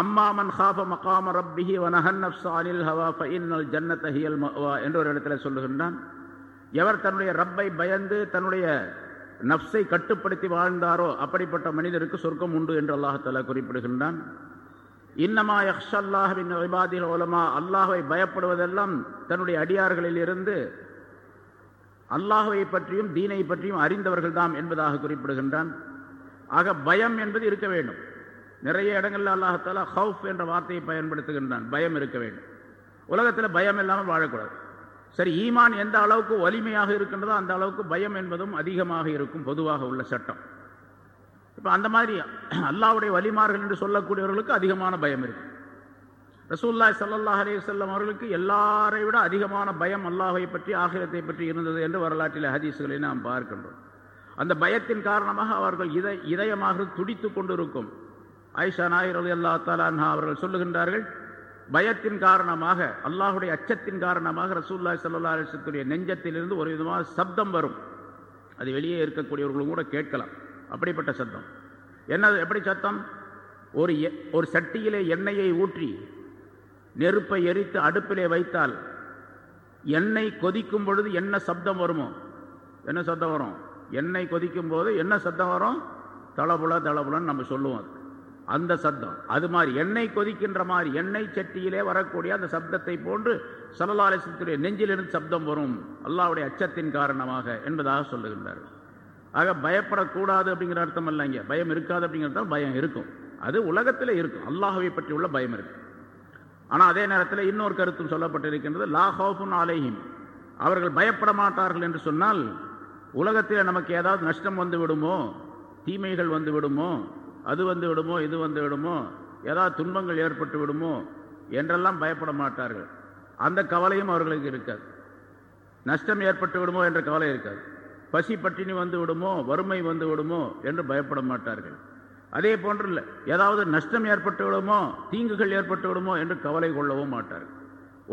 அம்மாமன் ஹாப மகாம ரப்பிஹி வனஹன் நப்சானில் ஹவா ஃபைனல் ஜன்னத் ஹியல் மஅவா என்று ஒரு இடத்துல சொல்லுகின்றான். எவர் தன்னுடைய ரப்பை பயந்து தன்னுடைய நப்சை கட்டுப்படுத்தி வாழ்ந்தாரோ அப்படிப்பட்ட மனிதருக்கு சொர்க்கம் உண்டு என்று அல்லாஹால குறிப்பிடுகின்றான். இன்னமா யக்ஷல்லாஹின் இபாதில் ஓலமா அல்லாஹை பயப்படுவதெல்லாம் தன்னுடைய அடியார்களில் இருந்து அல்லாஹுவை பற்றியும் தீனை பற்றியும் அறிந்தவர்கள் தாம் என்பதாக குறிப்பிடுகின்றான். ஆக பயம் என்பது இருக்க வேண்டும். நிறைய இடங்களில் அல்லாஹாலா ஹவுஃப் என்ற வார்த்தையை பயன்படுத்துகின்றான். பயம் இருக்க வேண்டும். உலகத்தில் பயம் இல்லாமல் வாழக்கூடாது. சரி ஈமான் எந்த அளவுக்கு வலிமையாக இருக்கின்றதோ அந்த அளவுக்கு பயம் என்பதும் அதிகமாக இருக்கும் பொதுவாக உள்ள சட்டம். இப்போ அந்த மாதிரி அல்லாவுடைய வலிமார்கள் என்று சொல்லக்கூடியவர்களுக்கு அதிகமான பயம் இருக்கும் ரசூல்லாய் சல்லாஹ் அலி அவர்களுக்கு எல்லாரை விட அதிகமான பயம் அல்லாஹை பற்றி ஆகிரத்தை பற்றி இருந்தது என்று வரலாற்றில் ஹதீஸ்களை நாம் பார்க்கின்றோம். அந்த பயத்தின் காரணமாக அவர்கள் இதை இதயமாக துடித்து கொண்டிருக்கும். ஆயிஷா நாயர் அலி அல்லா தாலான்ஹா அவர்கள் சொல்லுகின்றார்கள் பயத்தின் காரணமாக அல்லாஹுடைய அச்சத்தின் காரணமாக ரசூல்லாய் சல்லா அலிசத்துடைய நெஞ்சத்திலிருந்து ஒரு விதமாக சப்தம் வரும். அது வெளியே இருக்கக்கூடியவர்களும் கூட கேட்கலாம். அப்படிப்பட்ட சத்தம் என்ன எப்படி சத்தம்? ஒரு ஒரு சட்டியிலே எண்ணெயை ஊற்றி நெருப்பை எரித்து அடுப்பிலே வைத்தால் எண்ணெய் கொதிக்கும் பொழுது என்ன சப்தம் வருமோ? என்ன சத்தம் வரும்? எண்ணெய் கொதிக்கும் போது என்ன சத்தம் வரும்? தளபுல தளபுலன்னு நம்ம சொல்லுவோம் அந்த சத்தம் அது மாதிரி எண்ணெய் கொதிக்கின்ற மாதிரி எண்ணெய் சட்டியிலே வரக்கூடிய அந்த சப்தத்தை போன்று சலலாலசத்துடைய நெஞ்சிலிருந்து சப்தம் வரும். அல்லாவுடைய அச்சத்தின் காரணமாக என்பதாக சொல்லுகின்றார்கள். ஆக பயப்படக்கூடாது அப்படிங்கிற அர்த்தம் இல்லைங்க. இங்கே பயம் இருக்காது அப்படிங்கிறது பயம் இருக்கும். அது உலகத்தில் இருக்கும். அல்லாஹவை பற்றி உள்ள பயம் இருக்கு. ஆனால் அதே நேரத்தில் இன்னொரு கருத்தும் சொல்லப்பட்டிருக்கின்றது லா ஹவுஃபுன் அலைஹிம். அவர்கள் பயப்பட மாட்டார்கள் என்று சொன்னால் உலகத்தில் நமக்கு ஏதாவது நஷ்டம் வந்து விடுமோ? தீமைகள் வந்து விடுமோ? அது வந்து விடுமோ? இது வந்து விடுமோ? ஏதாவது துன்பங்கள் ஏற்பட்டு விடுமோ? என்றெல்லாம் பயப்பட மாட்டார்கள். அந்த கவலையும் அவர்களுக்கு இருக்காது. நஷ்டம் ஏற்பட்டு விடுமோ என்ற கவலை இருக்காது. பசி பட்டினி வந்து விடுமோ? வறுமை வந்து விடுமோ? என்று பயப்பட மாட்டார்கள். அதே போன்ற இல்லை ஏதாவது நஷ்டம் ஏற்பட்டு விடுமோ தீங்குகள் ஏற்பட்டு விடுமோ என்று கவலை கொள்ளவும் மாட்டார்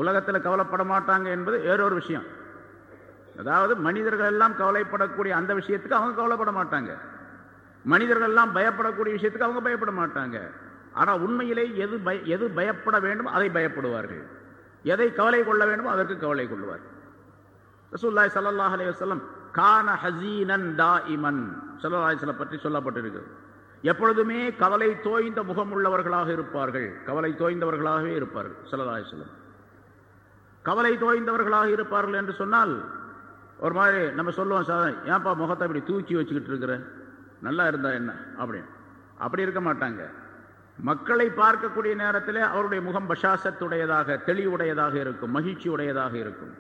உலகத்தில் கவலைப்பட மாட்டாங்க என்பது வேறொரு விஷயம். அதாவது மனிதர்கள் எல்லாம் கவலைப்படக்கூடிய அந்த விஷயத்துக்கு அவங்க கவலைப்பட மாட்டாங்க. மனிதர்கள் எல்லாம் பயப்படக்கூடிய விஷயத்துக்கு அவங்க பயப்பட மாட்டாங்க. ஆனால் உண்மையிலே எது பய எது பயப்பட வேண்டும் அதை பயப்படுவார்கள். எதை கவலை கொள்ள வேண்டுமோ அதற்கு கவலை கொள்வார் ரசூல்லாய் சல்லாஹ் அலி கான ஹசீனன் தா இமன் சல்லாஹ் பற்றி சொல்லப்பட்டிருக்கிறது. எப்பொழுதுமே கவலை தோய்ந்த முகம் உள்ளவர்களாக இருப்பார்கள். கவலை தோய்ந்தவர்களாகவே இருப்பார்கள். சல்லாஹ் சொல்லம் கவலை தோய்ந்தவர்களாக இருப்பார்கள் என்று சொன்னால் ஒரு மாதிரி நம்ம சொல்லுவோம் சார் ஏன்பா முகத்தை இப்படி தூக்கி வச்சுக்கிட்டு இருக்கிற? நல்லா இருந்தா என்ன? அப்படின்னு. அப்படி இருக்க மாட்டாங்க. மக்களை பார்க்கக்கூடிய நேரத்தில் அவருடைய முகம் பஷாசத்துடையதாக தெளிவுடையதாக இருக்கும் மகிழ்ச்சி உடையதாக இருக்கும்.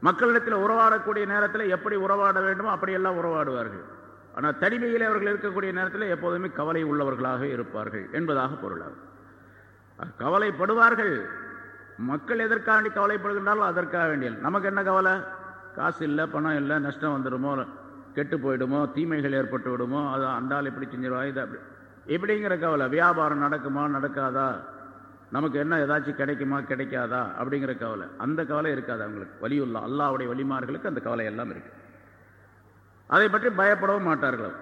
மக்களிடத்தில் உறவாடக்கூடிய நேரத்தில் எப்படி உறவாட வேண்டுமோ அப்படியெல்லாம் உறவாடுவார்கள். ஆனால் தனிமையில் அவர்கள் இருக்கக்கூடிய நேரத்தில் எப்போதுமே கவலை உள்ளவர்களாக இருப்பார்கள் என்பதாக பொருளாகும் கவலைப்படுவார்கள். மக்கள் எதற்காண்டி கவலைப்படுகின்றாலும் அதற்காக வேண்டிய நமக்கு என்ன கவலை? காசு இல்லை பணம் இல்லை நஷ்டம் வந்துடுமோ கெட்டு போயிடுமோ தீமைகள் ஏற்பட்டு விடுமோ அது அந்தால் எப்படி செஞ்சிருவா இது அப்படி. இப்படிங்கிற கவலை. வியாபாரம் நடக்குமா நடக்காதா? நமக்கு என்ன ஏதாச்சும் கிடைக்குமா கிடைக்காதா? அப்படிங்கிற கவலை. அந்த கவலை இருக்காது அவங்களுக்கு. வலியுள்ளா அல்லாவுடைய வலிமார்களுக்கு அந்த கவலை எல்லாம் இருக்குது அதை பற்றி பயப்படவும் மாட்டார்கள்.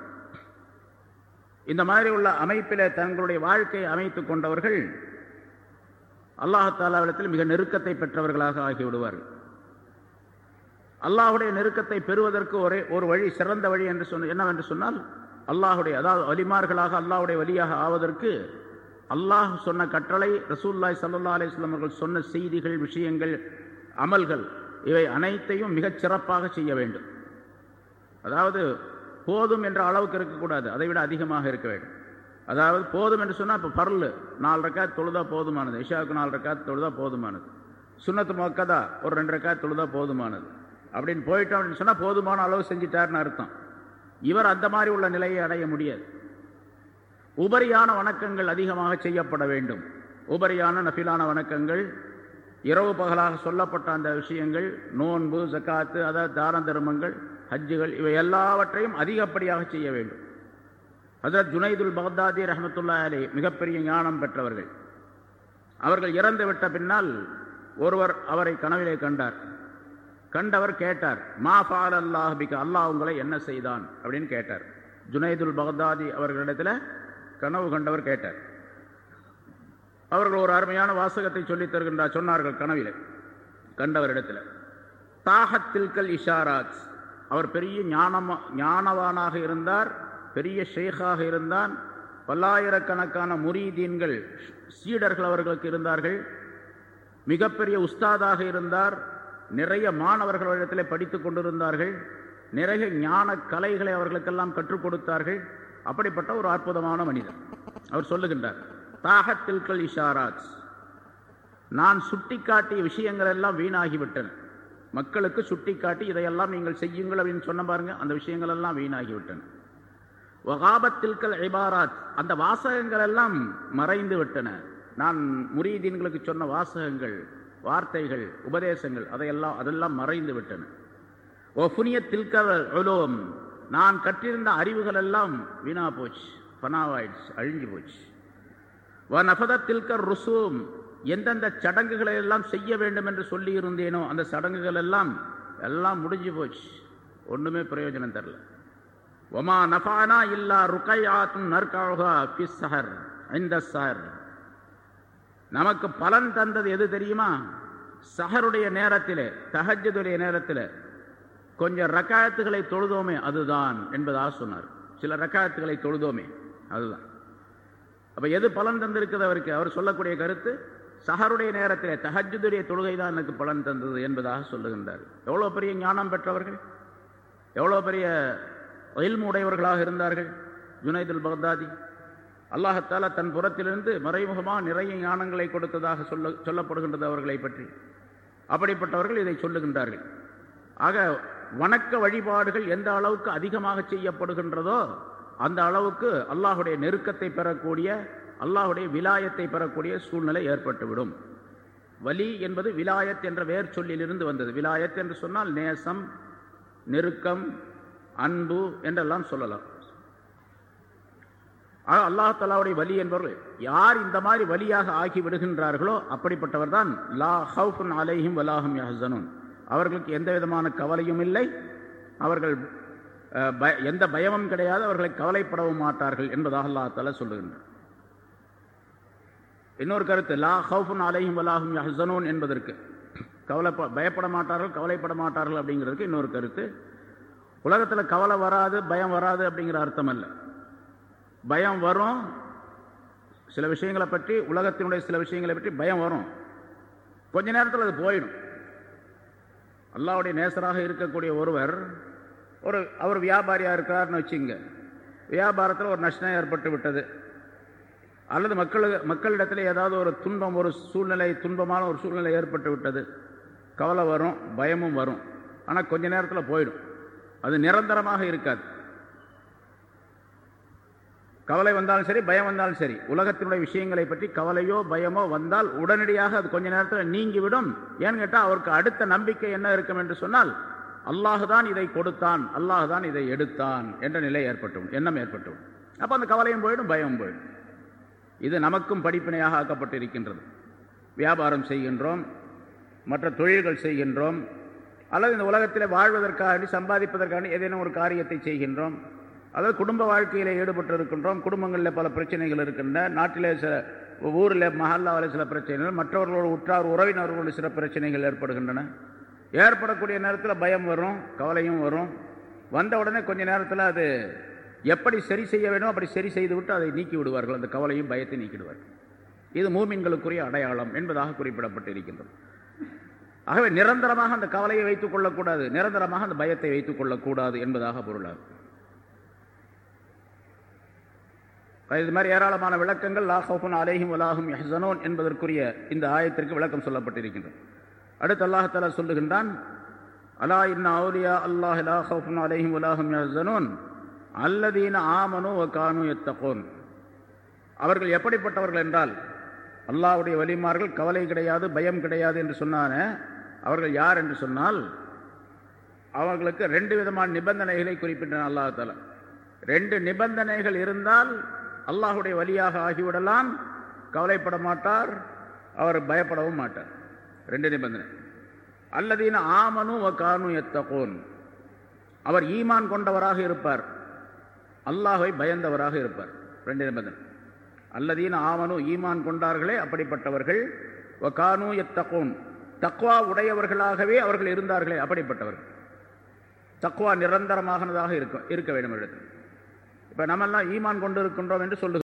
இந்த மாதிரி உள்ள அமைப்பில் தங்களுடைய வாழ்க்கையை அமைத்துக் கொண்டவர்கள் அல்லாஹாலாவிடத்தில் மிக நெருக்கத்தை பெற்றவர்களாக ஆகிவிடுவார்கள். அல்லாஹுடைய நெருக்கத்தை பெறுவதற்கு ஒரே ஒரு வழி சிறந்த வழி என்று சொன்ன என்னவென்று சொன்னால் அல்லாஹுடைய அதாவது வலிமார்களாக அல்லாஹுடைய வழியாக ஆவதற்கு அல்லாஹ் சொன்ன கட்டளை ரசூல்லாய் சல்லா அலிஸ்லாம் அவர்கள் சொன்ன செய்திகள் விஷயங்கள் அமல்கள் இவை அனைத்தையும் மிகச் சிறப்பாக செய்ய வேண்டும். அதாவது போதும் என்ற அளவுக்கு இருக்கக்கூடாது. அதை விட அதிகமாக இருக்க வேண்டும். அதாவது போதும் என்று சொன்னால் இப்போ பரல் நாலு ரக்காத் தொழுதா போதுமானது. இஷாவுக்கு நாலு ரக்காத் தொழுதா போதுமானது. சுண்ணத்து மொக்கதா ஒரு ரெண்டு ரக்காத் தொழுதா போதுமானது. அப்படின்னு போயிட்டோம் அப்படின்னு சொன்னால் போதுமான அளவு செஞ்சிட்டார்னு அர்த்தம். இவர் அந்த மாதிரி உள்ள நிலையை அடைய முடியாது. உபரியான வணக்கங்கள் அதிகமாக செய்யப்பட வேண்டும். உபரியான நஃபிலான வணக்கங்கள் இரவு பகலாக சொல்லப்பட்ட அந்த விஷயங்கள் நோன்பு ஜக்காத்து அதாவது தான தர்மங்கள் ஹஜ்ஜுகள் இவை எல்லாவற்றையும் அதிகப்படியாக செய்ய வேண்டும். ஹசரத் ஜுனைதுல் பகதாதி ரஹமத்துல்லா அலி மிகப்பெரிய ஞானம் பெற்றவர்கள். அவர்கள் இறந்து விட்ட பின்னால் ஒருவர் அவரை கனவிலே கண்டார். கண்டவர் கேட்டார் மா ஃபால் அல்லாஹ் அல்லாஹ் உங்களை என்ன செய்தான்? அப்படின்னு கேட்டார். ஜுனைதுல் பகதாதி அவர்களிடத்தில் கனவு கண்டவர் கேட்டார். அவர்கள் ஒரு அருமையான வாசகத்தை சொல்லித் தருகின்றார் சொன்னார்கள் கனவிலே கண்டவரிடத்தில். தாகத்தில்கல் இஷாராத். அவர் பெரிய ஞானமா ஞானவானாக இருந்தார் பெரிய ஷேகாக இருந்தான். பல்லாயிரக்கணக்கான முரீதீன்கள் சீடர்கள் அவர்களுக்கு இருந்தார்கள். மிகப்பெரிய உஸ்தாதாக இருந்தார். நிறைய மாணவர்களிடத்தில் படித்து கொண்டிருந்தார்கள். நிறைய ஞான கலைகளை அவர்களுக்கெல்லாம் கற்றுக் கொடுத்தார்கள். அப்படிப்பட்ட ஒரு அற்புதமான மனிதர். அவர் சொல்லுகின்றார் தாகத்தில்கள் இஷாராஜ் நான் சுட்டிக்காட்டிய விஷயங்கள் எல்லாம் வீணாகிவிட்டன. மக்களுக்கு சுட்டிக்காட்டி இதையெல்லாம் நீங்கள் செய்யுங்கள் அப்படின்னு சொன்ன பாருங்க அந்த விஷயங்கள் எல்லாம் வீணாகிவிட்டன. வகாபத்தில்கள் ஐபாராத் அந்த வாசகங்கள் எல்லாம் மறைந்து விட்டன. நான் முரீதீன்களுக்கு சொன்ன வாசகங்கள் வார்த்தைகள் உபதேசங்கள் அதையெல்லாம் அதெல்லாம் மறைந்து விட்டன. ஓ புனிய தில்கல் நான் கற்றிருந்த அறிவுகள் எல்லாம் வீணா போச்சு பனாவாயிடுச்சு அழிஞ்சு போச்சு. வ நபத தில்கர் ருசூம் எந்தெந்த சடங்குகளை எல்லாம் செய்ய வேண்டும் என்று சொல்லி இருந்தேனோ அந்த சடங்குகள் எல்லாம் எல்லாம் முடிஞ்சு போச்சு. ஒன்றுமே பிரயோஜனம் தரல. ஒமா நஃபானா இல்லா ருகையாத்தும் நற்காழ்கா பிஸ்ஸஹர் இந்த சஹர் நமக்கு பலன் தந்தது எது தெரியுமா? சஹருடைய நேரத்தில் தஹஜதுடைய நேரத்தில் கொஞ்சம் ரக்காயத்துகளை தொழுதோமே அதுதான் என்பதாக சொன்னார். சில ரக்காயத்துகளை தொழுதோமே அதுதான். அப்போ எது பலன் தந்திருக்குது அவருக்கு? அவர் சொல்லக்கூடிய கருத்து சஹருடைய நேரத்தில் தஹஜுடைய தொழுகை தான் எனக்கு பலன் தந்தது என்பதாக சொல்லுகின்றார் எவ்வளோ பெரிய ஞானம் பெற்றவர்கள்? எவ்வளோ பெரிய இல்மு உடையவர்களாக இருந்தார்கள்? ஜுனைதுல் பக்தாதி அல்லாஹத்தாலா தன் புறத்திலிருந்து மறைமுகமாக நிறைய ஞானங்களை கொடுத்ததாக சொல்ல சொல்லப்படுகின்றது அவர்களை பற்றி. அப்படிப்பட்டவர்கள் இதை சொல்லுகின்றார்கள். ஆக வணக்க வழிபாடுகள் எந்த அளவுக்கு அதிகமாக செய்யப்படுகின்றதோ அந்த அளவுக்கு அல்லாஹுடைய நெருக்கத்தை பெறக்கூடிய அல்லாஹுடைய விலாயத்தை பெறக்கூடிய சூழ்நிலை ஏற்பட்டுவிடும். வலி என்பது விலாயத் என்ற வேர் சொல்லிலிருந்து வந்தது. விலாயத் என்று சொன்னால் நேசம் நெருக்கம் அன்பு என்றெல்லாம் சொல்லலாம். ஆக அல்லாஹ் வலி என்பவர்கள் யார் இந்த மாதிரி வலியாக ஆகி விடுகின்றார்களோ அப்படிப்பட்டவர் தான் லா ஹவுஃபுன் அலைஹிம் வலாஹும் யஹ்சனுன். அவர்களுக்கு எந்த விதமான கவலையும் இல்லை. அவர்கள் எந்த பயமும் கிடையாது. அவர்களை கவலைப்படவும் மாட்டார்கள் என்பதாக அல்லாஹ் தஆலா சொல்லுகின்றார் இன்னொரு கருத்து லா ஹவுஃபுன் அலைஹிம் வலாஹும் யஹ்சனூன் என்பதற்கு. கவலை பயப்பட மாட்டார்கள் கவலைப்பட மாட்டார்கள் அப்படிங்கிறதுக்கு இன்னொரு கருத்து. உலகத்தில் கவலை வராது பயம் வராது அப்படிங்கிற அர்த்தம் அல்ல. பயம் வரும் சில விஷயங்களை பற்றி உலகத்தினுடைய சில விஷயங்களை பற்றி பயம் வரும். கொஞ்ச நேரத்தில் அது போயிடும். அல்லாவுடைய நேசராக இருக்கக்கூடிய ஒருவர் ஒரு அவர் வியாபாரியாக இருக்கிறார்னு வச்சுங்க. வியாபாரத்தில் ஒரு நஷ்டம் ஏற்பட்டு விட்டது. அல்லது மக்கள் மக்களிடத்தில் ஏதாவது ஒரு துன்பம் ஒரு சூழ்நிலை துன்பமான ஒரு சூழ்நிலை ஏற்பட்டு விட்டது. கவலை வரும் பயமும் வரும். ஆனால் கொஞ்ச நேரத்தில் போயிடும். அது நிரந்தரமாக இருக்காது. கவலை வந்தாலும் சரி பயம் வந்தாலும் சரி. உலகத்தினுடைய விஷயங்களை பற்றி கவலையோ பயமோ வந்தால் உடனடியாக அது கொஞ்ச நேரத்தில் நீங்கிவிடும். ஏன்னு கேட்டால் அவருக்கு அடுத்த நம்பிக்கை என்ன இருக்கும் என்று சொன்னால் அல்லாஹுதான் இதை கொடுத்தான் அல்லாஹுதான் இதை எடுத்தான் என்ற நிலை ஏற்பட்டுவிடும் எண்ணம் ஏற்பட்டுவிடும் அப்போ அந்த கவலையும் போயிடும் பயமும் போயிடும். இது நமக்கும் படிப்பினையாக ஆக்கப்பட்டிருக்கின்றது. வியாபாரம் செய்கின்றோம் மற்ற தொழில்கள் செய்கின்றோம் அல்லது இந்த உலகத்தில் வாழ்வதற்காக சம்பாதிப்பதற்காக ஏதேனும் ஒரு காரியத்தை செய்கின்றோம் அதாவது குடும்ப வாழ்க்கையில் ஈடுபட்டு இருக்கின்றோம் குடும்பங்களில் பல பிரச்சனைகள் இருக்கின்றன நாட்டிலே சில ஊரில் மஹல்லாவில் சில பிரச்சனைகள் மற்றவர்களோட உற்றார் உறவினர்களோடு சில பிரச்சனைகள் ஏற்படுகின்றன. ஏற்படக்கூடிய நேரத்தில் பயம் வரும் கவலையும் வரும். வந்த உடனே கொஞ்ச நேரத்தில் அது எப்படி சரி செய்ய வேணும் அப்படி சரி செய்து விட்டு அதை நீக்கி விடுவார்கள். அந்த கவலையும் பயத்தை நீக்கிடுவார்கள். இது மூமின்களுக்குரிய அடையாளம் என்பதாக குறிப்பிடப்பட்டிருக்கின்றது. ஆகவே நிரந்தரமாக அந்த கவலையை வைத்துக் கொள்ளக்கூடாது நிரந்தரமாக அந்த பயத்தை வைத்துக் கொள்ளக்கூடாது என்பதாக பொருளாகும் இது மாதிரி ஏராளமான விளக்கங்கள் லா அலேஹிம் அலைஹிம் வலாஹும் என்பதற்குரிய இந்த ஆயத்திற்கு விளக்கம் சொல்லப்பட்டிருக்கின்றது. அடுத்து அல்லாஹ் சொல்லுகின்றான் அலா இன்னா அவுலியா அல்லாஹ் லா ஹவுஃபுன் அலைஹிம் வலாஹும் யஹ்சனூன்? அல்லதீன ஆமனு வ கானு யத்தகூன். அவர்கள் எப்படிப்பட்டவர்கள் என்றால் அல்லாவுடைய வலிமார்கள் கவலை கிடையாது பயம் கிடையாது என்று சொன்னான அவர்கள் யார் என்று சொன்னால் அவர்களுக்கு ரெண்டு விதமான நிபந்தனைகளை குறிப்பிட்டான் அல்லாஹ் ரெண்டு நிபந்தனைகள் இருந்தால் அல்லாஹுடைய வழியாக ஆகிவிடலாம் கவலைப்பட மாட்டார் அவர் பயப்படவும் மாட்டார். ரெண்டு நிபந்தனை. அல்லதீன ஆமனு வ கானு எத்தகோன் அவர் ஈமான் கொண்டவராக இருப்பார். அல்லாஹை பயந்தவராக இருப்பார். ரெண்டு நிபந்தனை. அல்லதீன் ஆமனு ஈமான் கொண்டார்களே அப்படிப்பட்டவர்கள். வகானு எத்தகோன் தக்வா உடையவர்களாகவே அவர்கள் இருந்தார்களே அப்படிப்பட்டவர்கள். தக்வா நிரந்தரமாகனதாக இருக்க இருக்க வேண்டும் இடத்தில் இப்போ நம்மெல்லாம் ஈமான் கொண்டு இருக்கின்றோம் என்று சொல்லுகிறோம்.